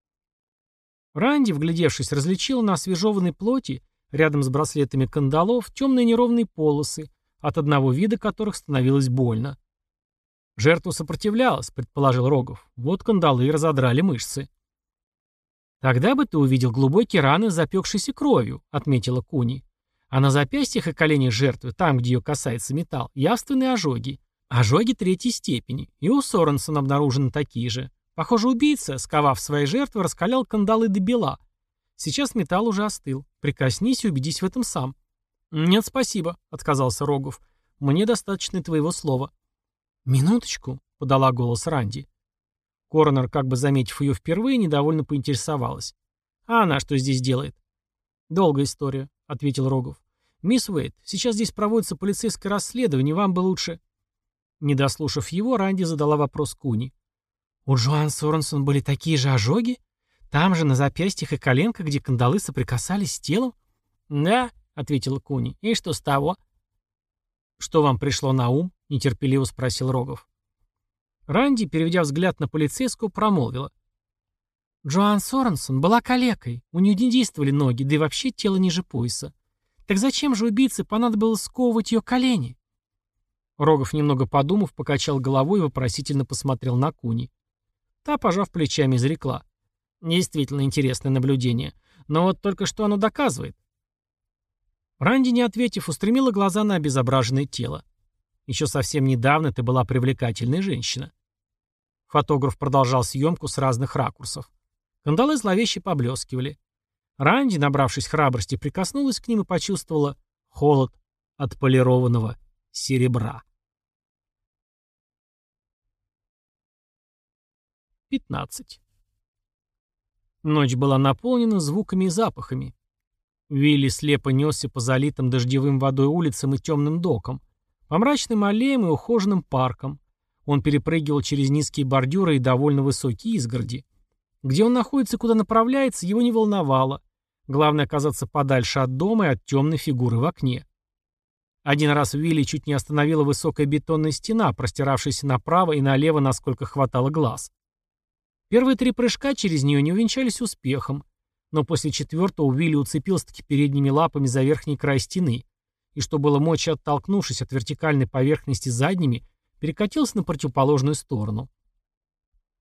A: Ранди, вглядевшись, различила на освежеванной плоти, рядом с браслетами кандалов, темные неровные полосы, от одного вида которых становилось больно. Жертва сопротивлялась, предположил Рогов. Вот кандалы разодрали мышцы.
B: «Тогда бы ты увидел глубокие раны, запекшиеся кровью», — отметила Куни. «А на запястьях и коленях жертвы, там, где ее касается металл, явственные ожоги. Ожоги третьей степени. И у Соренсона обнаружены такие же. Похоже, убийца, сковав свои жертвы, раскалял кандалы до бела. Сейчас металл уже остыл. Прикоснись и убедись в этом сам». «Нет, спасибо», — отказался Рогов. «Мне достаточно твоего слова». «Минуточку», — подала голос Ранди. Коронер, как бы заметив ее впервые, недовольно поинтересовалась. «А она что здесь делает?» «Долгая история», — ответил Рогов. «Мисс Уэйт, сейчас здесь проводится полицейское расследование, вам бы лучше...» Не дослушав его, Ранди задала вопрос Куни. «У Джоан Соренсон были такие же ожоги? Там же, на запястьях и коленках, где кандалы соприкасались с телом?»
A: «Да», — ответила Куни. «И что с того?»
B: «Что вам пришло на ум?» — нетерпеливо спросил Рогов. Ранди, переведя взгляд на полицейскую, промолвила. Джоан Соренсон была калекой, у нее не действовали ноги, да и вообще тело ниже пояса. Так зачем же убийце понадобилось сковывать ее колени? Рогов, немного подумав, покачал головой и вопросительно посмотрел на Куни. Та, пожав плечами, изрекла. Действительно интересное наблюдение. Но вот только что оно доказывает. Ранди, не ответив, устремила глаза на обезображенное тело. Еще совсем недавно ты была привлекательной женщина. Фотограф продолжал съемку с разных ракурсов. Кандалы зловеще поблескивали. Ранди, набравшись храбрости, прикоснулась к ним и почувствовала холод от полированного серебра. 15. Ночь была наполнена звуками и запахами. Вилли слепо несся по залитым дождевым водой улицам и темным докам, по мрачным аллеям и ухоженным паркам. Он перепрыгивал через низкие бордюры и довольно высокие изгороди. Где он находится и куда направляется, его не волновало. Главное оказаться подальше от дома и от темной фигуры в окне. Один раз Вилли чуть не остановила высокая бетонная стена, простиравшаяся направо и налево, насколько хватало глаз. Первые три прыжка через нее не увенчались успехом, но после четвертого Вилли уцепился-таки передними лапами за верхний край стены и, что было мочи оттолкнувшись от вертикальной поверхности задними, перекатился на противоположную сторону.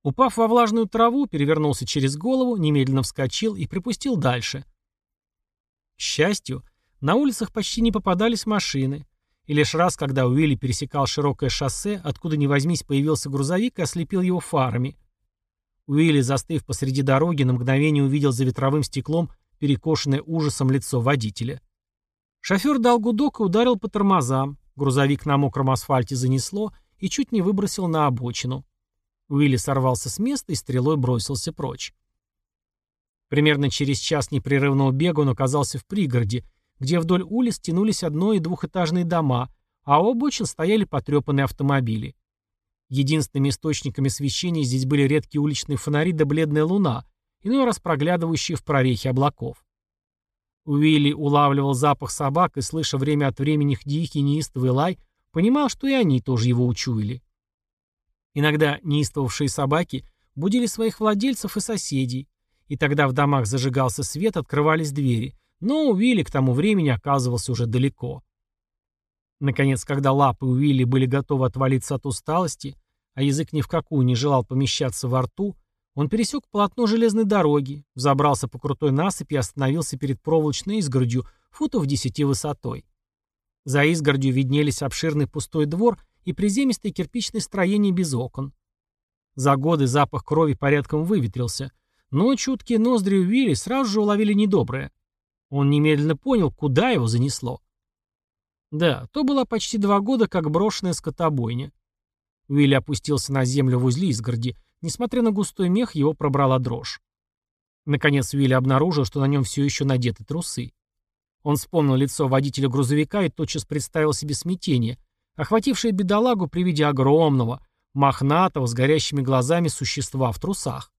B: Упав во влажную траву, перевернулся через голову, немедленно вскочил и припустил дальше. К счастью, на улицах почти не попадались машины, и лишь раз, когда Уилли пересекал широкое шоссе, откуда ни возьмись появился грузовик и ослепил его фарами. Уилли, застыв посреди дороги, на мгновение увидел за ветровым стеклом перекошенное ужасом лицо водителя. Шофер дал гудок и ударил по тормозам. Грузовик на мокром асфальте занесло и чуть не выбросил на обочину. Уилли сорвался с места и стрелой бросился прочь. Примерно через час непрерывного бега он оказался в пригороде, где вдоль улиц тянулись одно- и двухэтажные дома, а у обочин стояли потрепанные автомобили. Единственными источниками освещения здесь были редкие уличные фонари да бледная луна, иной раз проглядывающие в прорехи облаков. Уилли улавливал запах собак и, слыша время от времени их дикий неистовый лай, понимал, что и они тоже его учуяли. Иногда неистовавшие собаки будили своих владельцев и соседей, и тогда в домах зажигался свет, открывались двери, но Уилли к тому времени оказывался уже далеко. Наконец, когда лапы Уилли были готовы отвалиться от усталости, а язык ни в какую не желал помещаться во рту, он пересек полотно железной дороги, взобрался по крутой насыпи и остановился перед проволочной изгородью футов десяти высотой. За изгородью виднелись обширный пустой двор и приземистое кирпичное строение без окон. За годы запах крови порядком выветрился, но чуткие ноздри Уилли сразу же уловили недоброе. Он немедленно понял, куда его занесло. Да, то было почти два года, как брошенная скотобойня. Уилли опустился на землю возле изгороди, Несмотря на густой мех, его пробрала дрожь. Наконец Уилли обнаружил, что на нем все еще надеты трусы. Он вспомнил лицо водителя грузовика и тотчас представил себе смятение, охватившее бедолагу при виде огромного, мохнатого, с горящими глазами существа в трусах.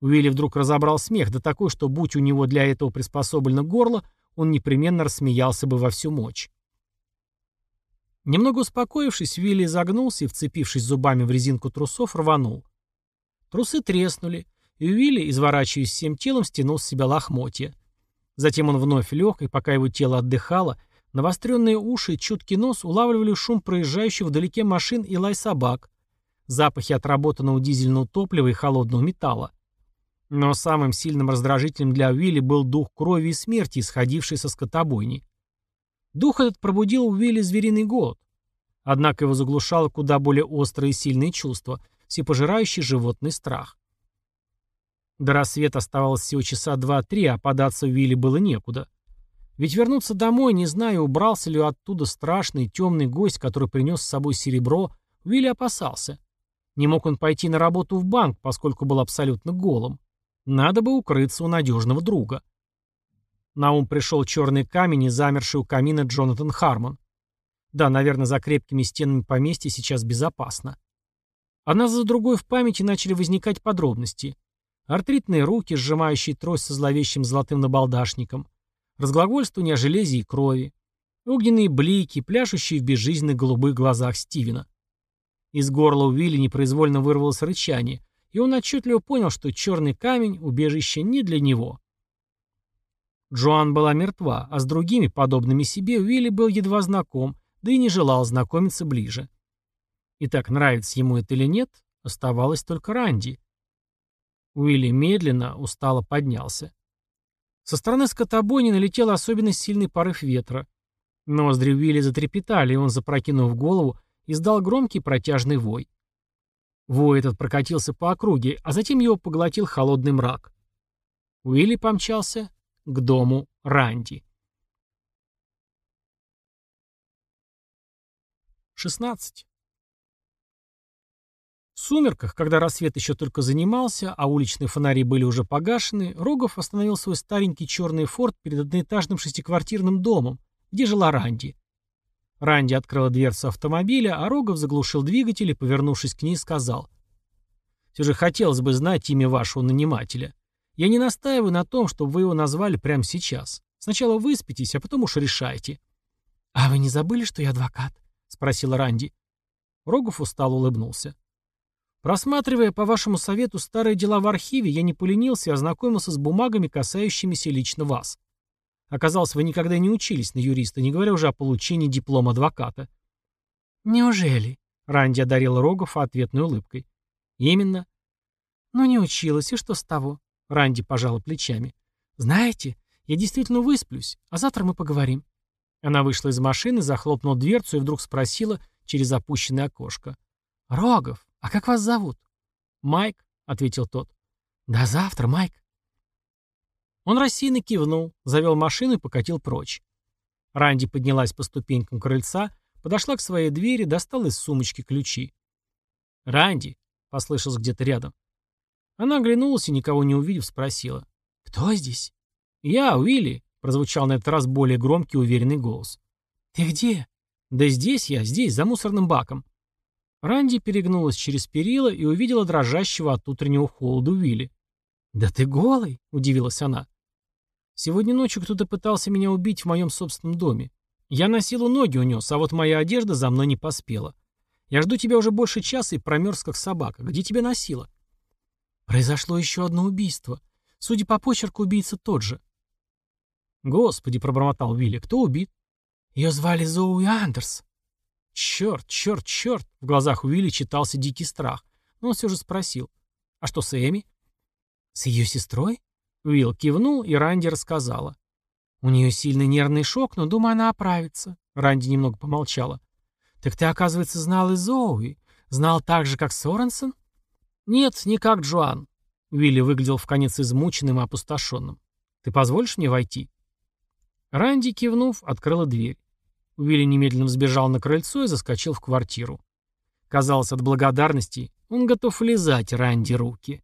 B: Уилли вдруг разобрал смех, да такой, что, будь у него для этого приспособлено горло, он непременно рассмеялся бы во всю мощь. Немного успокоившись, Вилли загнулся и, вцепившись зубами в резинку трусов, рванул. Трусы треснули, и Уилли, изворачиваясь всем телом, стянул с себя лохмотья. Затем он вновь лег, и пока его тело отдыхало, навостренные уши и чуткий нос улавливали шум проезжающих вдалеке машин и лай собак,
A: запахи отработанного дизельного топлива и холодного металла. Но самым сильным раздражителем для Уилли был дух крови и смерти, исходивший со скотобойни. Дух этот пробудил у Уилли звериный голод. Однако его заглушало куда более острые и сильные чувства, всепожирающий животный страх. До рассвета оставалось всего часа два-три, а податься Уилли было некуда. Ведь вернуться домой, не зная, убрался ли оттуда страшный темный гость, который принес с собой серебро, Уилли опасался. Не мог он пойти на работу в банк, поскольку был абсолютно голым. Надо бы укрыться у надежного друга. На ум пришел черный камень и замерший у камина Джонатан Хармон. Да, наверное, за крепкими стенами поместья сейчас безопасно. Одна за другой в памяти начали возникать подробности. Артритные руки, сжимающие трость со зловещим золотым набалдашником. Разглагольствование о железе и крови. Огненные блики, пляшущие в безжизненных голубых глазах Стивена. Из горла Уилли непроизвольно вырвалось рычание, и он отчетливо понял, что черный камень — убежище не для него. Джоан была мертва, а с другими, подобными себе, Уилли был едва знаком, да и не желал знакомиться ближе. И так нравится ему это или нет, оставалось только Ранди. Уилли медленно, устало поднялся. Со стороны скотобойни налетел особенно сильный порыв ветра. Ноздри Уилли затрепетали, и он, запрокинув голову, издал громкий протяжный вой. Вой этот прокатился по округе, а затем его поглотил холодный мрак. Уилли помчался к дому Ранди. 16. В сумерках, когда рассвет еще только занимался, а уличные фонари были уже погашены, Рогов остановил свой старенький черный форт перед одноэтажным шестиквартирным домом, где жила Ранди. Ранди открыла дверцу автомобиля, а Рогов заглушил двигатель и, повернувшись к ней, сказал. «Все же хотелось бы знать имя вашего нанимателя. Я не настаиваю на том, чтобы вы его назвали прямо сейчас. Сначала выспитесь, а потом уж решайте».
B: «А вы не забыли, что я адвокат?» — спросила Ранди.
A: Рогов устало улыбнулся. Просматривая по вашему совету старые дела в архиве, я не поленился и ознакомился с бумагами, касающимися лично вас. Оказалось, вы никогда не учились на юриста, не говоря уже о получении диплома адвоката.
B: Неужели?
A: Ранди одарил Рогов ответной улыбкой. Именно.
B: Ну не училась, и что с того?
A: Ранди пожала плечами.
B: Знаете, я действительно высплюсь, а завтра мы поговорим.
A: Она вышла из машины, захлопнула дверцу и вдруг спросила через опущенное окошко.
B: «Рогов, «А как вас зовут?»
A: «Майк», — ответил тот.
B: «До завтра, Майк».
A: Он рассеянно кивнул, завел машину и покатил прочь. Ранди поднялась по ступенькам крыльца, подошла к своей двери, достала из сумочки ключи. «Ранди», — послышалось где-то рядом. Она оглянулась и, никого не увидев, спросила.
B: «Кто здесь?»
A: «Я, Уилли», — прозвучал на этот раз более громкий уверенный голос.
B: «Ты где?»
A: «Да здесь я, здесь, за мусорным баком». Ранди перегнулась через перила и увидела дрожащего от утреннего холода Уилли.
B: «Да ты голый!» — удивилась она.
A: «Сегодня ночью кто-то пытался меня убить в моем собственном доме. Я на силу ноги унес, а вот моя одежда за мной не поспела. Я жду тебя уже больше часа и промерз, как собака. Где тебя носило?»
B: «Произошло еще одно убийство. Судя по почерку, убийца тот же».
A: «Господи!» — пробормотал Уилли. «Кто убит?»
B: «Ее звали Зоуи Андерс».
A: Черт, черт, черт! В глазах Уилли читался дикий страх. Но он все же спросил. А что с Эми?
B: С ее сестрой?
A: Уилл кивнул, и Ранди рассказала.
B: У нее сильный нервный шок, но, думаю, она оправится. Ранди немного помолчала. Так ты, оказывается, знал и Зоуи. Знал так же, как Соренсон?
A: Нет, не как Джоан. Уилли выглядел в конец измученным и опустошенным. Ты позволишь мне войти? Ранди, кивнув, открыла дверь. Уилли немедленно сбежал на крыльцо и заскочил в квартиру. Казалось, от благодарности он готов лизать Ранди руки.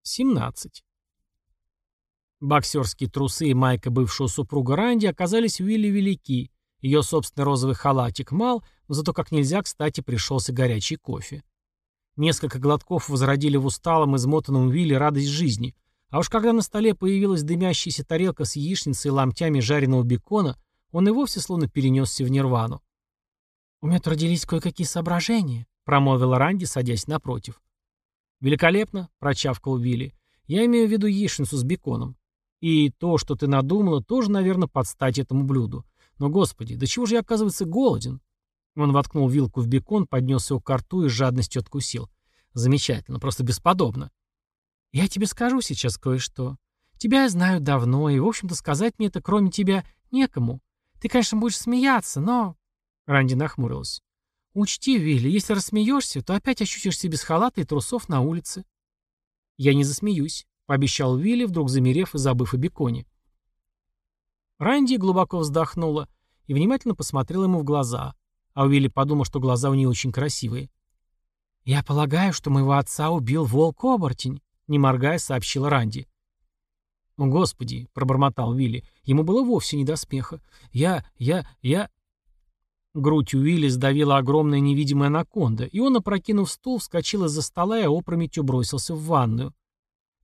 A: Семнадцать. Боксерские трусы и майка бывшего супруга Ранди оказались Уилли велики. Ее собственный розовый халатик мал, но зато как нельзя кстати пришелся горячий кофе. Несколько глотков возродили в усталом, измотанном Уилли радость жизни — а уж когда на столе появилась дымящаяся тарелка с яичницей и ломтями жареного бекона, он и вовсе словно перенесся в нирвану.
B: «У меня родились кое-какие соображения», —
A: промолвила Ранди, садясь напротив. «Великолепно», — прочавкал Вилли. «Я имею в виду яичницу с беконом. И то, что ты надумала, тоже, наверное, под стать этому блюду. Но, господи, до чего же я, оказывается, голоден? Он воткнул вилку в бекон, поднес его к рту и с жадностью откусил. Замечательно, просто бесподобно. Я тебе скажу сейчас кое-что. Тебя я знаю давно, и, в общем-то, сказать мне это, кроме тебя, некому. Ты, конечно, будешь смеяться, но...» Ранди нахмурилась. «Учти, Вилли, если рассмеешься, то опять ощутишься без халата и трусов на улице». «Я не засмеюсь», — пообещал Вилли, вдруг замерев и забыв о беконе. Ранди глубоко вздохнула и внимательно посмотрела ему в глаза, а Уилли подумал, что глаза у нее очень красивые. «Я полагаю, что моего отца убил волк-оборотень», — не моргая, сообщила Ранди. «О, Господи!» — пробормотал Вилли. Ему было вовсе не до смеха. «Я... я... я...» Грудь Уилли сдавила огромная невидимая анаконда, и он, опрокинув стул, вскочил из-за стола и опрометью бросился в ванную.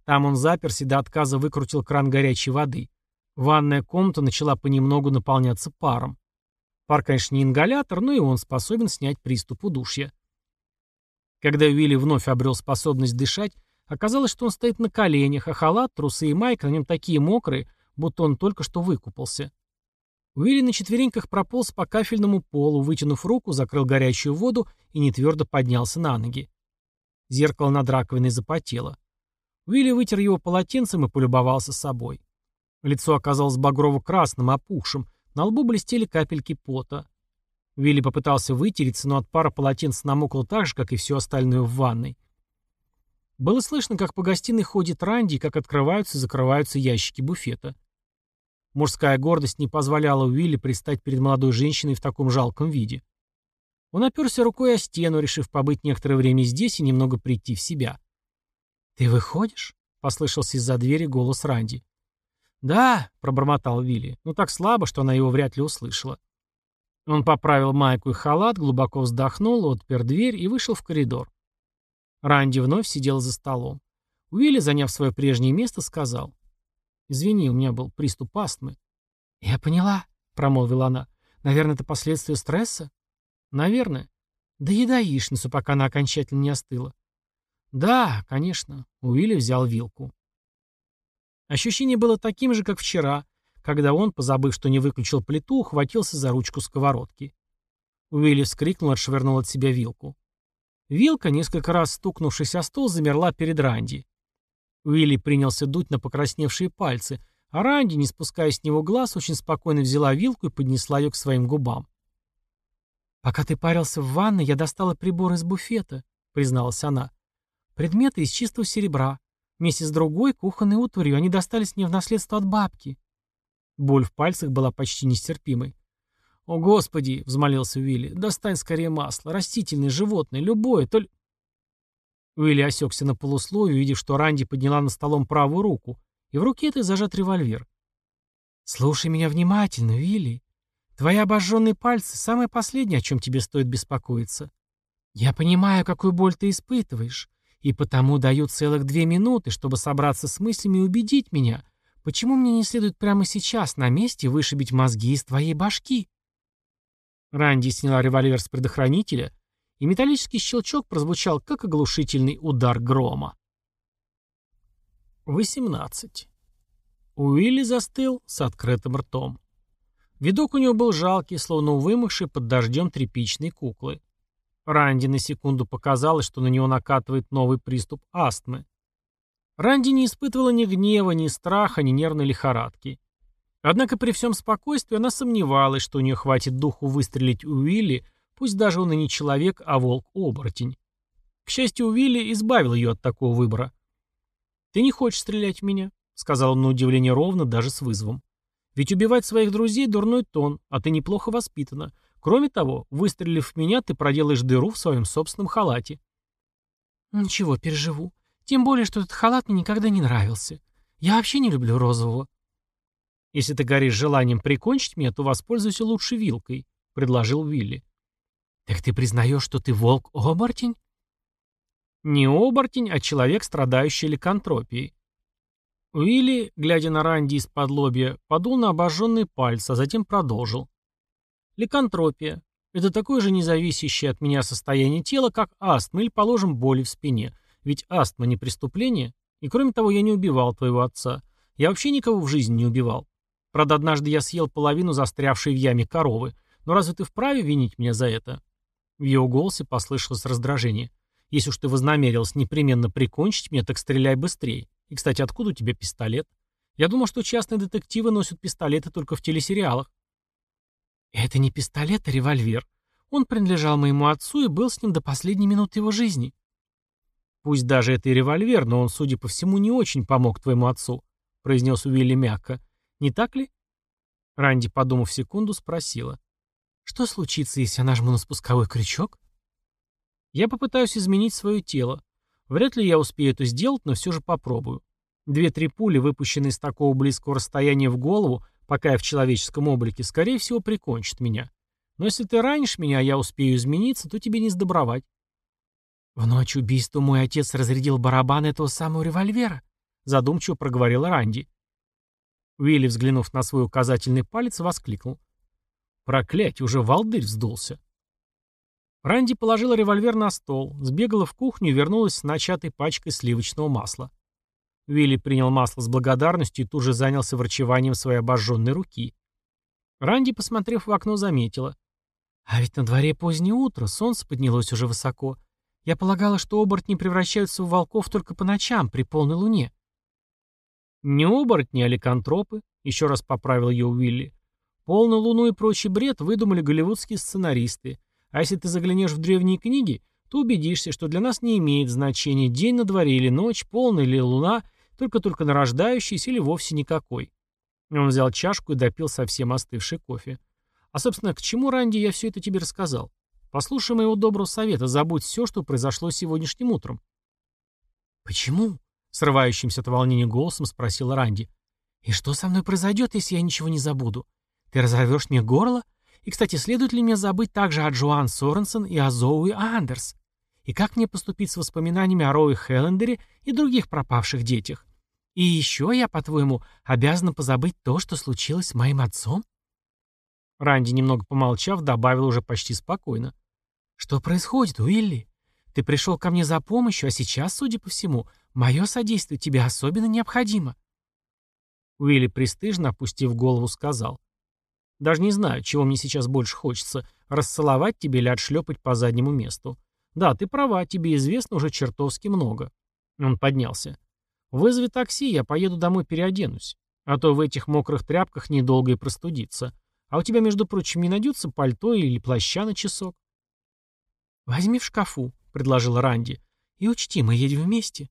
A: Там он заперся до отказа выкрутил кран горячей воды. Ванная комната начала понемногу наполняться паром. Пар, конечно, не ингалятор, но и он способен снять приступ удушья. Когда Уилли вновь обрел способность дышать, Оказалось, что он стоит на коленях, а халат, трусы и майка на нем такие мокрые, будто он только что выкупался. Уилли на четвереньках прополз по кафельному полу, вытянув руку, закрыл горячую воду и нетвердо поднялся на ноги. Зеркало над раковиной запотело. Уилли вытер его полотенцем и полюбовался собой. Лицо оказалось багрово-красным, опухшим, на лбу блестели капельки пота. Уилли попытался вытереться, но от пара полотенца намокло так же, как и все остальное в ванной. Было слышно, как по гостиной ходит Ранди как открываются и закрываются ящики буфета. Мужская гордость не позволяла Уилли предстать перед молодой женщиной в таком жалком виде. Он оперся рукой о стену, решив побыть некоторое время здесь и немного прийти в себя. «Ты выходишь?» — послышался из-за двери голос Ранди. «Да», — пробормотал Вилли, но так слабо, что она его вряд ли услышала. Он поправил майку и халат, глубоко вздохнул, отпер дверь и вышел в коридор. Ранди вновь сидел за столом. Уилли, заняв свое прежнее место, сказал. «Извини, у меня был приступ астмы». «Я поняла», — промолвила она. «Наверное, это последствия стресса?» «Наверное». «Да еда яичницу, пока она окончательно не остыла». «Да, конечно». Уилли взял вилку. Ощущение было таким же, как вчера, когда он, позабыв, что не выключил плиту, ухватился за ручку сковородки. Уилли вскрикнул и отшвырнул от себя вилку. Вилка, несколько раз стукнувшись о стол, замерла перед Ранди. Уилли принялся дуть на покрасневшие пальцы, а Ранди, не спуская с него глаз, очень спокойно взяла вилку и поднесла ее к своим губам. «Пока ты парился в ванной, я достала прибор из буфета», — призналась она. «Предметы из чистого серебра. Вместе с другой кухонной утварью они достались мне в наследство от бабки». Боль в пальцах была почти нестерпимой. «О, Господи!» — взмолился Уилли. «Достань скорее масло. Растительное, животное, любое, только...» Уилли осекся на полусловие, увидев, что Ранди подняла на столом правую руку, и в руке этой зажат револьвер. «Слушай меня внимательно, Уилли. Твои обожженные пальцы — самое последнее, о чем тебе стоит беспокоиться. Я понимаю, какую боль ты испытываешь, и потому даю целых две минуты, чтобы собраться с мыслями и убедить меня, почему мне не следует прямо сейчас на месте вышибить мозги из твоей башки». Ранди сняла револьвер с предохранителя, и металлический щелчок прозвучал, как оглушительный удар грома. 18. Уилли застыл с открытым ртом. Видок у него был жалкий, словно у вымывшей под дождем тряпичной куклы. Ранди на секунду показалось, что на него накатывает новый приступ астмы. Ранди не испытывала ни гнева, ни страха, ни нервной лихорадки. Однако при всем спокойствии она сомневалась, что у нее хватит духу выстрелить у Уилли, пусть даже он и не человек, а волк-оборотень. К счастью, Уилли избавил ее от такого выбора. «Ты не хочешь стрелять в меня», — сказал он на удивление ровно, даже с вызовом. «Ведь убивать своих друзей — дурной тон, а ты неплохо воспитана. Кроме того, выстрелив в меня, ты проделаешь дыру в своем собственном халате». «Ничего, переживу. Тем более, что этот халат мне никогда не нравился. Я вообще не люблю розового. «Если ты горишь желанием прикончить меня, то воспользуйся лучше вилкой», — предложил Вилли. «Так ты признаешь, что ты волк-оборотень?» «Не оборотень, а человек, страдающий ликантропией». Уилли, глядя на Ранди из-под лобья, подул на обожженные пальцы, а затем продолжил. «Ликантропия — это такое же независящее от меня состояние тела, как астма или, положим, боли в спине. Ведь астма не преступление, и кроме того, я не убивал твоего отца. Я вообще никого в жизни не убивал. Правда, однажды я съел половину застрявшей в яме коровы. Но разве ты вправе винить меня за это?» В его голосе послышалось раздражение. «Если уж ты вознамерился непременно прикончить меня, так стреляй быстрее. И, кстати, откуда у тебя пистолет? Я думал, что частные детективы носят пистолеты только в телесериалах». «Это не пистолет, а револьвер. Он принадлежал моему отцу и был с ним до последней минуты его жизни». «Пусть даже это и револьвер, но он, судя по всему, не очень помог твоему отцу», — произнес Уилли мягко. «Не так ли?» Ранди, подумав секунду, спросила. «Что случится, если я нажму на спусковой крючок?» «Я попытаюсь изменить свое тело. Вряд ли я успею это сделать, но все же попробую. Две-три пули, выпущенные с такого близкого расстояния в голову, пока я в человеческом облике, скорее всего, прикончат меня. Но если ты ранишь меня, а я успею измениться, то тебе не сдобровать. «В ночь убийства мой отец разрядил барабан этого самого револьвера», задумчиво проговорила Ранди. Уилли, взглянув на свой указательный палец, воскликнул. «Проклятье, уже волдырь вздулся». Ранди положила револьвер на стол, сбегала в кухню и вернулась с начатой пачкой сливочного масла. Уилли принял масло с благодарностью и тут же занялся врачеванием своей обожженной руки. Ранди, посмотрев в окно, заметила. «А ведь на дворе позднее утро, солнце поднялось уже высоко. Я полагала, что оборотни превращаются в волков только по ночам, при полной луне. Не оборотни, а ликантропы, еще раз поправил ее Уилли. Полную луну и прочий бред выдумали голливудские сценаристы. А если ты заглянешь в древние книги, то убедишься, что для нас не имеет значения день на дворе или ночь, полная или луна, только-только нарождающаяся или вовсе никакой. Он взял чашку и допил совсем остывший кофе. А, собственно, к чему, Ранди, я все это тебе рассказал? Послушай моего доброго совета, забудь все, что произошло сегодняшним утром. «Почему?» — срывающимся от волнения голосом спросил Ранди. «И что со мной произойдет, если я ничего не забуду? Ты разорвешь мне горло? И, кстати, следует ли мне забыть также о Джоан Соренсон и о Зоуи Андерс? И как мне поступить с воспоминаниями о Роуи Хеллендере и других пропавших детях? И еще я, по-твоему, обязана позабыть то, что случилось с моим отцом?» Ранди, немного помолчав, добавил уже почти спокойно. «Что происходит, Уилли? Ты пришел ко мне за помощью, а сейчас, судя по всему, мое содействие тебе особенно необходимо». Уилли пристыжно, опустив голову, сказал. «Даже не знаю, чего мне сейчас больше хочется, расцеловать тебе или отшлепать по заднему месту. Да, ты права, тебе известно уже чертовски много». Он поднялся. «Вызови такси, я поеду домой переоденусь. А то в этих мокрых тряпках недолго и простудиться. А у тебя, между прочим, не найдется пальто или плаща на часок?» «Возьми в шкафу», — предложила Ранди. «И учти, мы едем вместе».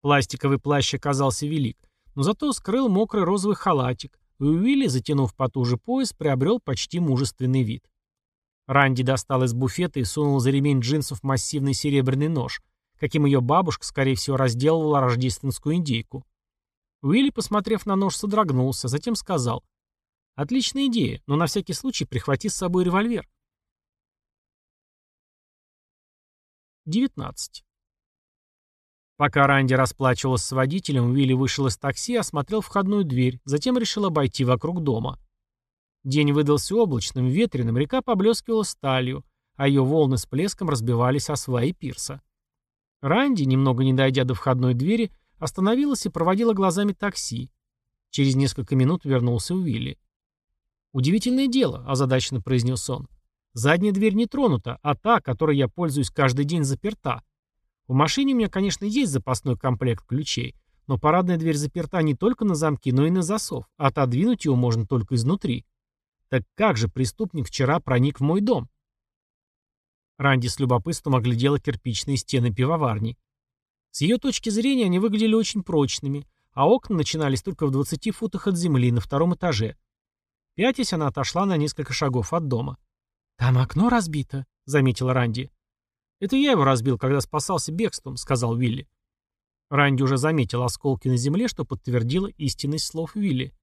A: Пластиковый плащ оказался велик, но зато скрыл мокрый розовый халатик, и Уилли, затянув потуже пояс, приобрел почти мужественный вид. Ранди достал из буфета и сунул за ремень джинсов массивный серебряный нож, каким ее бабушка, скорее всего, разделывала рождественскую индейку. Уилли, посмотрев на нож, содрогнулся, затем сказал. «Отличная идея, но на всякий случай прихвати с собой револьвер». 19. Пока Ранди расплачивалась с водителем, Уилли вышел из такси осмотрел входную дверь, затем решил обойти вокруг дома. День выдался облачным, ветреным, река поблескивала сталью, а ее волны с плеском разбивались о сваи пирса. Ранди, немного не дойдя до входной двери, остановилась и проводила глазами такси. Через несколько минут вернулся Уилли. «Удивительное дело», — озадаченно произнес он. Задняя дверь не тронута, а та, которой я пользуюсь каждый день, заперта. В машине у меня, конечно, есть запасной комплект ключей, но парадная дверь заперта не только на замки, но и на засов, а отодвинуть его можно только изнутри. Так как же преступник вчера проник в мой дом? Ранди с любопытством оглядела кирпичные стены пивоварни. С ее точки зрения они выглядели очень прочными, а окна начинались только в 20 футах от земли на втором этаже. Пятясь, она отошла на несколько шагов от дома. «Там окно разбито», — заметил Ранди. «Это я его разбил, когда спасался бегством», — сказал Вилли. Ранди уже заметил осколки на земле, что подтвердило истинность слов Вилли.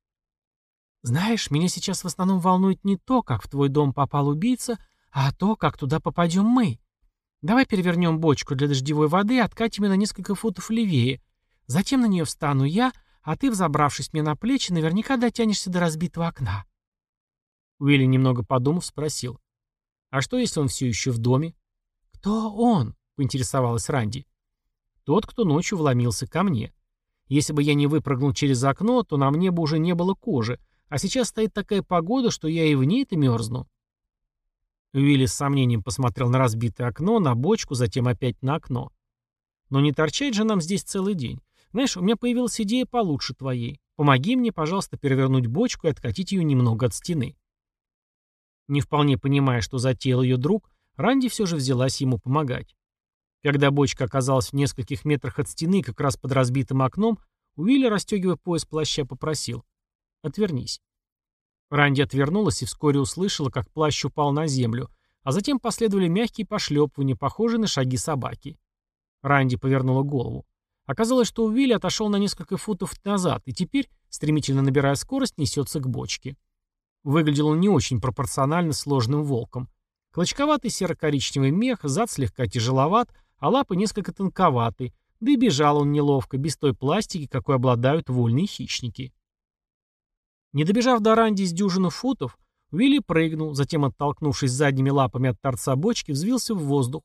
A: «Знаешь, меня сейчас в основном волнует не то, как в твой дом попал убийца, а то, как туда попадем мы. Давай перевернем бочку для дождевой воды и откатим ее на несколько футов левее. Затем на нее встану я, а ты, взобравшись мне на плечи, наверняка дотянешься до разбитого окна». Уилли, немного подумав, спросил. А что, если он все еще в доме? Кто он? Поинтересовалась Ранди. Тот, кто ночью вломился ко мне. Если бы я не выпрыгнул через окно, то на мне бы уже не было кожи, а сейчас стоит такая погода, что я и в ней-то мерзну. Уилли с сомнением посмотрел на разбитое окно, на бочку, затем опять на окно. Но не торчать же нам здесь целый день. Знаешь, у меня появилась идея получше твоей. Помоги мне, пожалуйста, перевернуть бочку и откатить ее немного от стены. Не вполне понимая, что затеял ее друг, Ранди все же взялась ему помогать. Когда бочка оказалась в нескольких метрах от стены, как раз под разбитым окном, Уилли, расстегивая пояс плаща, попросил. «Отвернись». Ранди отвернулась и вскоре услышала, как плащ упал на землю, а затем последовали мягкие пошлепывания, похожие на шаги собаки. Ранди повернула голову. Оказалось, что Уилли отошел на несколько футов назад и теперь, стремительно набирая скорость, несется к бочке. Выглядел он не очень пропорционально сложным волком. Клочковатый серо-коричневый мех, зад слегка тяжеловат, а лапы несколько тонковаты, да и бежал он неловко, без той пластики, какой обладают вольные хищники. Не добежав до ранди с дюжину футов, Уилли прыгнул, затем, оттолкнувшись задними лапами от торца бочки, взвился в воздух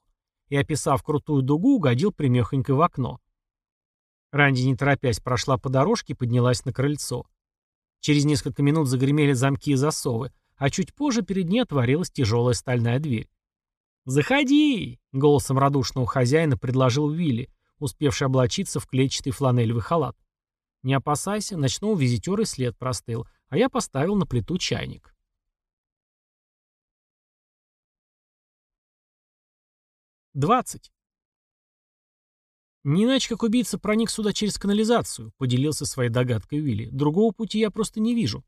A: и, описав крутую дугу, угодил примехонько в окно. Ранди, не торопясь, прошла по дорожке и поднялась на крыльцо. Через несколько минут загремели замки и засовы, а чуть позже перед ней отворилась тяжелая стальная дверь. «Заходи!» — голосом радушного хозяина предложил Уилли, успевший облачиться в клетчатый фланелевый халат. «Не опасайся, ночного визитера и след простыл, а я поставил на плиту чайник». Двадцать. «Не иначе, как убийца проник сюда через канализацию», — поделился своей догадкой Уилли. «Другого пути я просто не вижу».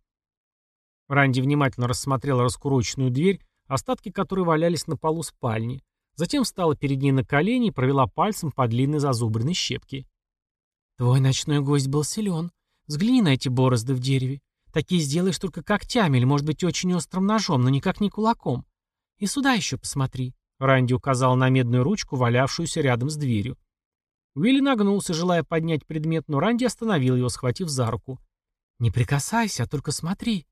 A: Ранди внимательно рассмотрел раскуроченную дверь, остатки которой валялись на полу спальни. Затем встала перед ней на колени и провела пальцем по длинной зазубренной щепке. «Твой ночной гость был силен. Взгляни на эти борозды в дереве. Такие сделаешь только когтями или, может быть, очень острым ножом, но никак не кулаком. И сюда еще посмотри». Ранди указал на медную ручку, валявшуюся рядом с дверью. Уилли нагнулся, желая поднять предмет, но Ранди остановил его, схватив за руку. «Не прикасайся, а только смотри».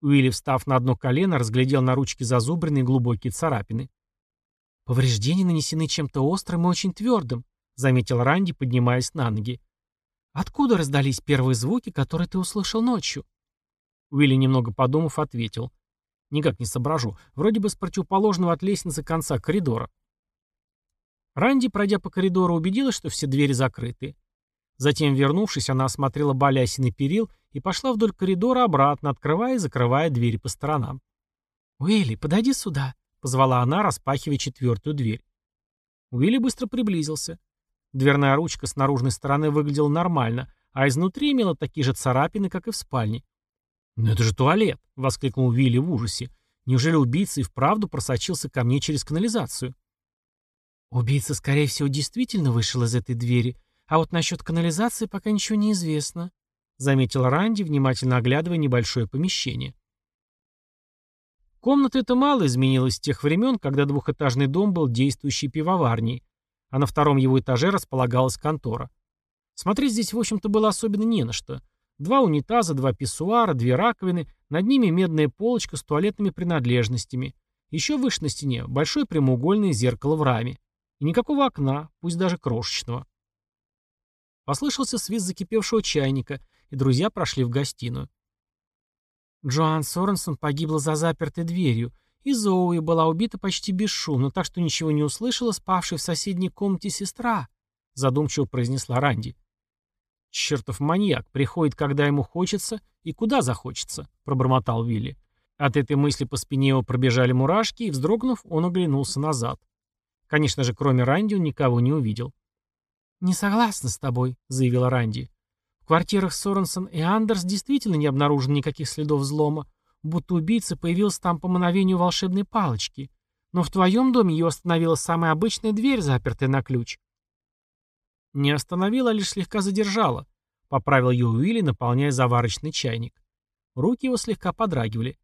A: Уилли, встав на одно колено, разглядел на ручке зазубренные глубокие царапины. «Повреждения нанесены чем-то острым и очень твердым», — заметил Ранди, поднимаясь на ноги. «Откуда раздались первые звуки, которые ты услышал ночью?» Уилли, немного подумав, ответил. «Никак не соображу. Вроде бы с противоположного от лестницы конца коридора». Ранди, пройдя по коридору, убедилась, что все двери закрыты. Затем, вернувшись, она осмотрела балясины перил и пошла вдоль коридора обратно, открывая и закрывая двери по сторонам. «Уилли, подойди сюда», — позвала она, распахивая четвертую дверь. Уилли быстро приблизился. Дверная ручка с наружной стороны выглядела нормально, а изнутри имела такие же царапины, как и в спальне. «Но это же туалет!» — воскликнул Уилли в ужасе. «Неужели убийца и вправду просочился ко мне через канализацию?» Убийца, скорее всего, действительно вышел из этой двери, а вот насчет канализации пока ничего не известно, заметил Ранди, внимательно оглядывая небольшое помещение. Комната эта мало изменилась с тех времен, когда двухэтажный дом был действующей пивоварней, а на втором его этаже располагалась контора. Смотреть здесь, в общем-то, было особенно не на что. Два унитаза, два писсуара, две раковины, над ними медная полочка с туалетными принадлежностями. Еще выше на стене большое прямоугольное зеркало в раме. И никакого окна, пусть даже крошечного. Послышался свист закипевшего чайника, и друзья прошли в гостиную. Джоан Соренсон погибла за запертой дверью, и Зоуи была убита почти бесшумно, так что ничего не услышала спавшая в соседней комнате сестра, задумчиво произнесла Ранди. «Чертов маньяк, приходит, когда ему хочется и куда захочется», — пробормотал Вилли. От этой мысли по спине его пробежали мурашки, и, вздрогнув, он оглянулся назад. Конечно же, кроме Ранди он никого не увидел. «Не согласна с тобой», — заявила Ранди. «В квартирах Соренсон и Андерс действительно не обнаружено никаких следов взлома, будто убийца появился там по мановению волшебной палочки. Но в твоем доме ее остановила самая обычная дверь, запертая на ключ». «Не остановила, а лишь слегка задержала», — поправил ее Уилли, наполняя заварочный чайник. Руки его слегка подрагивали.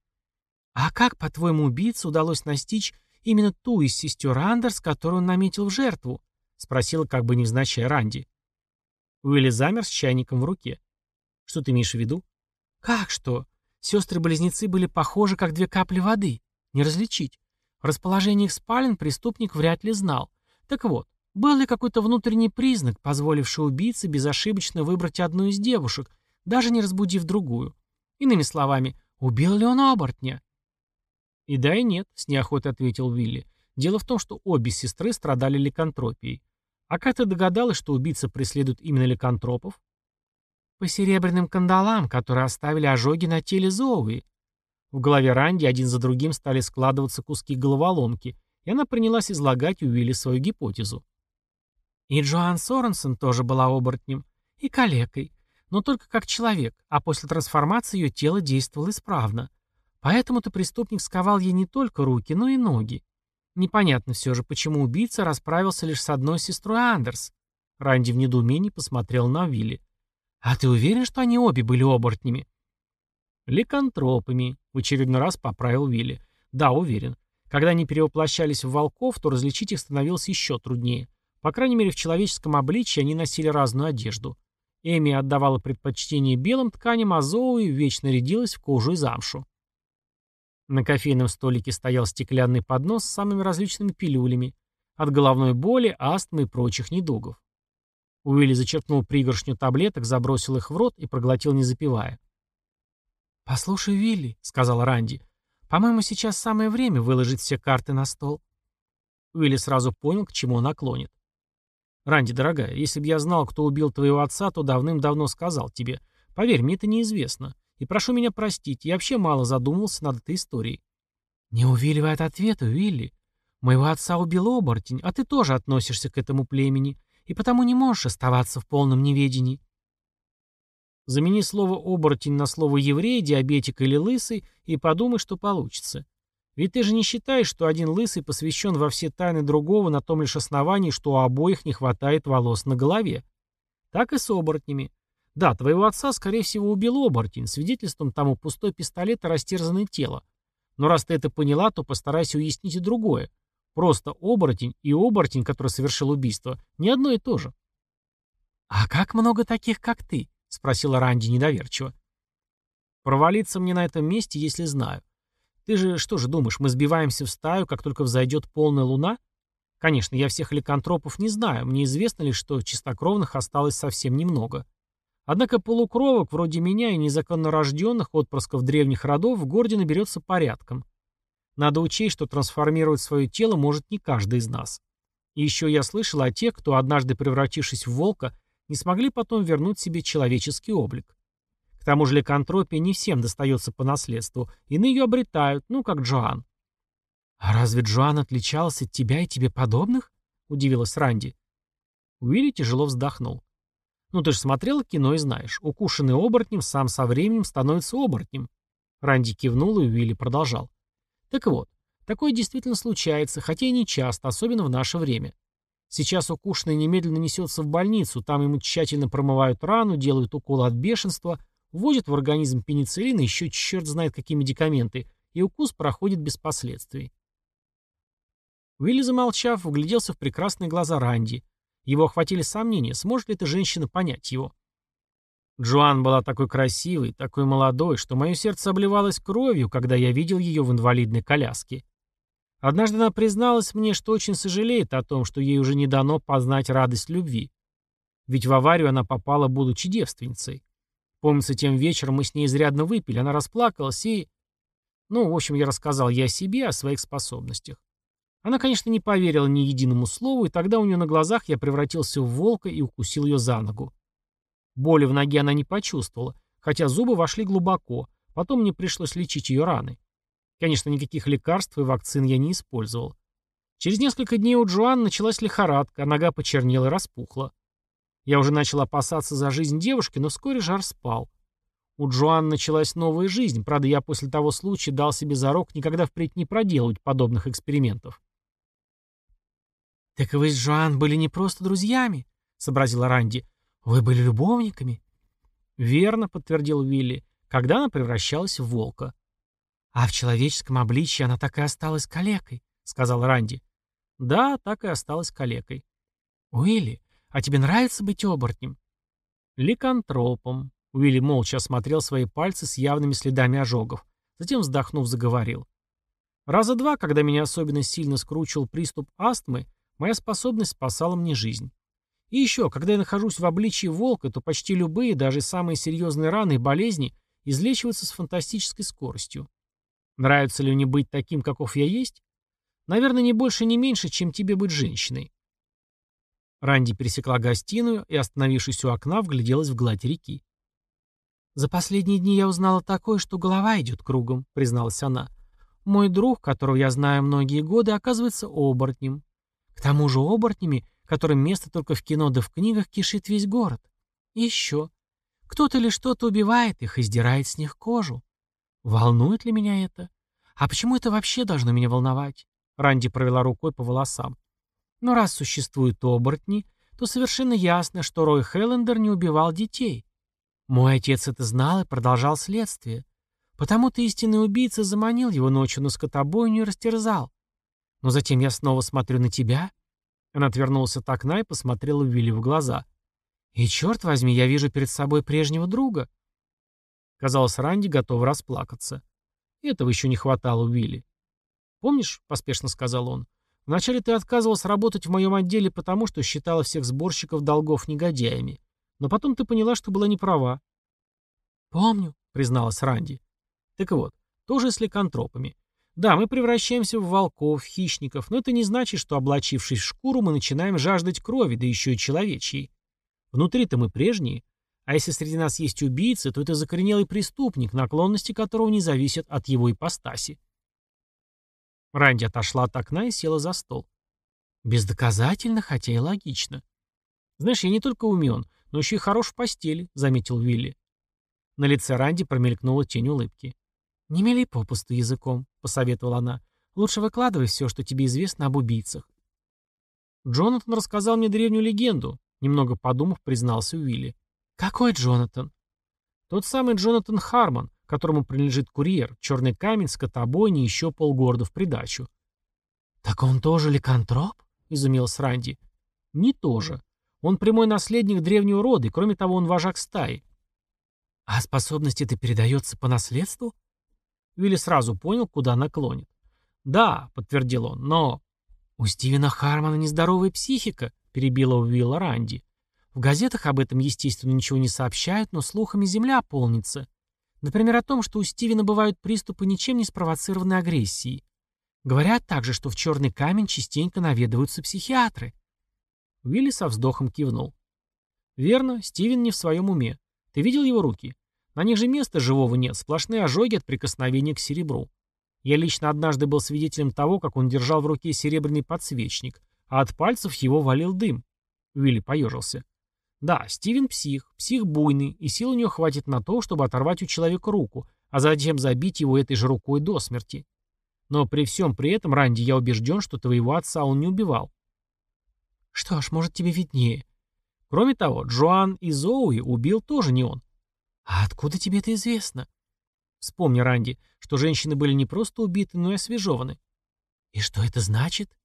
A: «А как, по-твоему, убийце удалось настичь Именно ту из сестер Андерс, которую он наметил в жертву?» — спросила как бы невзначай Ранди. Уилли замер с чайником в руке. «Что ты имеешь в виду?» «Как что? Сестры-близнецы были похожи, как две капли воды. Не различить. Расположение их спален преступник вряд ли знал. Так вот,
B: Был ли какой-то внутренний признак, позволивший убийце безошибочно выбрать одну из девушек, даже не разбудив другую? Иными словами, убил ли он оборотня? «И да, и нет», — с неохотой ответил Вилли. «Дело в том, что обе сестры страдали ликантропией. А как ты догадалась, что убийца преследует именно ликантропов?» «По серебряным кандалам, которые оставили ожоги на теле Зоуи». В голове Ранди один за другим стали складываться куски головоломки, и она принялась излагать Уилли свою гипотезу. И Джоан Соренсон тоже была оборотнем. И калекой. Но только как человек, а после трансформации ее тело действовало исправно. Поэтому-то преступник сковал ей не только руки, но и ноги. Непонятно все же, почему убийца расправился лишь с одной сестрой Андерс. Ранди в недоумении посмотрел на Вилли. «А ты уверен, что они обе были оборотнями?» «Ликантропами», — в очередной раз поправил Вилли. «Да, уверен. Когда они перевоплощались в волков, то различить их становилось еще труднее. По крайней мере, в человеческом обличии они носили разную одежду. Эми отдавала предпочтение белым тканям, а Зоуи вечно рядилась в кожу и замшу. На кофейном столике стоял стеклянный поднос с самыми различными пилюлями. От головной боли, астмы и прочих недугов. Уилли зачерпнул пригоршню таблеток, забросил их в рот и проглотил, не запивая. «Послушай, Вилли», — сказал Ранди, — «по-моему, сейчас самое время выложить все карты на стол». Уилли сразу понял, к чему он наклонит. «Ранди, дорогая, если бы я знал, кто убил твоего отца, то давным-давно сказал тебе. Поверь, мне это неизвестно. И прошу меня простить, я вообще мало задумывался над этой историей. Не увиливай от ответа, Уилли. Моего отца убил оборотень, а ты тоже относишься к этому племени, и потому не можешь оставаться в полном неведении. Замени слово «оборотень» на слово «еврей», «диабетик» или «лысый» и подумай, что получится. Ведь ты же не считаешь, что один лысый посвящен во все тайны другого на том лишь основании, что у обоих не хватает волос на голове. Так и с оборотнями. Да, твоего отца, скорее всего, убил оборотень, свидетельством тому пустой пистолет и растерзанное тело. Но раз ты это поняла, то постарайся уяснить и другое. Просто оборотень и оборотень, который совершил убийство, не одно и то же. «А как много таких, как ты?» — спросила Ранди недоверчиво. «Провалиться мне на этом месте, если знаю. Ты же что же думаешь, мы сбиваемся в стаю, как только взойдет полная луна? Конечно, я всех ликантропов не знаю, мне известно лишь, что чистокровных осталось совсем немного. Однако полукровок, вроде меня и незаконно рожденных отпрысков древних родов, в городе наберется порядком. Надо учесть, что трансформировать свое тело может не каждый из нас. И еще я слышал о тех, кто, однажды превратившись в волка, не смогли потом вернуть себе человеческий облик. К тому же ликантропия не всем достается по наследству, иные ее обретают, ну, как Джоан. «А разве Джоан отличалась от тебя и тебе подобных?» — удивилась Ранди. Уилли тяжело вздохнул. Ну ты же смотрел кино и знаешь. Укушенный оборотнем сам со временем становится оборотнем. Ранди кивнул и Уилли продолжал. Так вот, такое действительно случается, хотя и не часто, особенно в наше время. Сейчас укушенный немедленно несется в больницу, там ему тщательно промывают рану, делают укол от бешенства, вводят в организм пенициллин и еще черт знает какие медикаменты, и укус проходит без последствий. Уилли, замолчав, вгляделся в прекрасные глаза Ранди. Его охватили сомнения, сможет ли эта женщина понять его. Джоан была такой красивой, такой молодой, что мое сердце обливалось кровью, когда я видел ее в инвалидной коляске. Однажды она призналась мне, что очень сожалеет о том, что ей уже не дано познать радость любви. Ведь в аварию она попала, будучи девственницей. Помнится, тем вечером мы с ней изрядно выпили, она расплакалась и... Ну, в общем, я рассказал ей о себе, о своих способностях. Она, конечно, не поверила ни единому слову, и тогда у нее на глазах я превратился в волка и укусил ее за ногу. Боли в ноге она не почувствовала, хотя зубы вошли глубоко, потом мне пришлось лечить ее раны. Конечно, никаких лекарств и вакцин я не использовал. Через несколько дней у Джоан началась лихорадка, а нога почернела и распухла. Я уже начал опасаться за жизнь девушки, но вскоре жар спал. У Джоан началась новая жизнь, правда, я после того случая дал себе зарок никогда впредь не проделывать подобных экспериментов. «Так вы с Жоан были не просто друзьями», — сообразила Ранди. «Вы были любовниками». «Верно», — подтвердил Уилли, когда она превращалась в волка. «А в человеческом обличье она так и осталась калекой», — сказал Ранди. «Да, так и осталась калекой». «Уилли, а тебе нравится быть оборотнем?» «Ликантропом». Уилли молча осмотрел свои пальцы с явными следами ожогов. Затем, вздохнув, заговорил. «Раза два, когда меня особенно сильно скручивал приступ астмы,
A: Моя способность спасала мне жизнь. И еще, когда я нахожусь в обличии волка, то почти любые, даже самые серьезные раны и болезни излечиваются с фантастической скоростью. Нравится ли мне быть таким, каков я есть? Наверное, не больше, не меньше, чем тебе быть женщиной. Ранди пересекла гостиную и, остановившись у окна, вгляделась в гладь реки. «За последние дни я узнала такое, что голова идет кругом», — призналась она. «Мой друг, которого я знаю многие годы, оказывается оборотнем. К тому же оборотнями, которым место только в кино да в книгах, кишит весь город. Еще. Кто-то или что-то убивает их и сдирает с них кожу. Волнует ли меня это? А почему это вообще должно меня волновать? Ранди провела рукой по волосам. Но раз существуют оборотни, то совершенно ясно, что Рой Хеллендер не убивал детей. Мой отец это знал и продолжал следствие. Потому-то истинный убийца заманил его ночью на скотобойню и растерзал. Но затем я снова смотрю на тебя. Она отвернулась от окна и посмотрела Вилли в глаза. И черт возьми, я вижу перед собой прежнего друга. Казалось, Ранди готов расплакаться. Этого еще не хватало Уилли. «Помнишь?» — поспешно сказал он. «Вначале ты отказывалась работать в моем отделе потому, что считала всех сборщиков долгов негодяями. Но потом ты поняла, что была неправа». «Помню», — призналась Ранди. «Так вот, тоже с ликантропами. Да, мы превращаемся в волков, хищников, но это не значит, что, облачившись в шкуру, мы начинаем жаждать крови, да еще и человечьей. Внутри-то мы прежние. А если среди нас есть убийцы, то это закоренелый преступник, наклонности которого не зависят от его ипостаси. Ранди отошла от окна и села за стол. Бездоказательно, хотя и логично. «Знаешь, я не только умен, но еще и хорош в постели», — заметил Вилли. На лице Ранди промелькнула тень улыбки. «Не мели попусту языком», — посоветовала она. «Лучше выкладывай все, что тебе известно об убийцах». «Джонатан рассказал мне древнюю легенду», — немного подумав, признался Уилли. «Какой Джонатан?» «Тот самый Джонатан Харман, которому принадлежит курьер, черный камень, скотобойни и еще полгорода в придачу». «Так он тоже ликантроп?» — изумился Ранди. «Не тоже. Он прямой наследник древнего рода, и кроме того он вожак стаи». «А способность это передается по наследству?» Вилли сразу понял, куда она клонит. «Да», — подтвердил он, — «но...» «У Стивена Хармона нездоровая психика», — перебила Уилла Ранди. «В газетах об этом, естественно, ничего не сообщают, но слухами земля полнится. Например, о том, что у Стивена бывают приступы ничем не спровоцированной агрессии. Говорят также, что в черный камень частенько наведываются психиатры». Уилли со вздохом кивнул. «Верно, Стивен не в своем уме. Ты видел его руки? На них же места живого нет, сплошные ожоги от прикосновения к серебру. Я лично однажды был свидетелем того, как он держал в руке серебряный подсвечник, а от пальцев его валил дым. Уилли поежился. Да, Стивен псих, псих буйный, и сил у него хватит на то, чтобы оторвать у человека руку, а затем забить его этой же рукой до смерти. Но при всем при этом, Ранди, я убежден, что твоего отца он не убивал. Что ж, может тебе виднее. Кроме того, Джоан и Зоуи убил тоже не он. «А откуда тебе это известно?» «Вспомни, Ранди, что женщины были не просто убиты, но и освежеваны». «И что это значит?»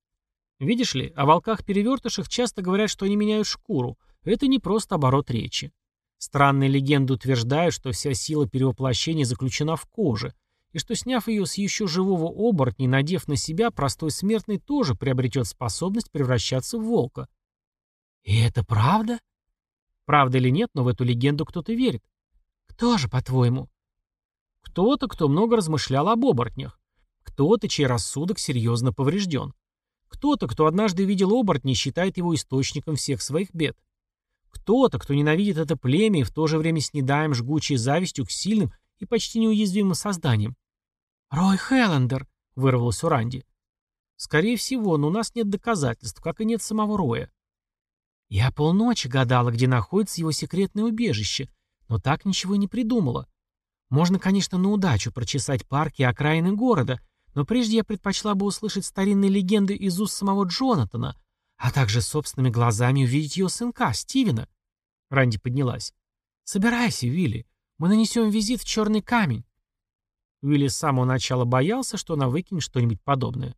A: «Видишь ли, о волках-перевертышах часто говорят, что они меняют шкуру. Это не просто оборот речи. Странные легенды утверждают, что вся сила перевоплощения заключена в коже, и что, сняв ее с еще живого оборотня и надев на себя, простой смертный тоже приобретет способность превращаться в волка». «И это правда?» «Правда или нет, но в эту легенду кто-то верит. Кто же, по-твоему? Кто-то, кто много размышлял об оборотнях. Кто-то, чей рассудок серьезно поврежден. Кто-то, кто однажды видел оборотня и считает его источником всех своих бед. Кто-то, кто ненавидит это племя и в то же время снедаем жгучей завистью к сильным и почти неуязвимым созданиям. «Рой Хеллендер!» — вырвалось у Ранди. «Скорее всего, но у нас нет доказательств, как и нет самого Роя. Я полночи гадала, где находится его секретное убежище, но так ничего и не придумала. Можно, конечно, на удачу прочесать парки и окраины города, но прежде я предпочла бы услышать старинные легенды из уст самого Джонатана, а также собственными глазами увидеть ее сынка, Стивена. Ранди поднялась. «Собирайся, Вилли. Мы нанесем визит в черный камень». Уилли с самого начала боялся, что она выкинет что-нибудь подобное.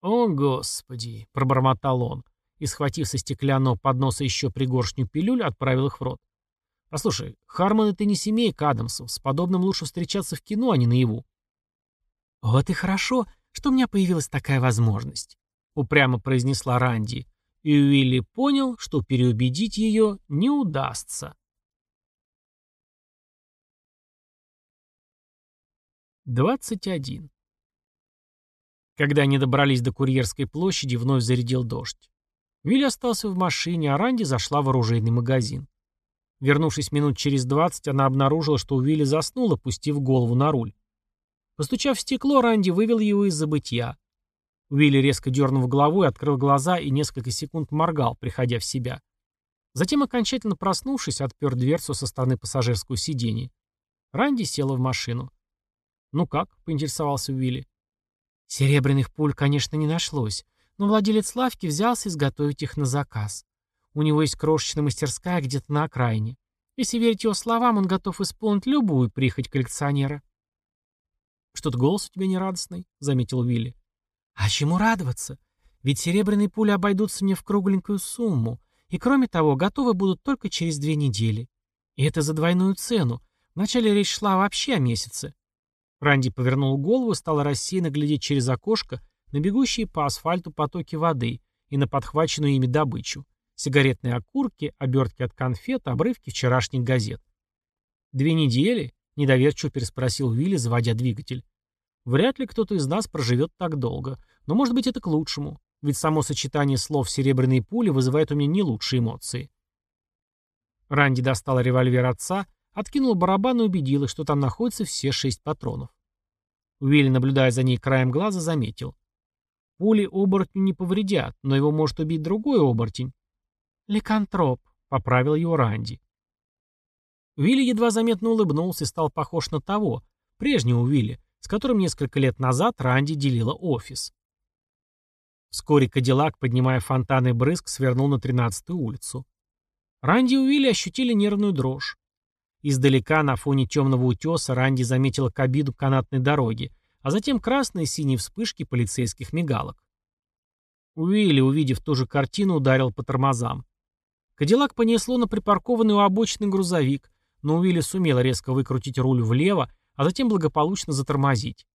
A: «О, Господи!» — пробормотал он и, схватив со стеклянного подноса еще пригоршню пилюль, отправил их в рот. Послушай, Харман это не семейка Адамсов. С подобным лучше встречаться в кино, а не наяву. Вот и хорошо, что у меня появилась такая возможность. упрямо произнесла Ранди, и Уилли понял, что переубедить ее не удастся. 21. Когда они добрались до Курьерской площади, вновь зарядил дождь. Вилли остался в машине, а Ранди зашла в оружейный магазин. Вернувшись минут через двадцать, она обнаружила, что Уилли заснул, опустив голову на руль. Постучав в стекло, Ранди вывел его из забытья. Уилли, резко дернув головой, открыл глаза и несколько секунд моргал, приходя в себя. Затем, окончательно проснувшись, отпер дверцу со стороны пассажирского сиденья. Ранди села в машину. «Ну как?» — поинтересовался Уилли. Серебряных пуль, конечно, не нашлось, но владелец лавки взялся изготовить их на заказ. У него есть крошечная мастерская где-то на окраине. Если верить его словам, он готов исполнить любую прихоть коллекционера. «Что-то голос у тебя нерадостный», — заметил Вилли. «А чему радоваться? Ведь серебряные пули обойдутся мне в кругленькую сумму, и кроме того, готовы будут только через две недели. И это за двойную цену. Вначале речь шла вообще о месяце. Ранди повернул голову и стал рассеянно глядеть через окошко на бегущие по асфальту потоки воды и на подхваченную ими добычу. Сигаретные окурки, обертки от конфет, обрывки вчерашних газет. «Две недели?» — недоверчиво переспросил Вилли, заводя двигатель. «Вряд ли кто-то из нас проживет так долго. Но, может быть, это к лучшему. Ведь само сочетание слов «серебряные пули» вызывает у меня не лучшие эмоции». Ранди достал револьвер отца Откинула барабан и убедилась, что там находятся все шесть патронов. Уилли, наблюдая за ней краем глаза, заметил. Пули оборотню не повредят, но его может убить другой оборотень. «Ликантроп», — поправил его Ранди. Уилли едва заметно улыбнулся и стал похож на того, прежнего Уилли, с которым несколько лет назад Ранди делила офис. Вскоре Кадиллак, поднимая фонтаны брызг, свернул на 13-ю улицу. Ранди и Уилли ощутили нервную дрожь. Издалека на фоне темного утеса Ранди заметила кабиду канатной дороги, а затем красные и синие вспышки полицейских мигалок. Уилли, увидев ту же картину, ударил по тормозам. Кадиллак понесло на припаркованный у обочины грузовик, но Уилли сумел резко выкрутить руль влево, а затем благополучно затормозить.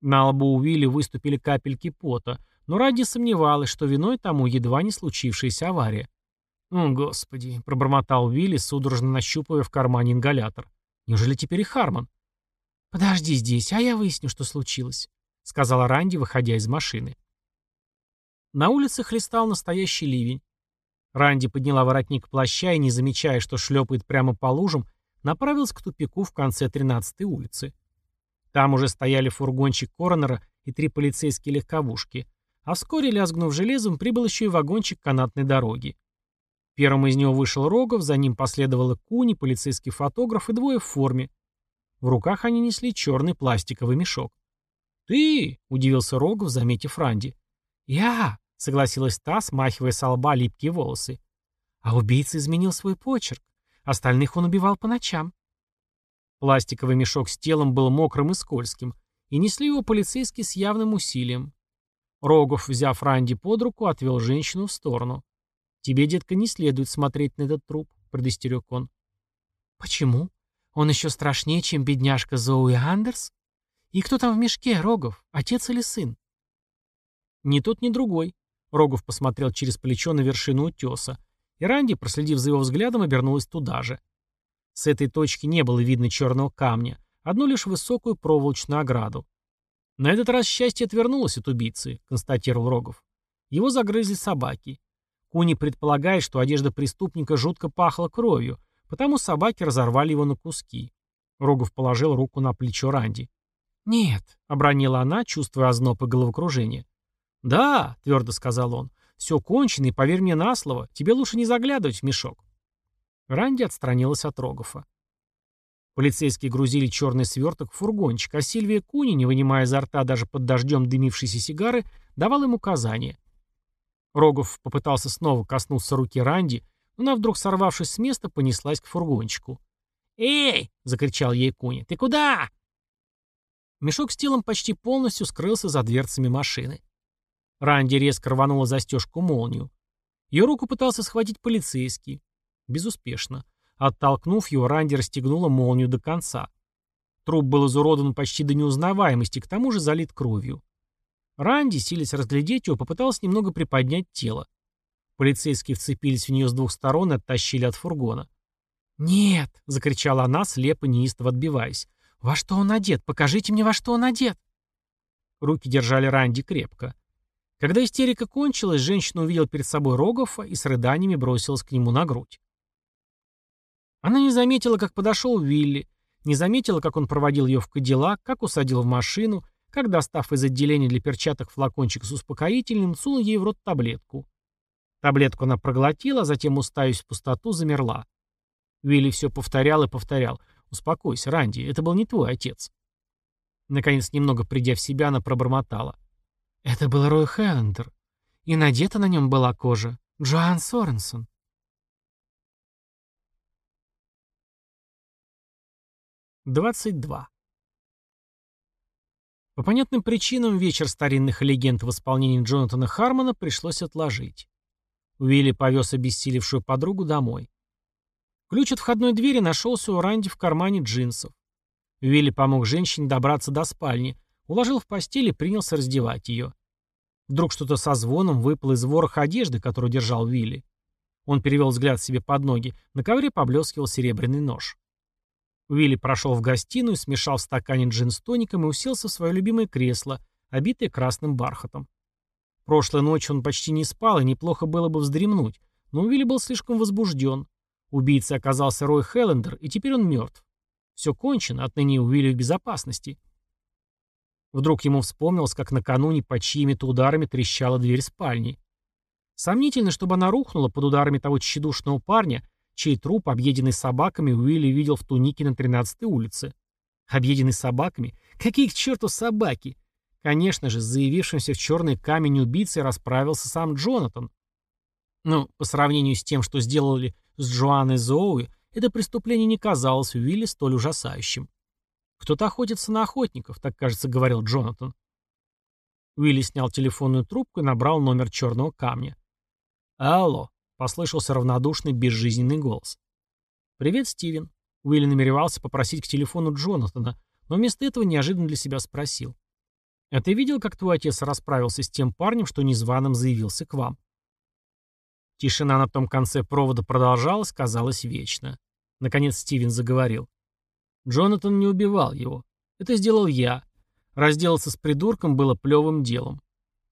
A: На лбу Уилли выступили капельки пота, но Ранди сомневалась, что виной тому едва не случившаяся авария. «О, Господи!» — пробормотал Вилли, судорожно нащупывая в кармане ингалятор. «Неужели теперь и Харман?» «Подожди здесь, а я выясню, что случилось», — сказала Ранди, выходя из машины. На улице хлестал настоящий ливень. Ранди подняла воротник плаща и, не замечая, что шлепает прямо по лужам, направилась к тупику в конце 13-й улицы. Там уже стояли фургончик коронера и три полицейские легковушки, а вскоре, лязгнув железом, прибыл еще и вагончик канатной дороги. Первым из него вышел Рогов, за ним последовала Куни, полицейский фотограф и двое в форме. В руках они несли черный пластиковый мешок. «Ты!» — удивился Рогов, заметив Ранди. «Я!» — согласилась та, смахивая с лба липкие волосы. А убийца изменил свой почерк. Остальных он убивал по ночам. Пластиковый мешок с телом был мокрым и скользким, и несли его полицейские с явным усилием. Рогов, взяв Ранди под руку, отвел женщину в сторону. «Тебе, детка, не следует смотреть на этот труп», — предостерег он. «Почему? Он еще страшнее, чем бедняжка Зоуи Андерс? И кто там в мешке, Рогов, отец или сын?» «Ни тот, ни другой», — Рогов посмотрел через плечо на вершину утеса, и Ранди, проследив за его взглядом, обернулась туда же. С этой точки не было видно черного камня, одну лишь высокую проволочную ограду. «На этот раз счастье отвернулось от убийцы», — констатировал Рогов. Его загрызли собаки. Куни предполагает, что одежда преступника жутко пахла кровью, потому собаки разорвали его на куски. Рогов положил руку на плечо Ранди. «Нет», — обронила она, чувствуя озноб и головокружение. «Да», — твердо сказал он, — «все кончено, и поверь мне на слово, тебе лучше не заглядывать в мешок». Ранди отстранилась от Рогофа. Полицейские грузили черный сверток в фургончик, а Сильвия Куни, не вынимая изо рта даже под дождем дымившейся сигары, давал им указания. Рогов попытался снова коснуться руки Ранди, но она, вдруг сорвавшись с места, понеслась к фургончику. «Эй!» — закричал ей Куни. «Ты куда?» Мешок с телом почти полностью скрылся за дверцами машины. Ранди резко рванула застежку молнию. Ее руку пытался схватить полицейский. Безуспешно. Оттолкнув его, Ранди расстегнула молнию до конца. Труп был изуродован почти до неузнаваемости, к тому же залит кровью. Ранди, силясь разглядеть его, попытался немного приподнять тело. Полицейские вцепились в нее с двух сторон и оттащили от фургона.
B: «Нет!» — закричала она, слепо неистово отбиваясь. «Во что он одет? Покажите мне, во что он одет!»
A: Руки держали Ранди крепко. Когда истерика кончилась, женщина увидела перед собой Рогофа и с рыданиями бросилась к нему на грудь. Она не заметила, как подошел Вилли, не заметила, как он проводил ее в Кадиллак, как усадил в машину, как, достав из отделения для перчаток флакончик с успокоительным, сунул ей в рот таблетку. Таблетку она проглотила, а затем, уставясь в пустоту, замерла. Вилли все повторял и повторял. «Успокойся, Ранди, это был не твой отец». Наконец, немного придя в себя, она пробормотала.
B: «Это был Рой Хеллендер. И надета на нем была кожа. Джоан Соренсон».
A: 22. По понятным причинам вечер старинных легенд в исполнении Джонатана Хармона пришлось отложить. Уилли повез обессилевшую подругу домой. Ключ от входной двери нашелся у Ранди в кармане джинсов. Уилли помог женщине добраться до спальни, уложил в постель и принялся раздевать ее. Вдруг что-то со звоном выпало из вороха одежды, которую держал Уилли. Он перевел взгляд себе под ноги. На ковре поблескивал серебряный нож. Уилли прошел в гостиную, смешал в стакане джин с тоником и уселся в свое любимое кресло, обитое красным бархатом. Прошлой ночью он почти не спал, и неплохо было бы вздремнуть, но Уилли был слишком возбужден. Убийцей оказался Рой Хеллендер, и теперь он мертв. Все кончено, отныне Уилли в безопасности. Вдруг ему вспомнилось, как накануне под чьими-то ударами трещала дверь спальни. Сомнительно, чтобы она рухнула под ударами того тщедушного парня, чей труп, объеденный собаками, Уилли видел в тунике на 13-й улице. Объеденный собаками? Какие к черту собаки? Конечно же, с заявившимся в черный камень убийцей расправился сам Джонатан. Но по сравнению с тем, что сделали с Джоанной Зоуи, это преступление не казалось Уилли столь ужасающим. «Кто-то охотится на охотников», так, кажется, говорил Джонатан. Уилли снял телефонную трубку и набрал номер черного камня. «Алло», — послышался равнодушный, безжизненный голос. «Привет, Стивен». Уилли намеревался попросить к телефону Джонатана, но вместо этого неожиданно для себя спросил. «А ты видел, как твой отец расправился с тем парнем, что незваным заявился к вам?» Тишина на том конце провода продолжалась, казалось, вечно. Наконец Стивен заговорил. Джонатан не убивал его. Это сделал я. Разделаться с придурком было плевым делом.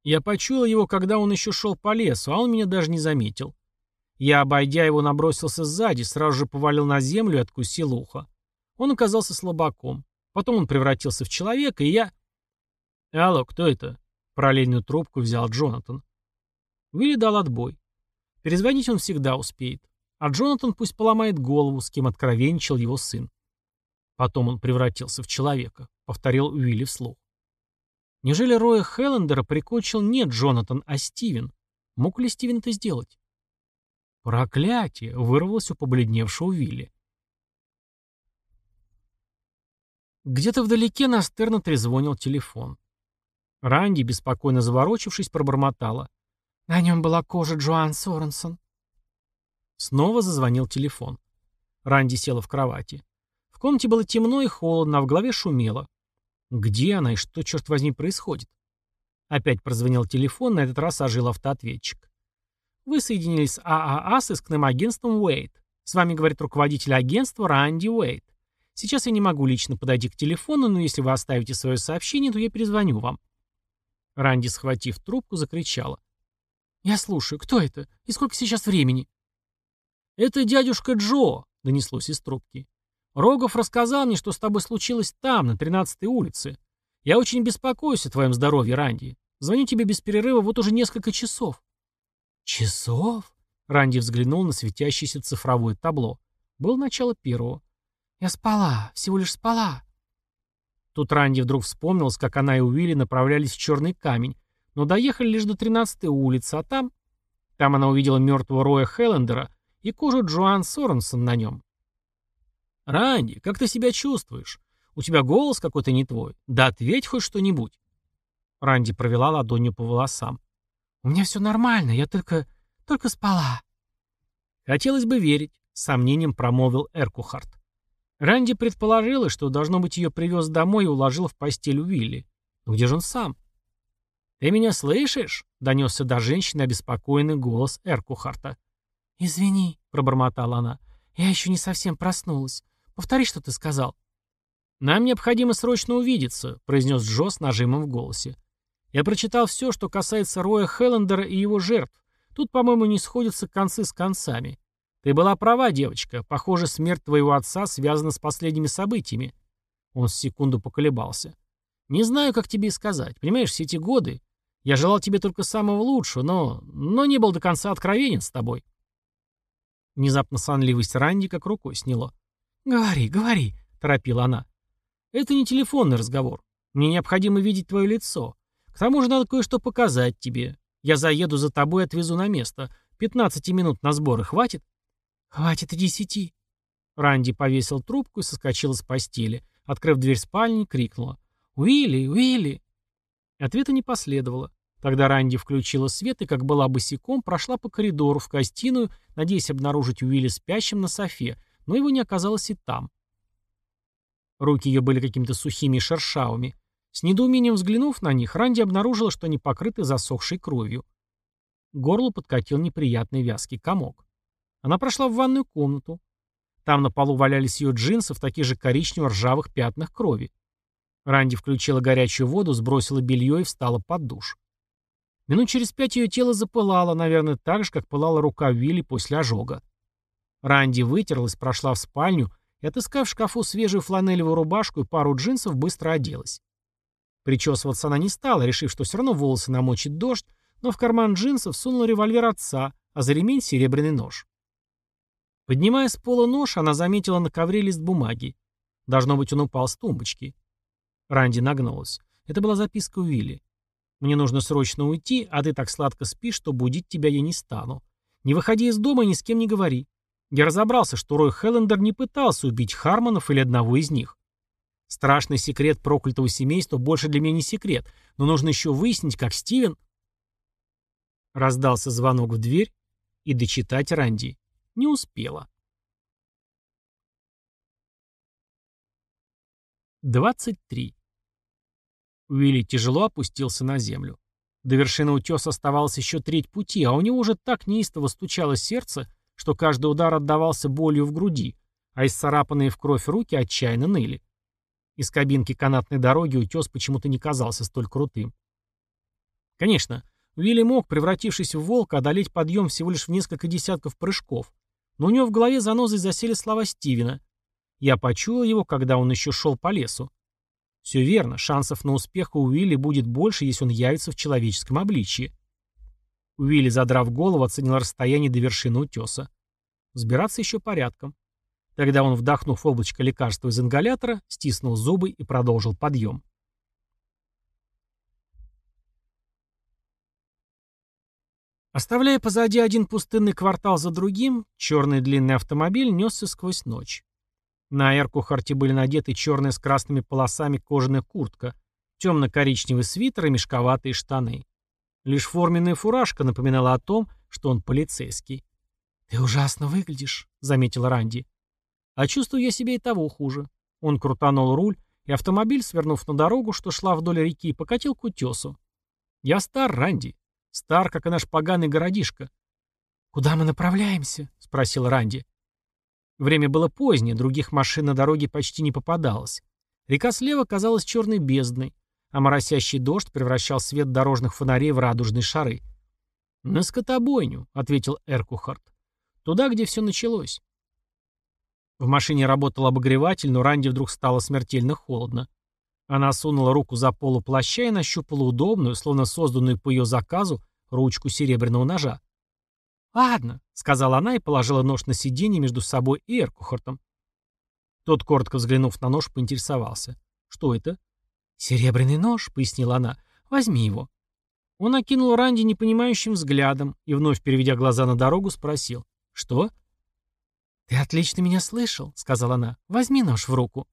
A: Я почуял его, когда он еще шел по лесу, а он меня даже не заметил. Я, обойдя его, набросился сзади, сразу же повалил на землю и откусил ухо. Он оказался слабаком. Потом он превратился в человека, и я... «Алло, кто это?» Параллельную трубку взял Джонатан. Вилли дал отбой. Перезвонить он всегда успеет. А Джонатан пусть поломает голову, с кем откровенничал его сын. Потом он превратился в человека, повторил Уилли вслух. Неужели Роя Хеллендера прикончил не Джонатан, а Стивен? Мог ли Стивен это сделать? Проклятие! Вырвалось у побледневшего Уилли. Где-то вдалеке на Стерна трезвонил телефон. Ранди, беспокойно заворочившись, пробормотала. На нем была кожа Джоан Соренсон. Снова зазвонил телефон. Ранди села в кровати. Комнате было темно и холодно, а в голове шумело. Где она и что, черт возьми, происходит? Опять прозвонил телефон, на этот раз ожил автоответчик. Вы соединились с ААА с искным агентством Уэйт. С вами говорит руководитель агентства Ранди Уэйт. Сейчас я не могу лично подойти к телефону, но если вы оставите свое сообщение, то я перезвоню вам. Ранди, схватив трубку, закричала. «Я слушаю. Кто это? И сколько сейчас времени?» «Это дядюшка Джо», — донеслось из трубки. «Рогов рассказал мне, что с тобой случилось там, на 13-й улице. Я очень беспокоюсь о твоем здоровье, Ранди. Звоню тебе без перерыва вот уже несколько часов». «Часов?» — Ранди взглянул на светящееся цифровое табло. Было начало первого. «Я спала, всего лишь спала». Тут Ранди вдруг вспомнилось, как она и Уилли направлялись в черный камень, но доехали лишь до 13-й улицы, а там... Там она увидела мертвого Роя Хеллендера и кожу Джоан Соренсон на нем. «Ранди, как ты себя чувствуешь? У тебя голос какой-то не твой. Да ответь хоть что-нибудь». Ранди провела ладонью по волосам. «У меня все нормально, я только... только спала». «Хотелось бы верить», — с сомнением промолвил Эркухарт. Ранди предположила, что, должно быть, ее привез домой и уложил в постель Уилли. Но где же он сам? «Ты меня слышишь?» — донесся до женщины обеспокоенный голос Эркухарта.
B: «Извини», — пробормотала она. «Я еще не совсем проснулась. Повтори, что ты сказал».
A: «Нам необходимо срочно увидеться», — произнес Джо с нажимом в голосе. «Я прочитал все, что касается Роя Хеллендера и его жертв. Тут, по-моему, не сходятся концы с концами. Ты была права, девочка. Похоже, смерть твоего отца связана с последними событиями». Он с секунду поколебался. «Не знаю, как тебе сказать. Понимаешь, все эти годы я желал тебе только самого лучшего, но... но не был до конца откровенен с тобой». Внезапно сонливость Ранди как рукой сняло.
B: «Говори, говори», — торопила она.
A: «Это не телефонный разговор. Мне необходимо видеть твое лицо. К тому же надо кое-что показать тебе. Я заеду за тобой и отвезу на место. Пятнадцати минут на сборы хватит?»
B: «Хватит и десяти».
A: Ранди повесил трубку и соскочила с постели. Открыв дверь спальни, крикнула. «Уилли! Уилли!» Ответа не последовало. Тогда Ранди включила свет и, как была босиком, прошла по коридору в гостиную, надеясь обнаружить Уилли спящим на софе, но его не оказалось и там. Руки ее были какими-то сухими и шершавыми. С недоумением взглянув на них, Ранди обнаружила, что они покрыты засохшей кровью. К горлу подкатил неприятный вязкий комок. Она прошла в ванную комнату. Там на полу валялись ее джинсы в таких же коричнево-ржавых пятнах крови. Ранди включила горячую воду, сбросила белье и встала под душ. Минут через пять ее тело запылало, наверное, так же, как пылала рука Вилли после ожога. Ранди вытерлась, прошла в спальню и, отыскав в шкафу свежую фланелевую рубашку и пару джинсов, быстро оделась. Причесываться она не стала, решив, что все равно волосы намочит дождь, но в карман джинсов сунула револьвер отца, а за ремень серебряный нож. Поднимая с пола нож, она заметила на ковре лист бумаги. Должно быть, он упал с тумбочки. Ранди нагнулась. Это была записка Уилли. «Мне нужно срочно уйти, а ты так сладко спишь, что будить тебя я не стану. Не выходи из дома и ни с кем не говори. Я разобрался, что Рой Хеллендер не пытался убить Хармонов или одного из них. Страшный секрет проклятого семейства больше для меня не секрет, но нужно еще выяснить, как Стивен...» Раздался звонок в дверь, и дочитать Ранди не успела. 23. Уилли тяжело опустился на землю. До вершины утеса оставалось еще треть пути, а у него уже так неистово стучало сердце, что каждый удар отдавался болью в груди, а исцарапанные в кровь руки отчаянно ныли. Из кабинки канатной дороги утес почему-то не казался столь крутым. Конечно, Уилли мог, превратившись в волка, одолеть подъем всего лишь в несколько десятков прыжков, но у него в голове занозой засели слова Стивена. Я почуял его, когда он еще шел по лесу. Все верно, шансов на успех у Уилли будет больше, если он явится в человеческом обличье. Уилли, задрав голову, оценил расстояние до вершины утеса. Сбираться еще порядком. Тогда он, вдохнув облачко лекарства из ингалятора, стиснул зубы и продолжил подъем. Оставляя позади один пустынный квартал за другим, черный длинный автомобиль несся сквозь ночь. На Эркухарте были надеты черная с красными полосами кожаная куртка, темно-коричневый свитер и мешковатые штаны. Лишь форменная фуражка напоминала о том, что он полицейский.
B: «Ты ужасно выглядишь», — заметил Ранди.
A: «А чувствую я себя и того хуже». Он крутанул руль, и автомобиль, свернув на дорогу, что шла вдоль реки, покатил к утесу. «Я стар, Ранди. Стар, как и наш поганый городишко».
B: «Куда мы направляемся?» — спросил Ранди.
A: Время было позднее, других машин на дороге почти не попадалось. Река слева казалась черной бездной, а моросящий дождь превращал свет дорожных фонарей в радужные шары. «На скотобойню», — ответил Эркухарт. «Туда, где все началось». В машине работал обогреватель, но Ранди вдруг стало смертельно холодно. Она сунула руку за полу плаща и нащупала удобную, словно созданную по ее заказу, ручку серебряного ножа.
B: «Ладно», —
A: сказала она и положила нож на сиденье между собой и Эркухартом. Тот, коротко взглянув на нож, поинтересовался. «Что это?»
B: «Серебряный нож», — пояснила она. «Возьми его».
A: Он окинул Ранди непонимающим взглядом и, вновь переведя глаза на дорогу, спросил. «Что?»
B: «Ты отлично меня слышал», — сказала она. «Возьми нож в руку».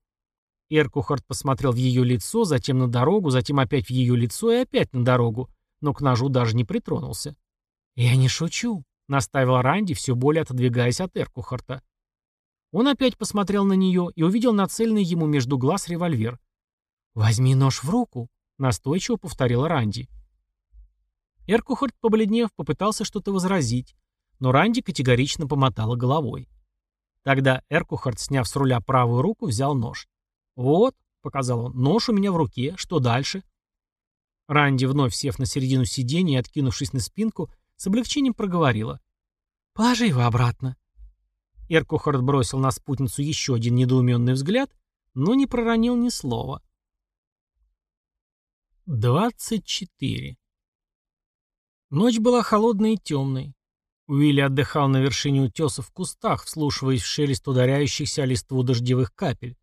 A: Эркухарт посмотрел в ее лицо, затем на дорогу, затем опять в ее лицо и опять на дорогу, но к ножу даже не притронулся.
B: «Я не шучу», — наставил Ранди, все более отодвигаясь от Эркухарта.
A: Он опять посмотрел на нее и увидел нацеленный ему между глаз револьвер.
B: «Возьми нож в руку», —
A: настойчиво повторил Ранди. Эркухард, побледнев, попытался что-то возразить, но Ранди категорично помотала головой. Тогда Эркухард, сняв с руля правую руку, взял нож. «Вот», — показал он, — «нож у меня в руке. Что дальше?» Ранди, вновь сев на середину сиденья и откинувшись на спинку, с облегчением проговорила. «Положи его обратно». Эркухард бросил на спутницу еще один недоуменный взгляд, но не проронил ни слова. 24. Ночь была холодной и темной. Уилли отдыхал на вершине утеса в кустах, вслушиваясь в шелест ударяющихся о листву дождевых капель.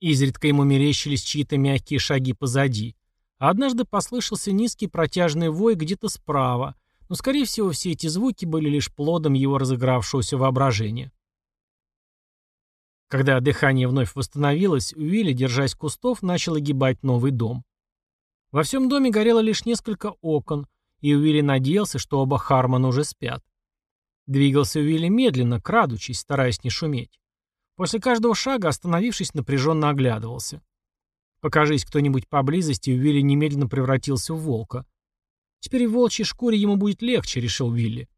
A: Изредка ему мерещились чьи-то мягкие шаги позади, а однажды послышался низкий протяжный вой где-то справа, но, скорее всего, все эти звуки были лишь плодом его разыгравшегося воображения. Когда дыхание вновь восстановилось, Уилли, держась кустов, начал огибать новый дом. Во всем доме горело лишь несколько окон, и Уилли надеялся, что оба Хармона уже спят. Двигался Уилли медленно, крадучись, стараясь не шуметь. После каждого шага, остановившись, напряженно оглядывался. Покажись кто-нибудь поблизости, Уилли немедленно превратился в волка. Теперь в волчьей шкуре ему будет легче, решил Уилли.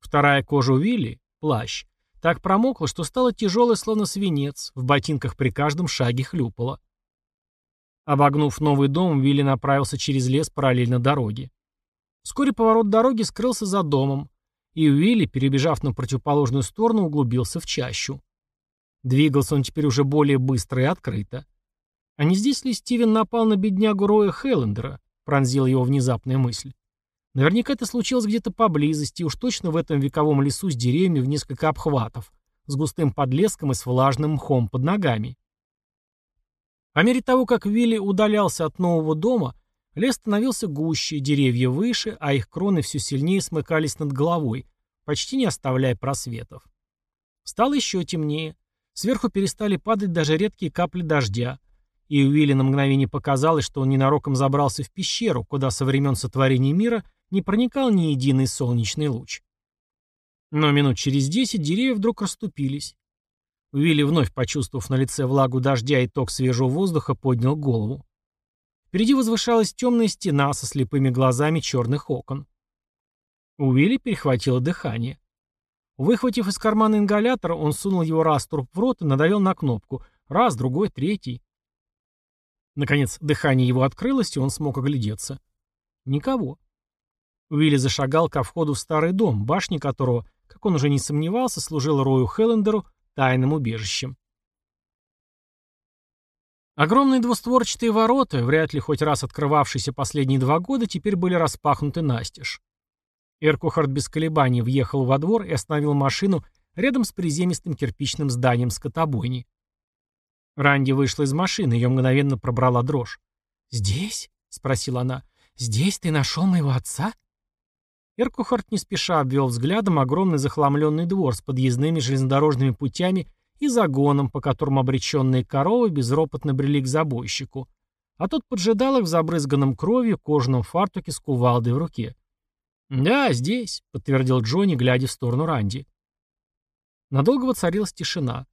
A: Вторая кожа Уилли, плащ, так промокла, что стала тяжелой, словно свинец, в ботинках при каждом шаге хлюпала. Обогнув новый дом, Уилли направился через лес параллельно дороге. Вскоре поворот дороги скрылся за домом, и Уилли, перебежав на противоположную сторону, углубился в чащу. Двигался он теперь уже более быстро и открыто. А не здесь ли Стивен напал на беднягу Роя Хеллендера? Пронзила его внезапная мысль. Наверняка это случилось где-то поблизости, уж точно в этом вековом лесу с деревьями в несколько обхватов, с густым подлеском и с влажным мхом под ногами. По мере того, как Вилли удалялся от нового дома, Лес становился гуще, деревья выше, а их кроны все сильнее смыкались над головой, почти не оставляя просветов. Стало еще темнее. Сверху перестали падать даже редкие капли дождя, и Уилли на мгновение показалось, что он ненароком забрался в пещеру, куда со времен сотворения мира не проникал ни единый солнечный луч. Но минут через десять деревья вдруг расступились. Уилли, вновь почувствовав на лице влагу дождя и ток свежего воздуха, поднял голову. Впереди возвышалась темная стена со слепыми глазами черных окон. У Уилли перехватило дыхание. Выхватив из кармана ингалятор, он сунул его раз труп в рот и надавил на кнопку. Раз, другой, третий. Наконец, дыхание его открылось, и он смог оглядеться. Никого. Уилли зашагал ко входу в старый дом, башня которого, как он уже не сомневался, служила Рою Хеллендеру тайным убежищем. Огромные двустворчатые ворота, вряд ли хоть раз открывавшиеся последние два года, теперь были распахнуты настежь. Эркухард без колебаний въехал во двор и остановил машину рядом с приземистым кирпичным зданием скотобойни. Ранди вышла из машины, ее мгновенно пробрала дрожь. «Здесь?» — спросила она. «Здесь ты нашел моего отца?» Эркухард не спеша обвел взглядом огромный захламленный двор с подъездными железнодорожными путями и загоном, по которому обреченные коровы безропотно брели к забойщику, а тот поджидал их в забрызганном кровью кожаном фартуке с кувалдой в руке. «Да, здесь», — подтвердил Джонни, глядя в сторону Ранди. Надолго воцарилась тишина.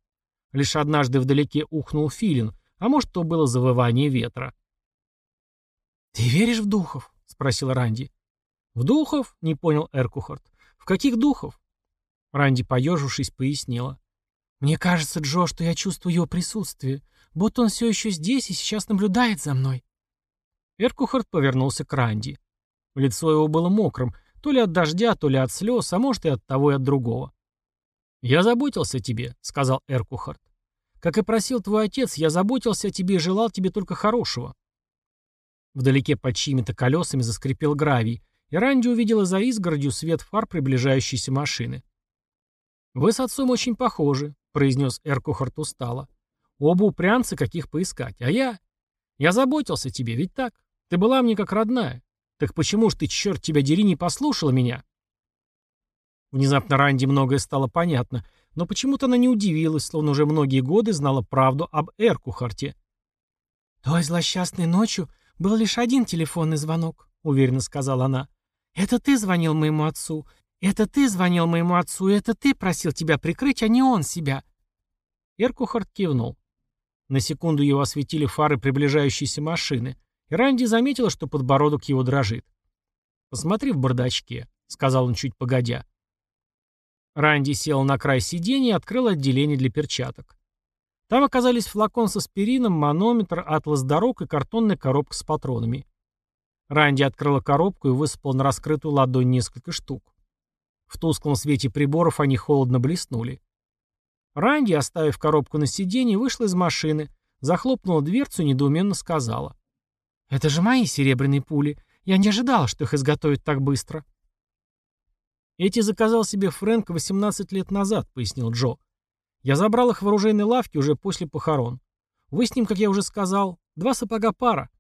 A: Лишь однажды вдалеке ухнул филин, а может, то было завывание ветра. «Ты веришь в духов?» — спросил Ранди. «В духов?» — не понял Эркухарт. «В каких духов?» Ранди, поежившись, пояснила. «Мне кажется, Джо, что я чувствую его присутствие, будто он все еще здесь и сейчас наблюдает за мной». Эркухард повернулся к Ранди. Лицо его было мокрым, то ли от дождя, то ли от слез, а может и от того и от другого. «Я заботился о тебе», — сказал Эркухард. «Как и просил твой отец, я заботился о тебе и желал тебе только хорошего». Вдалеке под чьими-то колесами заскрипел гравий, и Ранди увидела за изгородью свет фар приближающейся машины. «Вы с отцом очень похожи», произнес Эркухарт устало. «Оба упрямцы, каких поискать. А я... Я заботился о тебе, ведь так? Ты была мне как родная. Так почему ж ты, черт тебя дери, не послушала меня?» Внезапно Ранди многое стало понятно, но почему-то она не удивилась, словно уже многие годы знала правду об Эркухарте. «Той злосчастной ночью был лишь один телефонный звонок», — уверенно сказала она. «Это ты звонил моему отцу, «Это ты звонил моему отцу, это ты просил тебя прикрыть, а не он себя». Эркухард кивнул. На секунду его осветили фары приближающейся машины, и Ранди заметила, что подбородок его дрожит. «Посмотри в бардачке», — сказал он чуть погодя. Ранди сел на край сиденья и открыл отделение для перчаток. Там оказались флакон с аспирином, манометр, атлас дорог и картонная коробка с патронами. Ранди открыла коробку и высыпала на раскрытую ладонь несколько штук. В тусклом свете приборов они холодно блеснули. Ранди, оставив коробку на сиденье, вышла из машины, захлопнула дверцу и недоуменно сказала. «Это же мои серебряные пули. Я не ожидала, что их изготовят так быстро». «Эти заказал себе Фрэнк 18 лет назад», — пояснил Джо. «Я забрал их в оружейной лавке уже после похорон. Вы с ним, как я уже сказал, два сапога пара».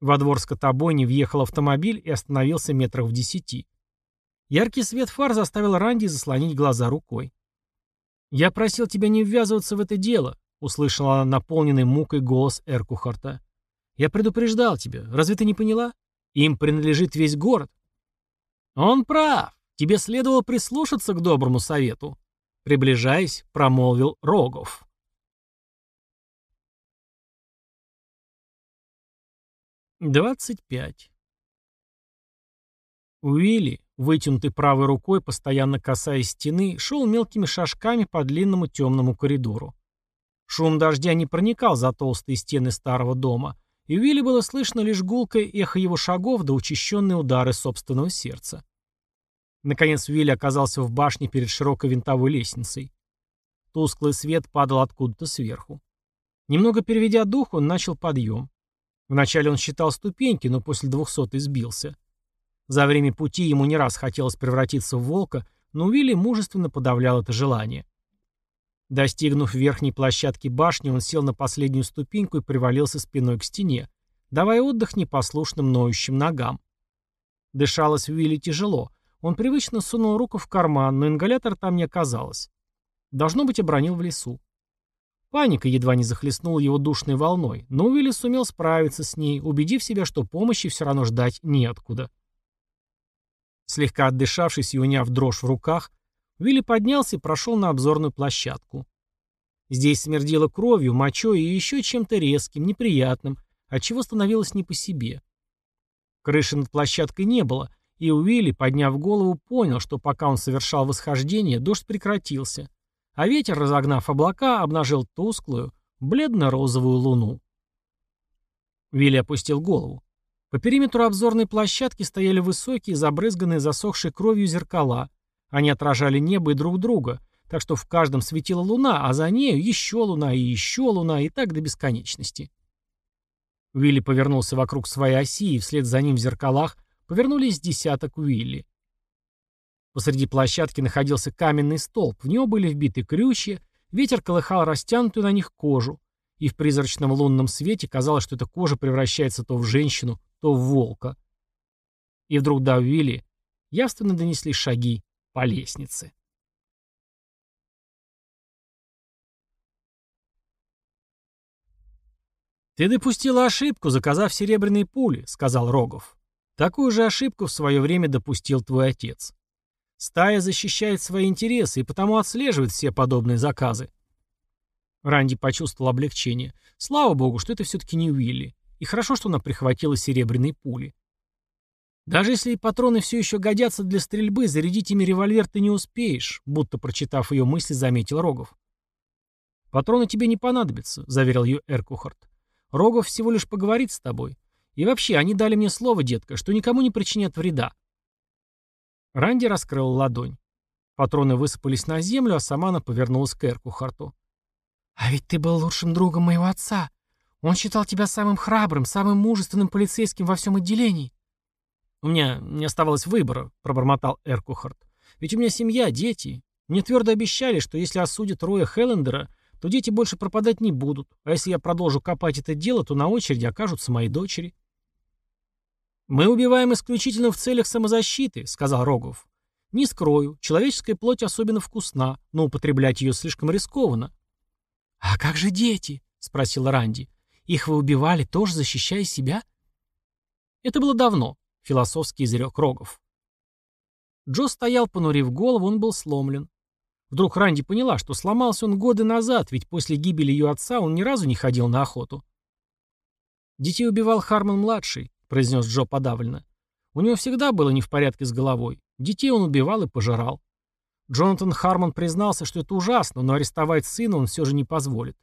A: Во двор скотобойни въехал автомобиль и остановился метрах в десяти. Яркий свет фар заставил Ранди заслонить глаза рукой. «Я просил тебя не ввязываться в это дело», — услышала она наполненный мукой голос Эркухарта. «Я предупреждал тебя. Разве ты не поняла? Им принадлежит весь город». «Он прав. Тебе следовало прислушаться к доброму совету», — приближаясь, промолвил Рогов. Двадцать пять. Уилли, вытянутый правой рукой, постоянно касаясь стены, шел мелкими шажками по длинному темному коридору. Шум дождя не проникал за толстые стены старого дома, и Уилли было слышно лишь гулкое эхо его шагов да учащенные удары собственного сердца. Наконец Вилли оказался в башне перед широкой винтовой лестницей. Тусклый свет падал откуда-то сверху. Немного переведя дух, он начал подъем. Вначале он считал ступеньки, но после двухсотой сбился. За время пути ему не раз хотелось превратиться в волка, но Уилли мужественно подавлял это желание. Достигнув верхней площадки башни, он сел на последнюю ступеньку и привалился спиной к стене, давая отдых непослушным ноющим ногам. Дышалось Уилли тяжело, он привычно сунул руку в карман, но ингалятор там не оказалось. Должно быть, обронил в лесу. Паника едва не захлестнула его душной волной, но Уилли сумел справиться с ней, убедив себя, что помощи все равно ждать неоткуда. Слегка отдышавшись и уняв дрожь в руках, Уилли поднялся и прошел на обзорную площадку. Здесь смердело кровью, мочой и еще чем-то резким, неприятным, отчего становилось не по себе. Крыши над площадкой не было, и Уилли, подняв голову, понял, что пока он совершал восхождение, дождь прекратился, а ветер, разогнав облака, обнажил тусклую, бледно-розовую луну. Уилли опустил голову. По периметру обзорной площадки стояли высокие, забрызганные засохшей кровью зеркала. Они отражали небо и друг друга, так что в каждом светила луна, а за нею еще луна и еще луна, и так до бесконечности. Уилли повернулся вокруг своей оси, и вслед за ним в зеркалах Повернулись десяток Уилли. Посреди площадки находился каменный столб, в него были вбиты крючья, ветер колыхал растянутую на них кожу, и в призрачном лунном свете казалось, что эта кожа превращается то в женщину, то в волка. И вдруг до Уилли явственно донесли шаги по лестнице. «Ты допустила ошибку, заказав серебряные пули», — сказал Рогов. Такую же ошибку в свое время допустил твой отец. Стая защищает свои интересы и потому отслеживает все подобные заказы. Ранди почувствовал облегчение. Слава богу, что это все-таки не Уилли. И хорошо, что она прихватила серебряные пули. Даже если патроны все еще годятся для стрельбы, зарядить ими револьвер ты не успеешь, будто, прочитав ее мысли, заметил Рогов. «Патроны тебе не понадобятся», — заверил ее Эркухарт. «Рогов всего лишь поговорит с тобой. И вообще, они дали мне слово, детка, что никому не причинят вреда. Ранди раскрыл ладонь. Патроны высыпались на землю, а сама она повернулась к Эркухарту. «А ведь ты был лучшим другом моего отца. Он считал тебя самым храбрым, самым мужественным полицейским во всем отделении». «У меня не оставалось выбора», — пробормотал Эркухарт. «Ведь у меня семья, дети. Мне твердо обещали, что если осудят Роя Хеллендера, то дети больше пропадать не будут, а если я продолжу копать это дело, то на очереди окажутся мои дочери». «Мы убиваем исключительно в целях самозащиты», — сказал Рогов. «Не скрою, человеческая плоть особенно вкусна, но употреблять ее слишком рискованно». «А как же дети?» — спросил Ранди. «Их вы убивали, тоже защищая себя?» «Это было давно», — философски изрек Рогов. Джо стоял, понурив голову, он был сломлен. Вдруг Ранди поняла, что сломался он годы назад, ведь после гибели ее отца он ни разу не ходил на охоту. Детей убивал Харман-младший, — произнес Джо подавленно. У него всегда было не в порядке с головой. Детей он убивал и пожирал. Джонатан Хармон признался, что это ужасно, но арестовать сына он все же не позволит.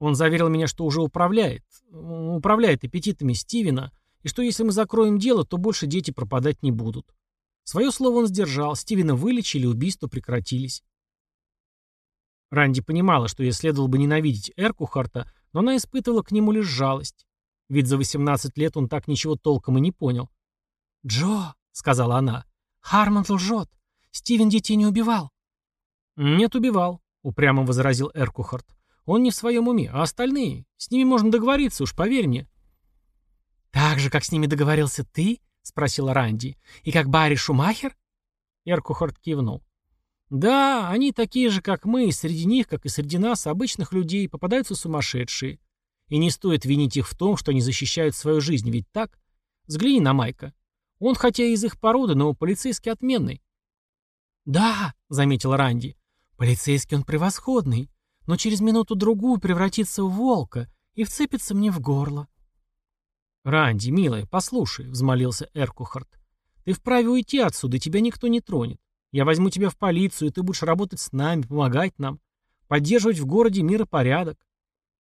A: Он заверил меня, что уже управляет, управляет аппетитами Стивена, и что если мы закроем дело, то больше дети пропадать не будут. Свое слово он сдержал, Стивена вылечили, убийства прекратились. Ранди понимала, что ей следовало бы ненавидеть Эркухарта, но она испытывала к нему лишь жалость. Ведь за 18 лет он так ничего толком и не понял.
B: «Джо», — сказала она, — «Хармон лжет. Стивен детей не убивал».
A: «Нет, убивал», — упрямо возразил Эркухарт. «Он не в своем уме, а остальные? С ними можно договориться, уж поверь мне».
B: «Так же, как с ними договорился ты?» — спросила Ранди. «И как Барри Шумахер?»
A: Эркухарт кивнул. «Да, они такие же, как мы, и среди них, как и среди нас, обычных людей, попадаются сумасшедшие. И не стоит винить их в том, что они защищают свою жизнь, ведь так? Взгляни на Майка. Он хотя и из их породы, но полицейский отменный.
B: «Да», — заметил Ранди, — «полицейский он превосходный, но через минуту-другую превратится в волка и вцепится мне в горло».
A: «Ранди, милая, послушай», — взмолился Эркухарт. «Ты вправе уйти отсюда, тебя никто не тронет. Я возьму тебя в полицию, и ты будешь работать с нами, помогать нам, поддерживать в городе мир и порядок.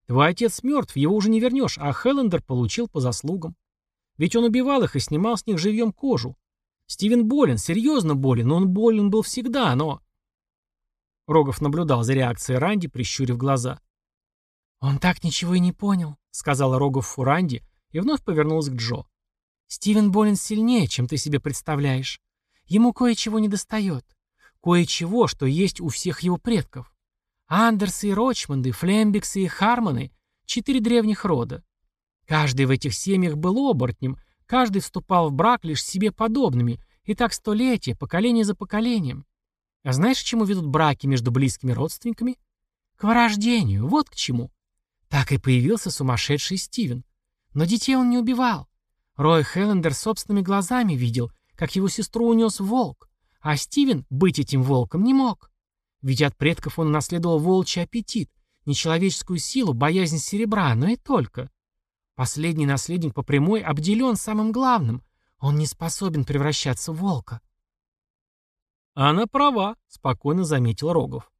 A: Твой отец мертв, его уже не вернешь, а Хеллендер получил по заслугам. Ведь он убивал их и снимал с них живьем кожу. Стивен болен, серьезно болен, но он болен был всегда, но...» Рогов наблюдал за реакцией Ранди, прищурив глаза.
B: «Он так ничего и не понял», — сказала Рогов Фуранди и вновь повернулась к Джо. «Стивен болен сильнее, чем ты себе представляешь. Ему кое-чего не достает. Кое-чего, что есть у всех его предков. Андерсы и Рочмонды, Флембиксы и Хармоны — четыре древних рода. Каждый в этих семьях был оборотнем, каждый вступал в брак лишь себе подобными, и так столетия, поколение за поколением. А знаешь, к чему ведут браки между близкими родственниками? К вырождению, вот к чему. Так и появился сумасшедший Стивен. Но детей он не убивал. Рой Хеллендер собственными глазами видел, как его сестру унес волк, а Стивен быть этим волком не мог. Ведь от предков он наследовал волчий аппетит, нечеловеческую силу, боязнь серебра, но и только. Последний наследник по прямой обделен самым главным. Он не способен превращаться в волка.
A: «Она права», — спокойно заметил Рогов.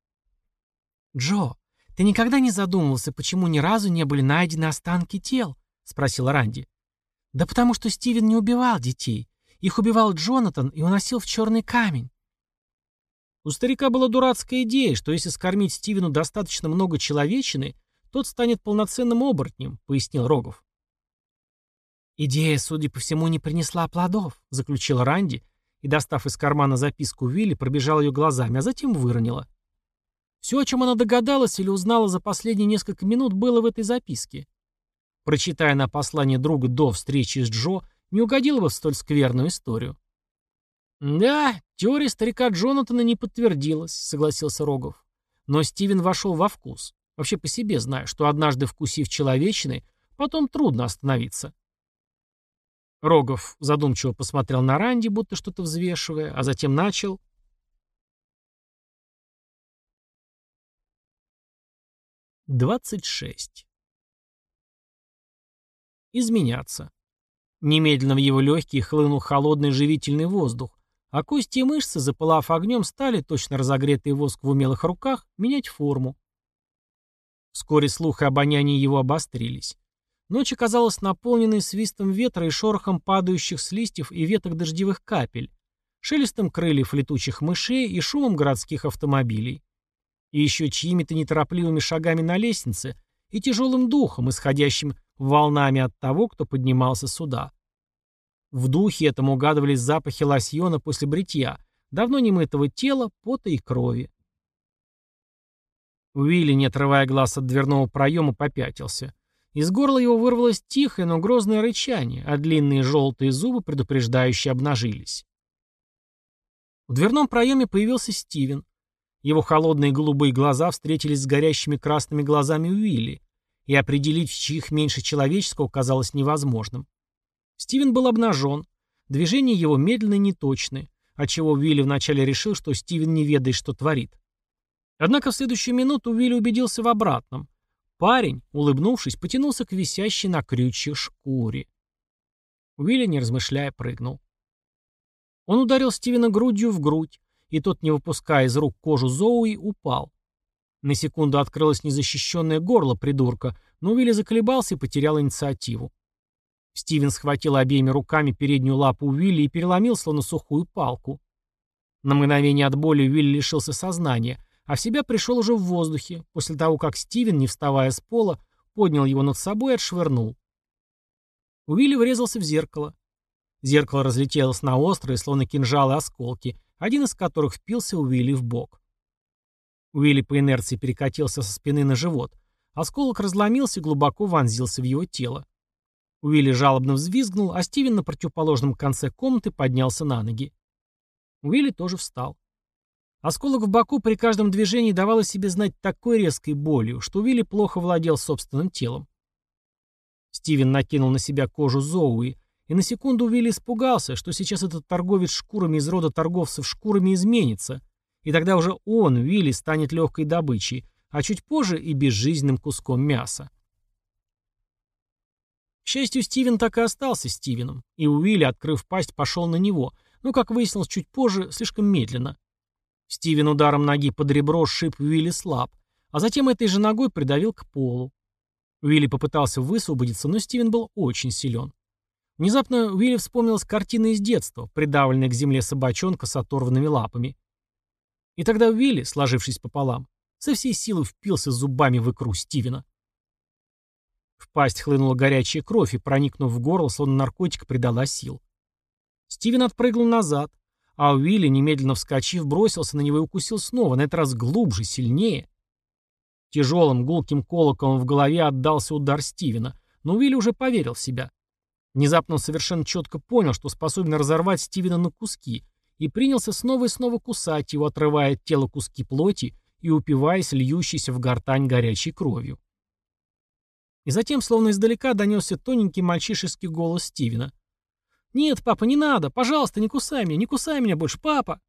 B: «Джо, ты никогда не задумывался, почему ни разу не были найдены останки тел?» — спросила Ранди. «Да потому что Стивен не убивал детей. Их убивал Джонатан и уносил в черный камень.
A: У старика была дурацкая идея, что если скормить Стивену достаточно много человечины, тот станет полноценным оборотнем, пояснил Рогов.
B: Идея, судя по всему, не принесла плодов, заключила Ранди и, достав из кармана записку Вилли, пробежала ее глазами, а затем выронила. Все, о чем она догадалась или узнала за последние несколько минут, было в этой записке. Прочитая на послание друга до встречи с Джо, не угодила бы в столь скверную историю.
A: «Да, теория старика Джонатана не подтвердилась», — согласился Рогов. Но Стивен вошел во вкус. Вообще по себе знаю, что однажды вкусив человечины, потом трудно остановиться. Рогов задумчиво посмотрел на Ранди, будто что-то взвешивая, а затем начал... Двадцать шесть. Изменяться. Немедленно в его легкие хлынул холодный живительный воздух, а кости и мышцы, запылав огнем, стали, точно разогретый воск в умелых руках, менять форму. Вскоре слух и обоняние его обострились. Ночь оказалась наполненной свистом ветра и шорохом падающих с листьев и веток дождевых капель, шелестом крыльев летучих мышей и шумом городских автомобилей. И еще чьими-то неторопливыми шагами на лестнице и тяжелым духом, исходящим волнами от того, кто поднимался сюда. В духе этом угадывались запахи лосьона после бритья, давно немытого тела, пота и крови. Уилли, не отрывая глаз от дверного проема, попятился. Из горла его вырвалось тихое, но грозное рычание, а длинные желтые зубы предупреждающе обнажились. В дверном проеме появился Стивен. Его холодные голубые глаза встретились с горящими красными глазами Уилли, и определить, в чьих меньше человеческого, казалось невозможным. Стивен был обнажен. Движения его медленные и неточны, отчего Уилли вначале решил, что Стивен не ведает, что творит. Однако в следующую минуту Уилли убедился в обратном. Парень, улыбнувшись, потянулся к висящей на крючьях шкуре. Уилли, не размышляя, прыгнул. Он ударил Стивена грудью в грудь, и тот, не выпуская из рук кожу Зоуи, упал. На секунду открылось незащищенное горло придурка, но Уилли заколебался и потерял инициативу. Стивен схватил обеими руками переднюю лапу Уилли и переломил, словно сухую палку. На мгновение от боли Уилли лишился сознания, а в себя пришел уже в воздухе, после того, как Стивен, не вставая с пола, поднял его над собой и отшвырнул. Уилли врезался в зеркало. Зеркало разлетелось на острые, словно кинжалы, осколки, один из которых впился Уилли в бок. Уилли по инерции перекатился со спины на живот. Осколок разломился и глубоко вонзился в его тело. Уилли жалобно взвизгнул, а Стивен на противоположном конце комнаты поднялся на ноги. Уилли тоже встал. Осколок в боку при каждом движении давал о себе знать такой резкой болью, что Уилли плохо владел собственным телом. Стивен накинул на себя кожу Зоуи, и на секунду Уилли испугался, что сейчас этот торговец шкурами из рода торговцев шкурами изменится, и тогда уже он, Уилли, станет легкой добычей, а чуть позже и безжизненным куском мяса. К счастью, Стивен так и остался Стивеном, и Уилли, открыв пасть, пошел на него, но, как выяснилось чуть позже, слишком медленно. Стивен ударом ноги под ребро сшиб Уилли слаб, а затем этой же ногой придавил к полу. Уилли попытался высвободиться, но Стивен был очень силен. Внезапно Уилли вспомнилась картина из детства, придавленная к земле собачонка с оторванными лапами. И тогда Уилли, сложившись пополам, со всей силы впился зубами в икру Стивена. В пасть хлынула горячая кровь и, проникнув в горло, словно наркотик, придала сил. Стивен отпрыгнул назад, а Уилли, немедленно вскочив, бросился на него и укусил снова, на этот раз глубже, сильнее. Тяжелым гулким колоколом в голове отдался удар Стивена, но Уилли уже поверил в себя. Внезапно он совершенно четко понял, что способен разорвать Стивена на куски, и принялся снова и снова кусать его, отрывая от тела куски плоти и упиваясь льющейся в гортань горячей кровью. И затем, словно издалека, донесся тоненький мальчишеский голос Стивена. «Нет, папа, не надо! Пожалуйста, не кусай меня! Не кусай меня больше, папа!»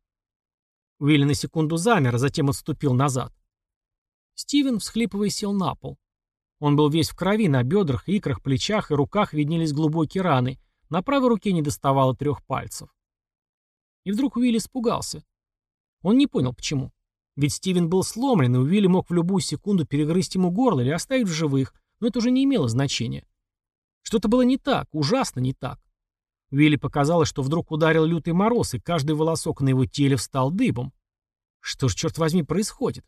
A: Уилли на секунду замер, а затем отступил назад. Стивен, всхлипывая, сел на пол. Он был весь в крови, на бедрах, икрах, плечах и руках виднелись глубокие раны, на правой руке не доставало трех пальцев. И вдруг Уилли испугался. Он не понял, почему. Ведь Стивен был сломлен, и Уилли мог в любую секунду перегрызть ему горло или оставить в живых, но это уже не имело значения. Что-то было не так, ужасно не так. Вилли показалось, что вдруг ударил лютый мороз, и каждый волосок на его теле встал дыбом. Что ж, черт возьми, происходит?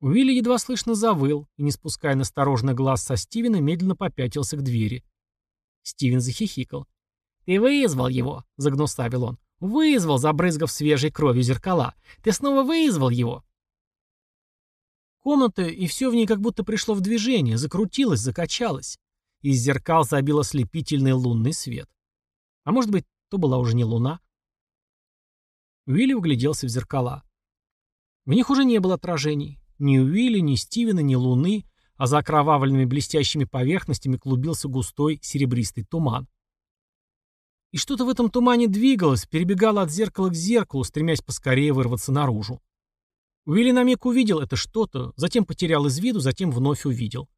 A: Уилли едва слышно завыл и, не спуская настороженный глаз со Стивена, медленно попятился к двери. Стивен захихикал. «Ты вызвал его», — загнуставил он. «Вызвал, забрызгав свежей кровью зеркала. Ты снова вызвал его». Комната, и все в ней как будто пришло в движение, закрутилось, закачалось. Из зеркал забил ослепительный лунный свет. А может быть, то была уже не луна? Уилли угляделся в зеркала. В них уже не было отражений. Ни Уилли, ни Стивена, ни луны, а за окровавленными блестящими поверхностями клубился густой серебристый туман. И что-то в этом тумане двигалось, перебегало от зеркала к зеркалу, стремясь поскорее вырваться наружу. Уилли на миг увидел это что-то, затем потерял из виду, затем вновь увидел.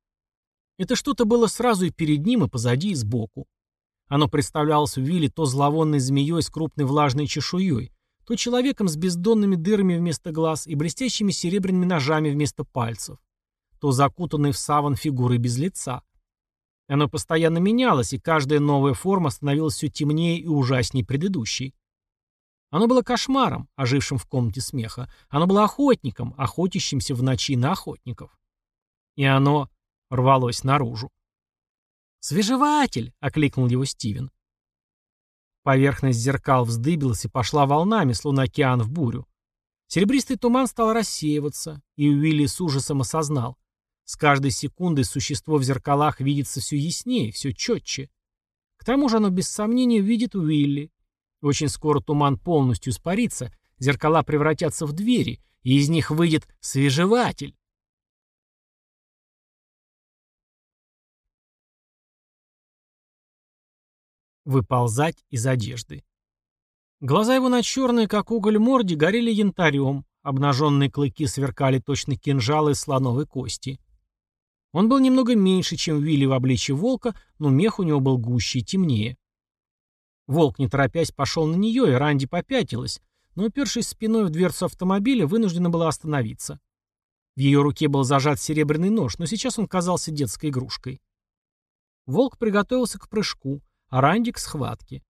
A: Это что-то было сразу и перед ним, и позади, и сбоку. Оно представлялось Уилли то зловонной змеей с крупной влажной чешуей, то человеком с бездонными дырами вместо глаз и блестящими серебряными ножами вместо пальцев, то закутанной в саван фигурой без лица. Оно постоянно менялось, и каждая новая форма становилась все темнее и ужаснее предыдущей. Оно было кошмаром, ожившим в комнате смеха. Оно было охотником, охотящимся в ночи на охотников. И оно рвалось наружу. «Свежеватель!» — окликнул его Стивен. Поверхность зеркал вздыбилась и пошла волнами, словно океан в бурю. Серебристый туман стал рассеиваться, и Уилли с ужасом осознал. С каждой секундой существо в зеркалах видится все яснее, все четче. К тому же оно без сомнения видит Уилли. Очень скоро туман полностью испарится, зеркала превратятся в двери, и из них выйдет свежеватель. выползать из одежды. Глаза его на черные, как уголь морде, горели янтарем, обнаженные клыки сверкали точно кинжалы из слоновой кости. Он был немного меньше, чем Вилли в обличье волка, но мех у него был гуще и темнее. Волк, не торопясь, пошел на нее, и Ранди попятилась, но, упершись спиной в дверцу автомобиля, вынуждена была остановиться. В ее руке был зажат серебряный нож, но сейчас он казался детской игрушкой. Волк приготовился к прыжку, а Ранди к схватке.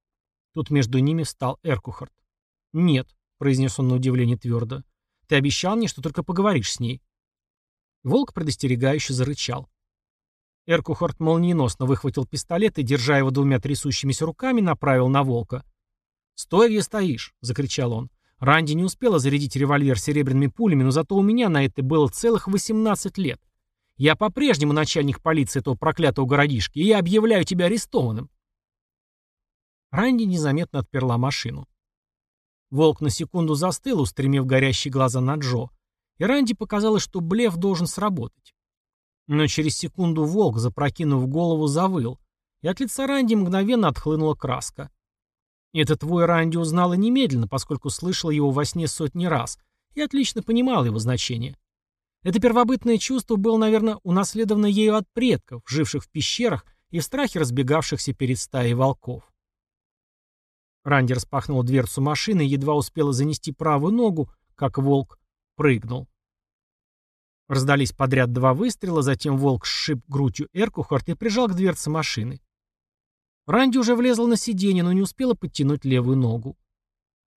A: Тут между ними встал Эркухард. «Нет», — произнес он на удивление твердо, — «ты обещал мне, что только поговоришь с ней». Волк предостерегающе зарычал. Эркухард молниеносно выхватил пистолет и, держа его двумя трясущимися руками, направил на волка. «Стой, где стоишь!» — закричал он. Ранди не успела зарядить револьвер серебряными пулями, но зато у меня на это было целых 18 лет. Я по-прежнему начальник полиции этого проклятого городишки, и я объявляю тебя арестованным. Ранди незаметно отперла машину. Волк на секунду застыл, устремив горящие глаза на Джо, и Ранди показалось, что блеф должен сработать. Но через секунду волк, запрокинув голову, завыл, и от лица Ранди мгновенно отхлынула краска. Этот вой Ранди узнала немедленно, поскольку слышала его во сне сотни раз, и отлично понимала его значение. Это первобытное чувство было, наверное, унаследовано ею от предков, живших в пещерах и в страхе разбегавшихся перед стаей волков. Ранди распахнул дверцу машины и едва успела занести правую ногу, как волк прыгнул. Раздались подряд два выстрела, затем волк сшиб грудью Эркухарт и прижал к дверце машины. Ранди уже влезла на сиденье, но не успела подтянуть левую ногу.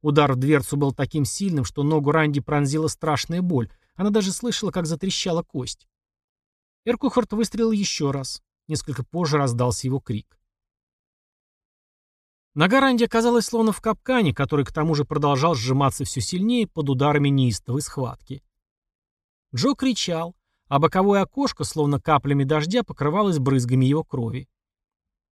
A: Удар в дверцу был таким сильным, что ногу Ранди пронзила страшная боль. Она даже слышала, как затрещала кость. Эркухарт выстрелил еще раз. Несколько позже раздался его крик. Нога Ранди оказалась словно в капкане, который к тому же продолжал сжиматься все сильнее под ударами неистовой схватки. Джо кричал, а боковое окошко, словно каплями дождя, покрывалось брызгами его крови.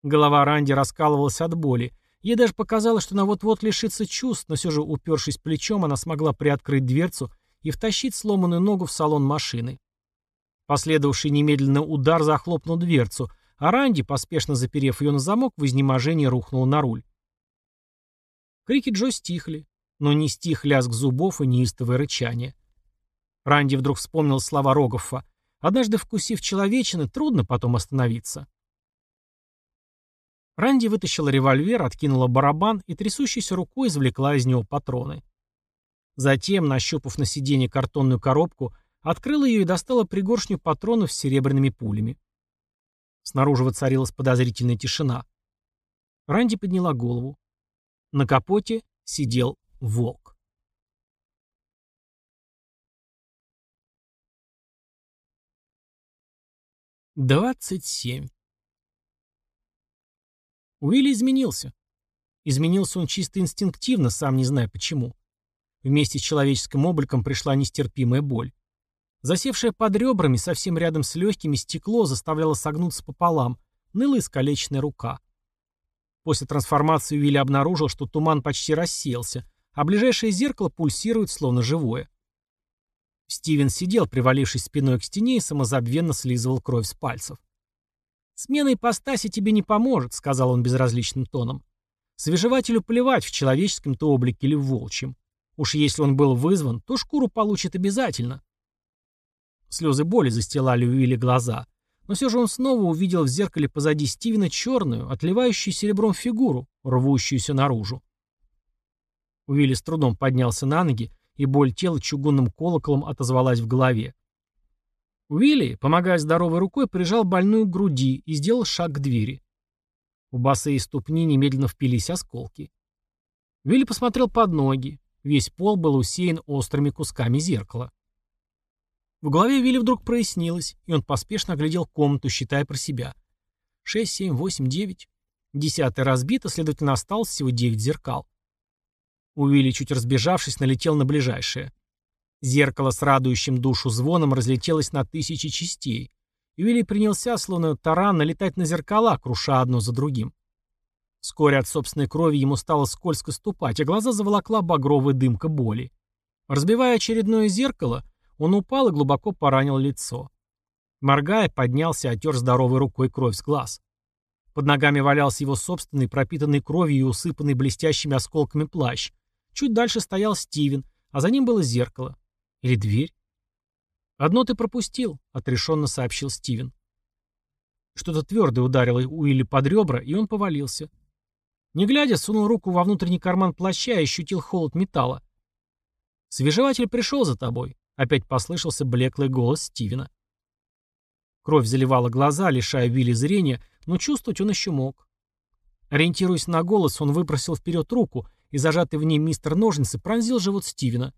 A: Голова Ранди раскалывалась от боли. Ей даже показалось, что она вот-вот лишится чувств, но все же, упершись плечом, она смогла приоткрыть дверцу и втащить сломанную ногу в салон машины. Последовавший немедленно удар захлопнул дверцу, а Ранди, поспешно заперев ее на замок, в изнеможении рухнул на руль. Крики Джо стихли, но не стих лязг зубов и неистовое рычание. Ранди вдруг вспомнил слова Рогофа. «Однажды вкусив человечины, трудно потом остановиться». Ранди вытащила револьвер, откинула барабан и трясущейся рукой извлекла из него патроны. Затем, нащупав на сиденье картонную коробку, открыла ее и достала пригоршню патронов с серебряными пулями. Снаружи воцарилась подозрительная тишина. Ранди подняла голову. На капоте сидел волк. Двадцать семь. Уилли изменился. Изменился он чисто инстинктивно, сам не зная почему. Вместе с человеческим обликом пришла нестерпимая боль. Засевшее под ребрами, совсем рядом с легкими, стекло заставляло согнуться пополам, ныла искалеченная рука. После трансформации Уилли обнаружил, что туман почти рассеялся, а ближайшее зеркало пульсирует, словно живое. Стивен сидел, привалившись спиной к стене и самозабвенно слизывал кровь с пальцев. «Смена ипостаси тебе не поможет», — сказал он безразличным тоном. «Свежевателю плевать, в человеческом-то облике или в волчьем. Уж если он был вызван, то шкуру получит обязательно». Слезы боли застилали Уилли глаза, но все же он снова увидел в зеркале позади Стивена черную, отливающую серебром фигуру, рвущуюся наружу. Уилли с трудом поднялся на ноги, и боль тела чугунным колоколом отозвалась в голове. Уилли, помогая здоровой рукой, прижал больную к груди и сделал шаг к двери. В босые ступни немедленно впились осколки. Уилли посмотрел под ноги. Весь пол был усеян острыми кусками зеркала. В голове Вилли вдруг прояснилось, и он поспешно оглядел комнату, считая про себя. Шесть, семь, восемь, девять. Десятое разбито, следовательно, осталось всего девять зеркал. Уилли, чуть разбежавшись, налетел на ближайшее. Зеркало с радующим душу звоном разлетелось на тысячи частей. Уилли принялся, словно таран, налетать на зеркала, круша одно за другим. Вскоре от собственной крови ему стало скользко ступать, а глаза заволокла багровая дымка боли. Разбивая очередное зеркало, он упал и глубоко поранил лицо. Моргая, поднялся и отер здоровой рукой кровь с глаз. Под ногами валялся его собственный, пропитанный кровью и усыпанный блестящими осколками плащ, Чуть дальше стоял Стивен, а за ним было зеркало. Или дверь? «Одно ты пропустил», — отрешенно сообщил Стивен. Что-то твердое ударило Уилли под ребра, и он повалился. Не глядя, сунул руку во внутренний карман плаща и ощутил холод металла. «Свежеватель пришел за тобой», — опять послышался блеклый голос Стивена. Кровь заливала глаза, лишая Вилли зрения, но чувствовать он еще мог. Ориентируясь на голос, он выбросил вперед руку, и зажатый в ней мистер ножницы пронзил живот Стивена.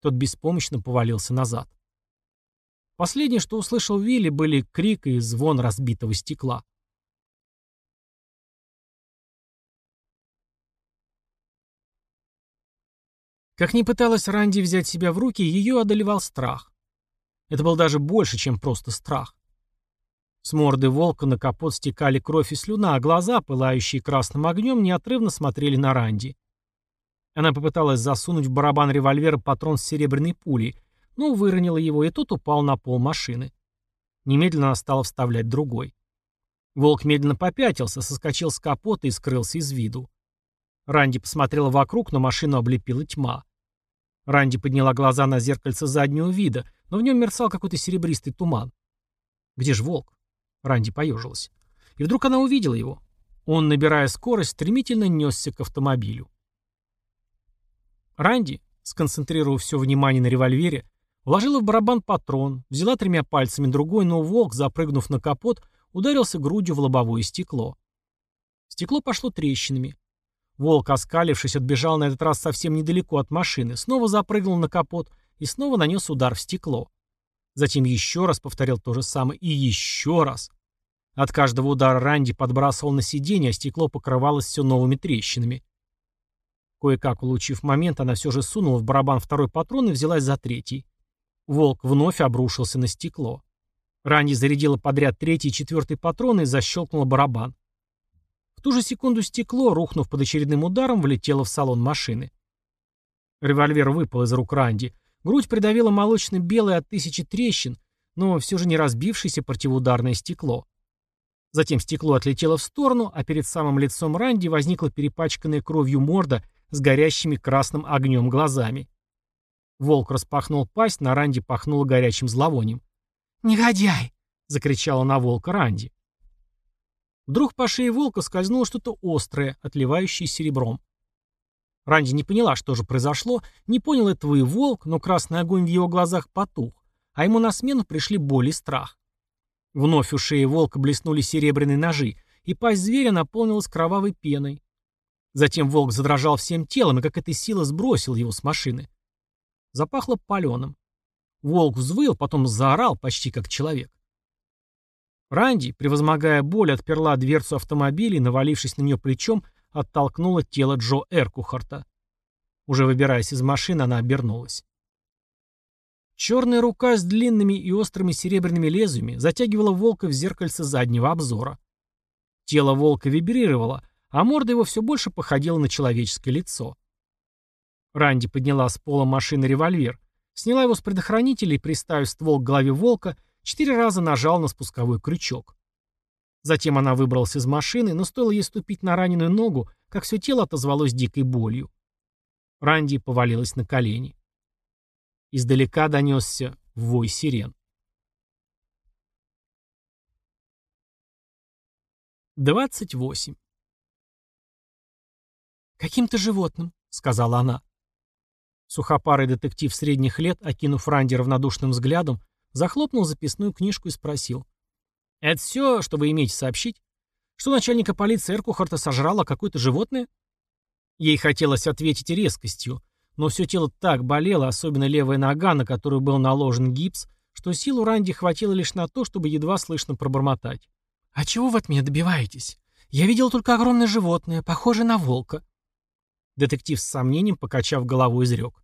A: Тот беспомощно повалился назад. Последнее, что услышал Вилли, были крик и звон разбитого стекла. Как ни пыталась Ранди взять себя в руки, ее одолевал страх. Это был даже больше, чем просто страх. С морды волка на капот стекали кровь и слюна, а глаза, пылающие красным огнем, неотрывно смотрели на Ранди. Она попыталась засунуть в барабан револьвера патрон с серебряной пулей, но выронила его, и тот упал на пол машины. Немедленно она стала вставлять другой. Волк медленно попятился, соскочил с капота и скрылся из виду. Ранди посмотрела вокруг, но машину облепила тьма. Ранди подняла глаза на зеркальце заднего вида, но в нем мерцал какой-то серебристый туман. Где же волк? Ранди поежилась. И вдруг она увидела его. Он, набирая скорость, стремительно несся к автомобилю. Ранди, сконцентрировав все внимание на револьвере, вложила в барабан патрон, взяла тремя пальцами другой, но волк, запрыгнув на капот, ударился грудью в лобовое стекло. Стекло пошло трещинами. Волк, оскалившись, отбежал на этот раз совсем недалеко от машины, снова запрыгнул на капот и снова нанес удар в стекло. Затем еще раз повторил то же самое и еще раз. От каждого удара Ранди подбрасывал на сиденье, а стекло покрывалось все новыми трещинами. Кое-как улучив момент, она все же сунула в барабан второй патрон и взялась за третий. Волк вновь обрушился на стекло. Ранди зарядила подряд третий и четвертый патроны и защелкнула барабан. В ту же секунду стекло, рухнув под очередным ударом, влетело в салон машины. Револьвер выпал из рук Ранди. Грудь придавила молочно-белое от тысячи трещин, но все же не разбившееся противоударное стекло. Затем стекло отлетело в сторону, а перед самым лицом Ранди возникла перепачканная кровью морда с горящими красным огнем глазами. Волк распахнул пасть, на Ранди пахнуло горячим зловонием. «Негодяй!» — закричала на волка Ранди. Вдруг по шее волка скользнуло что-то острое, отливающее серебром. Ранди не поняла, что же произошло, не понял этого и волк, но красный огонь в его глазах потух, а ему на смену пришли боль и страх. Вновь у шеи волка блеснули серебряные ножи, и пасть зверя наполнилась кровавой пеной. Затем волк задрожал всем телом, и как эта сила сбросил его с машины. Запахло паленым. Волк взвыл, потом заорал, почти как человек. Ранди, превозмогая боль, отперла дверцу автомобиля и, навалившись на нее плечом, оттолкнула тело Джо Эркухарта. Уже выбираясь из машины, она обернулась. Черная рука с длинными и острыми серебряными лезвиями затягивала волка в зеркальце заднего обзора. Тело волка вибрировало, а морда его все больше походила на человеческое лицо. Ранди подняла с пола машины револьвер, сняла его с предохранителя и, приставив ствол к голове волка, четыре раза нажала на спусковой крючок. Затем она выбралась из машины, но стоило ей ступить на раненую ногу, как все тело отозвалось дикой болью. Ранди повалилась на колени. Издалека донесся вой сирен. Двадцать восемь. «Каким-то животным», — сказала она. Сухопарый детектив средних лет, окинув Ранди равнодушным взглядом, захлопнул записную книжку и спросил. «Это все, что вы имеете сообщить? Что начальника полиции Эркухарта сожрало какое-то животное?» Ей хотелось ответить резкостью, но все тело так болело, особенно левая нога, на которую был наложен гипс, что силу Ранди хватило лишь на то, чтобы едва слышно пробормотать. «А чего вы от меня добиваетесь? Я видел только огромное животное, похожее на волка». Детектив с сомнением, покачав головой, изрек.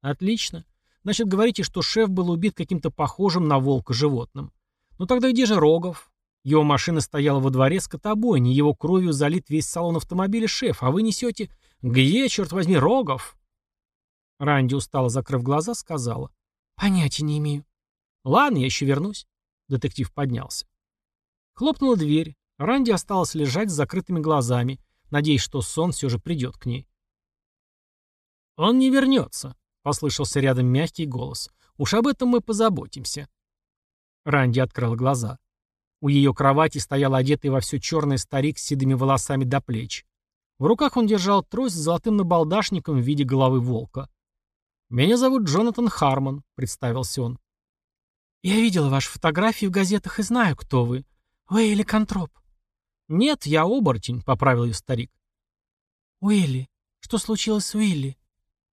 A: «Отлично. Значит, говорите, что шеф был убит каким-то похожим на волка животным. Ну тогда где же Рогов? Его машина стояла во дворе скотобойни, его кровью залит весь салон автомобиля шеф, а вы несете... Где, черт возьми, Рогов?» Ранди, устало закрыв глаза, сказала. «Понятия не имею». «Ладно, я еще вернусь». Детектив поднялся. Хлопнула дверь. Ранди осталась лежать с закрытыми глазами, надеясь, что сон все же придет к ней. «Он не вернется», — послышался рядом мягкий голос. «Уж об этом мы позаботимся». Ранди открыл глаза. У ее кровати стоял одетый во все черное старик с седыми волосами до плеч. В руках он держал трость с золотым набалдашником в виде головы волка. «Меня зовут Джонатан Хармон», — представился он.
B: «Я видела ваши фотографии в газетах и знаю, кто вы. Вы ликантроп».
A: «Нет, я оборотень», — поправил ее старик.
B: «Уилли. Что случилось с Уилли?»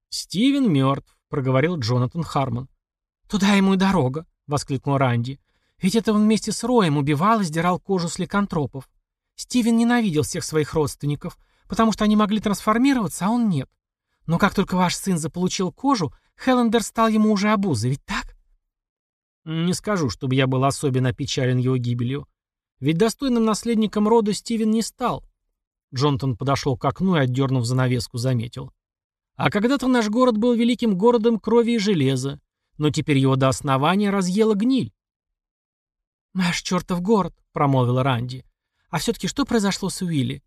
A: «Стивен мертв», — проговорил Джонатан Хармон.
B: «Туда ему и дорога», — воскликнул Ранди. «Ведь это он вместе с Роем убивал и сдирал кожу с ликантропов. Стивен ненавидел всех своих родственников, потому что они могли трансформироваться, а он нет. Но как только ваш сын заполучил кожу, Хеллендер стал ему уже обузой, ведь так?
A: Не скажу, чтобы я был особенно опечален его гибелью. Ведь достойным наследником рода Стивен не стал. Джонатан подошел к окну и, отдернув занавеску, заметил. А когда-то наш город был великим городом крови и железа, но теперь его до основания разъела гниль.
B: «Наш чертов город», — промолвил Ранди. «А все-таки что произошло с Уилли?»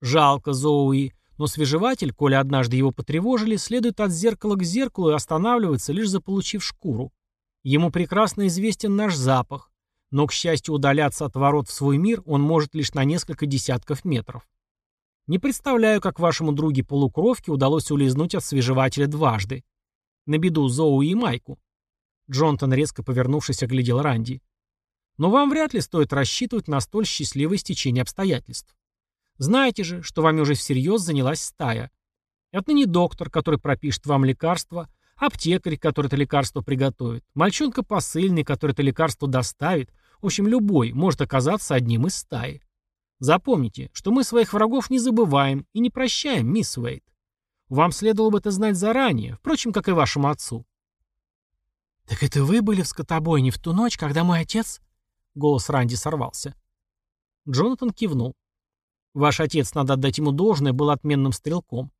A: Жалко Зоуи, но свежеватель, коли однажды его потревожили, следует от зеркала к зеркалу и останавливается, лишь заполучив шкуру. Ему прекрасно известен наш запах, но, к счастью, удаляться от ворот в свой мир он может лишь на несколько десятков метров. Не представляю, как вашему друге полукровке удалось улизнуть от свежевателя дважды. На беду Зоуи и Майку. Джонтон, резко повернувшись, оглядел Ранди. Но вам вряд ли стоит рассчитывать на столь счастливое стечение обстоятельств. Знаете же, что вами уже всерьез занялась стая. Отныне доктор, который пропишет вам лекарство, аптекарь, который это лекарство приготовит, мальчонка посыльный, который это лекарство доставит, в общем, любой может оказаться одним из стаи. Запомните, что мы своих врагов не забываем и не прощаем, мисс Уэйт. Вам следовало бы это знать заранее, впрочем, как и вашему отцу.
B: «Так это вы были в скотобойне в ту ночь, когда мой отец...» Голос Ранди сорвался.
A: Джонатан кивнул. Ваш отец, надо отдать ему должное, был отменным стрелком.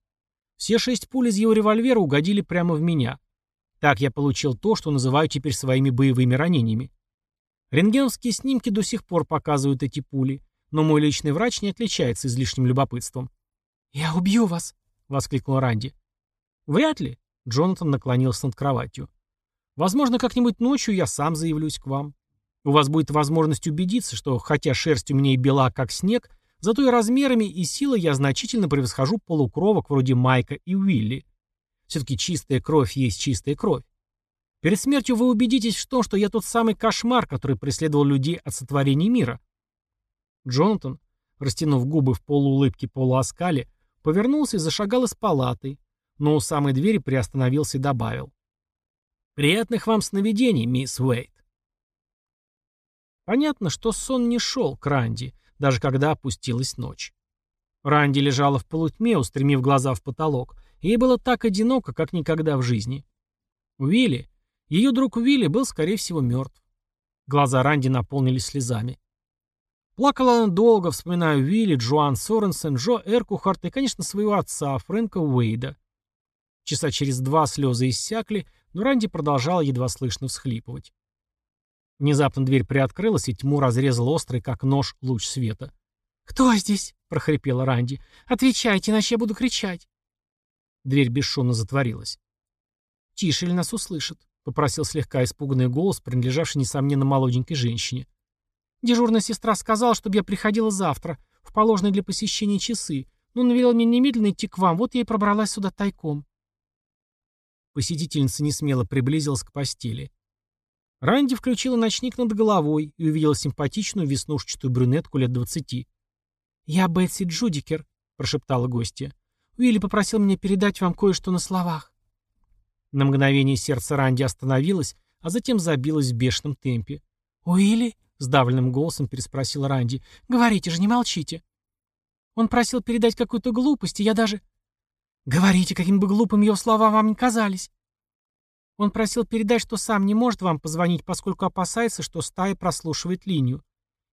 A: Все шесть пуль из его револьвера угодили прямо в меня. Так я получил то, что называю теперь своими боевыми ранениями. Рентгеновские снимки до сих пор показывают эти пули, но мой личный врач не отличается излишним любопытством.
B: «Я убью вас!» — воскликнул Ранди.
A: «Вряд ли», — Джонатан наклонился над кроватью. «Возможно, как-нибудь ночью я сам заявлюсь к вам. У вас будет возможность убедиться, что, хотя шерсть у меня и бела, как снег, Зато и размерами, и силой я значительно превосхожу полукровок вроде Майка и Уилли. Все-таки чистая кровь есть чистая кровь. Перед смертью вы убедитесь в том, что я тот самый кошмар, который преследовал людей от сотворения мира. Джонатан, растянув губы в полуулыбке полуоскале, повернулся и зашагал из палаты, но у самой двери приостановился и добавил. «Приятных вам сновидений, мисс Уэйт». Понятно, что сон не шел к Ранди, даже когда опустилась ночь. Ранди лежала в полутьме, устремив глаза в потолок. Ей было так одиноко, как никогда в жизни. Уилли, ее друг Уилли, был, скорее всего, мертв. Глаза Ранди наполнились слезами. Плакала она долго, вспоминая Уилли, Джоан Соренсен, Джо Эркухарт и, конечно, своего отца, Фрэнка Уэйда. Часа через два слезы иссякли, но Ранди продолжала едва слышно всхлипывать. Внезапно дверь приоткрылась, и тьму разрезал острый, как нож, луч света.
B: «Кто здесь?» — прохрипела Ранди. «Отвечайте, иначе я буду кричать».
A: Дверь бесшумно затворилась.
B: «Тише, или нас услышат», — попросил слегка испуганный голос, принадлежавший, несомненно, молоденькой женщине. «Дежурная сестра сказала, чтобы я приходила завтра, в положенные для посещения часы, но навела мне немедленно идти к вам, вот я и пробралась сюда тайком».
A: Посетительница несмело приблизилась к постели. Ранди включила ночник над головой и увидела симпатичную веснушчатую брюнетку лет двадцати.
B: «Я Бетси Джудикер», — прошептала гостья. «Уилли попросил меня передать вам кое-что на словах».
A: На мгновение сердце Ранди остановилось, а затем забилось в бешеном темпе.
B: «Уилли?»
A: — сдавленным голосом переспросил Ранди.
B: «Говорите же, не молчите». «Он просил передать какую-то глупость, и я даже...» «Говорите, каким бы глупым его слова вам не казались». Он просил передать, что сам не может вам позвонить, поскольку опасается, что стая прослушивает линию.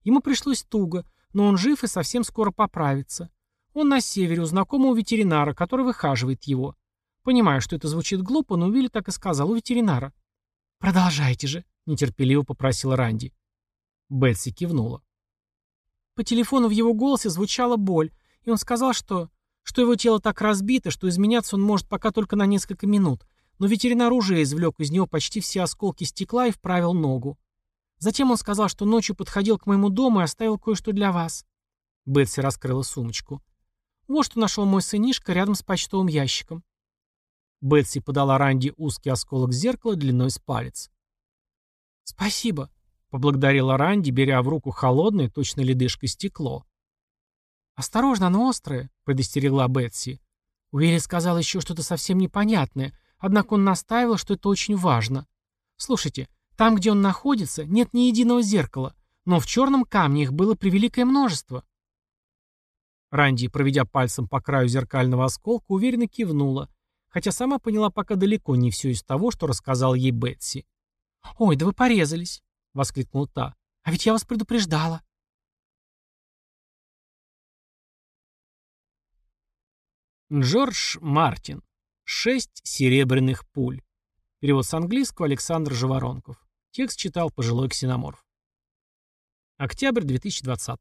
B: Ему пришлось туго, но он жив и совсем скоро поправится. Он на севере у знакомого ветеринара, который выхаживает его. Понимаю, что это звучит глупо, но Уилли так и сказал у ветеринара. «Продолжайте же», — нетерпеливо попросила Ранди. Бетси кивнула. По телефону в его голосе звучала боль, и он сказал, что... что его тело так разбито, что изменяться он может пока только на несколько минут, но ветеринар уже извлек из него почти все осколки стекла и вправил ногу. Затем он сказал, что ночью подходил к моему дому и оставил кое-что для вас. Бетси раскрыла сумочку. Вот что нашел мой сынишка рядом с почтовым ящиком. Бетси подала Ранди узкий осколок зеркала длиной с палец. «Спасибо», — поблагодарила Ранди, беря в руку холодное, точно ледышка, стекло. «Осторожно, оно острое», — предостерегла Бетси. Уилли сказал еще что-то совсем непонятное, однако он настаивал, что это очень важно. Слушайте, там, где он находится, нет ни единого зеркала, но в черном камне их было превеликое множество. Ранди, проведя пальцем по краю зеркального осколка, уверенно кивнула, хотя сама поняла пока далеко не все из того, что рассказал ей Бетси. «Ой, да вы порезались!» — воскликнула та. «А ведь я вас предупреждала!»
A: Джордж Мартин. Шесть серебряных пуль. Перевод с английского Александр Живоронков. Текст читал пожилой ксеноморф. Октябрь 2020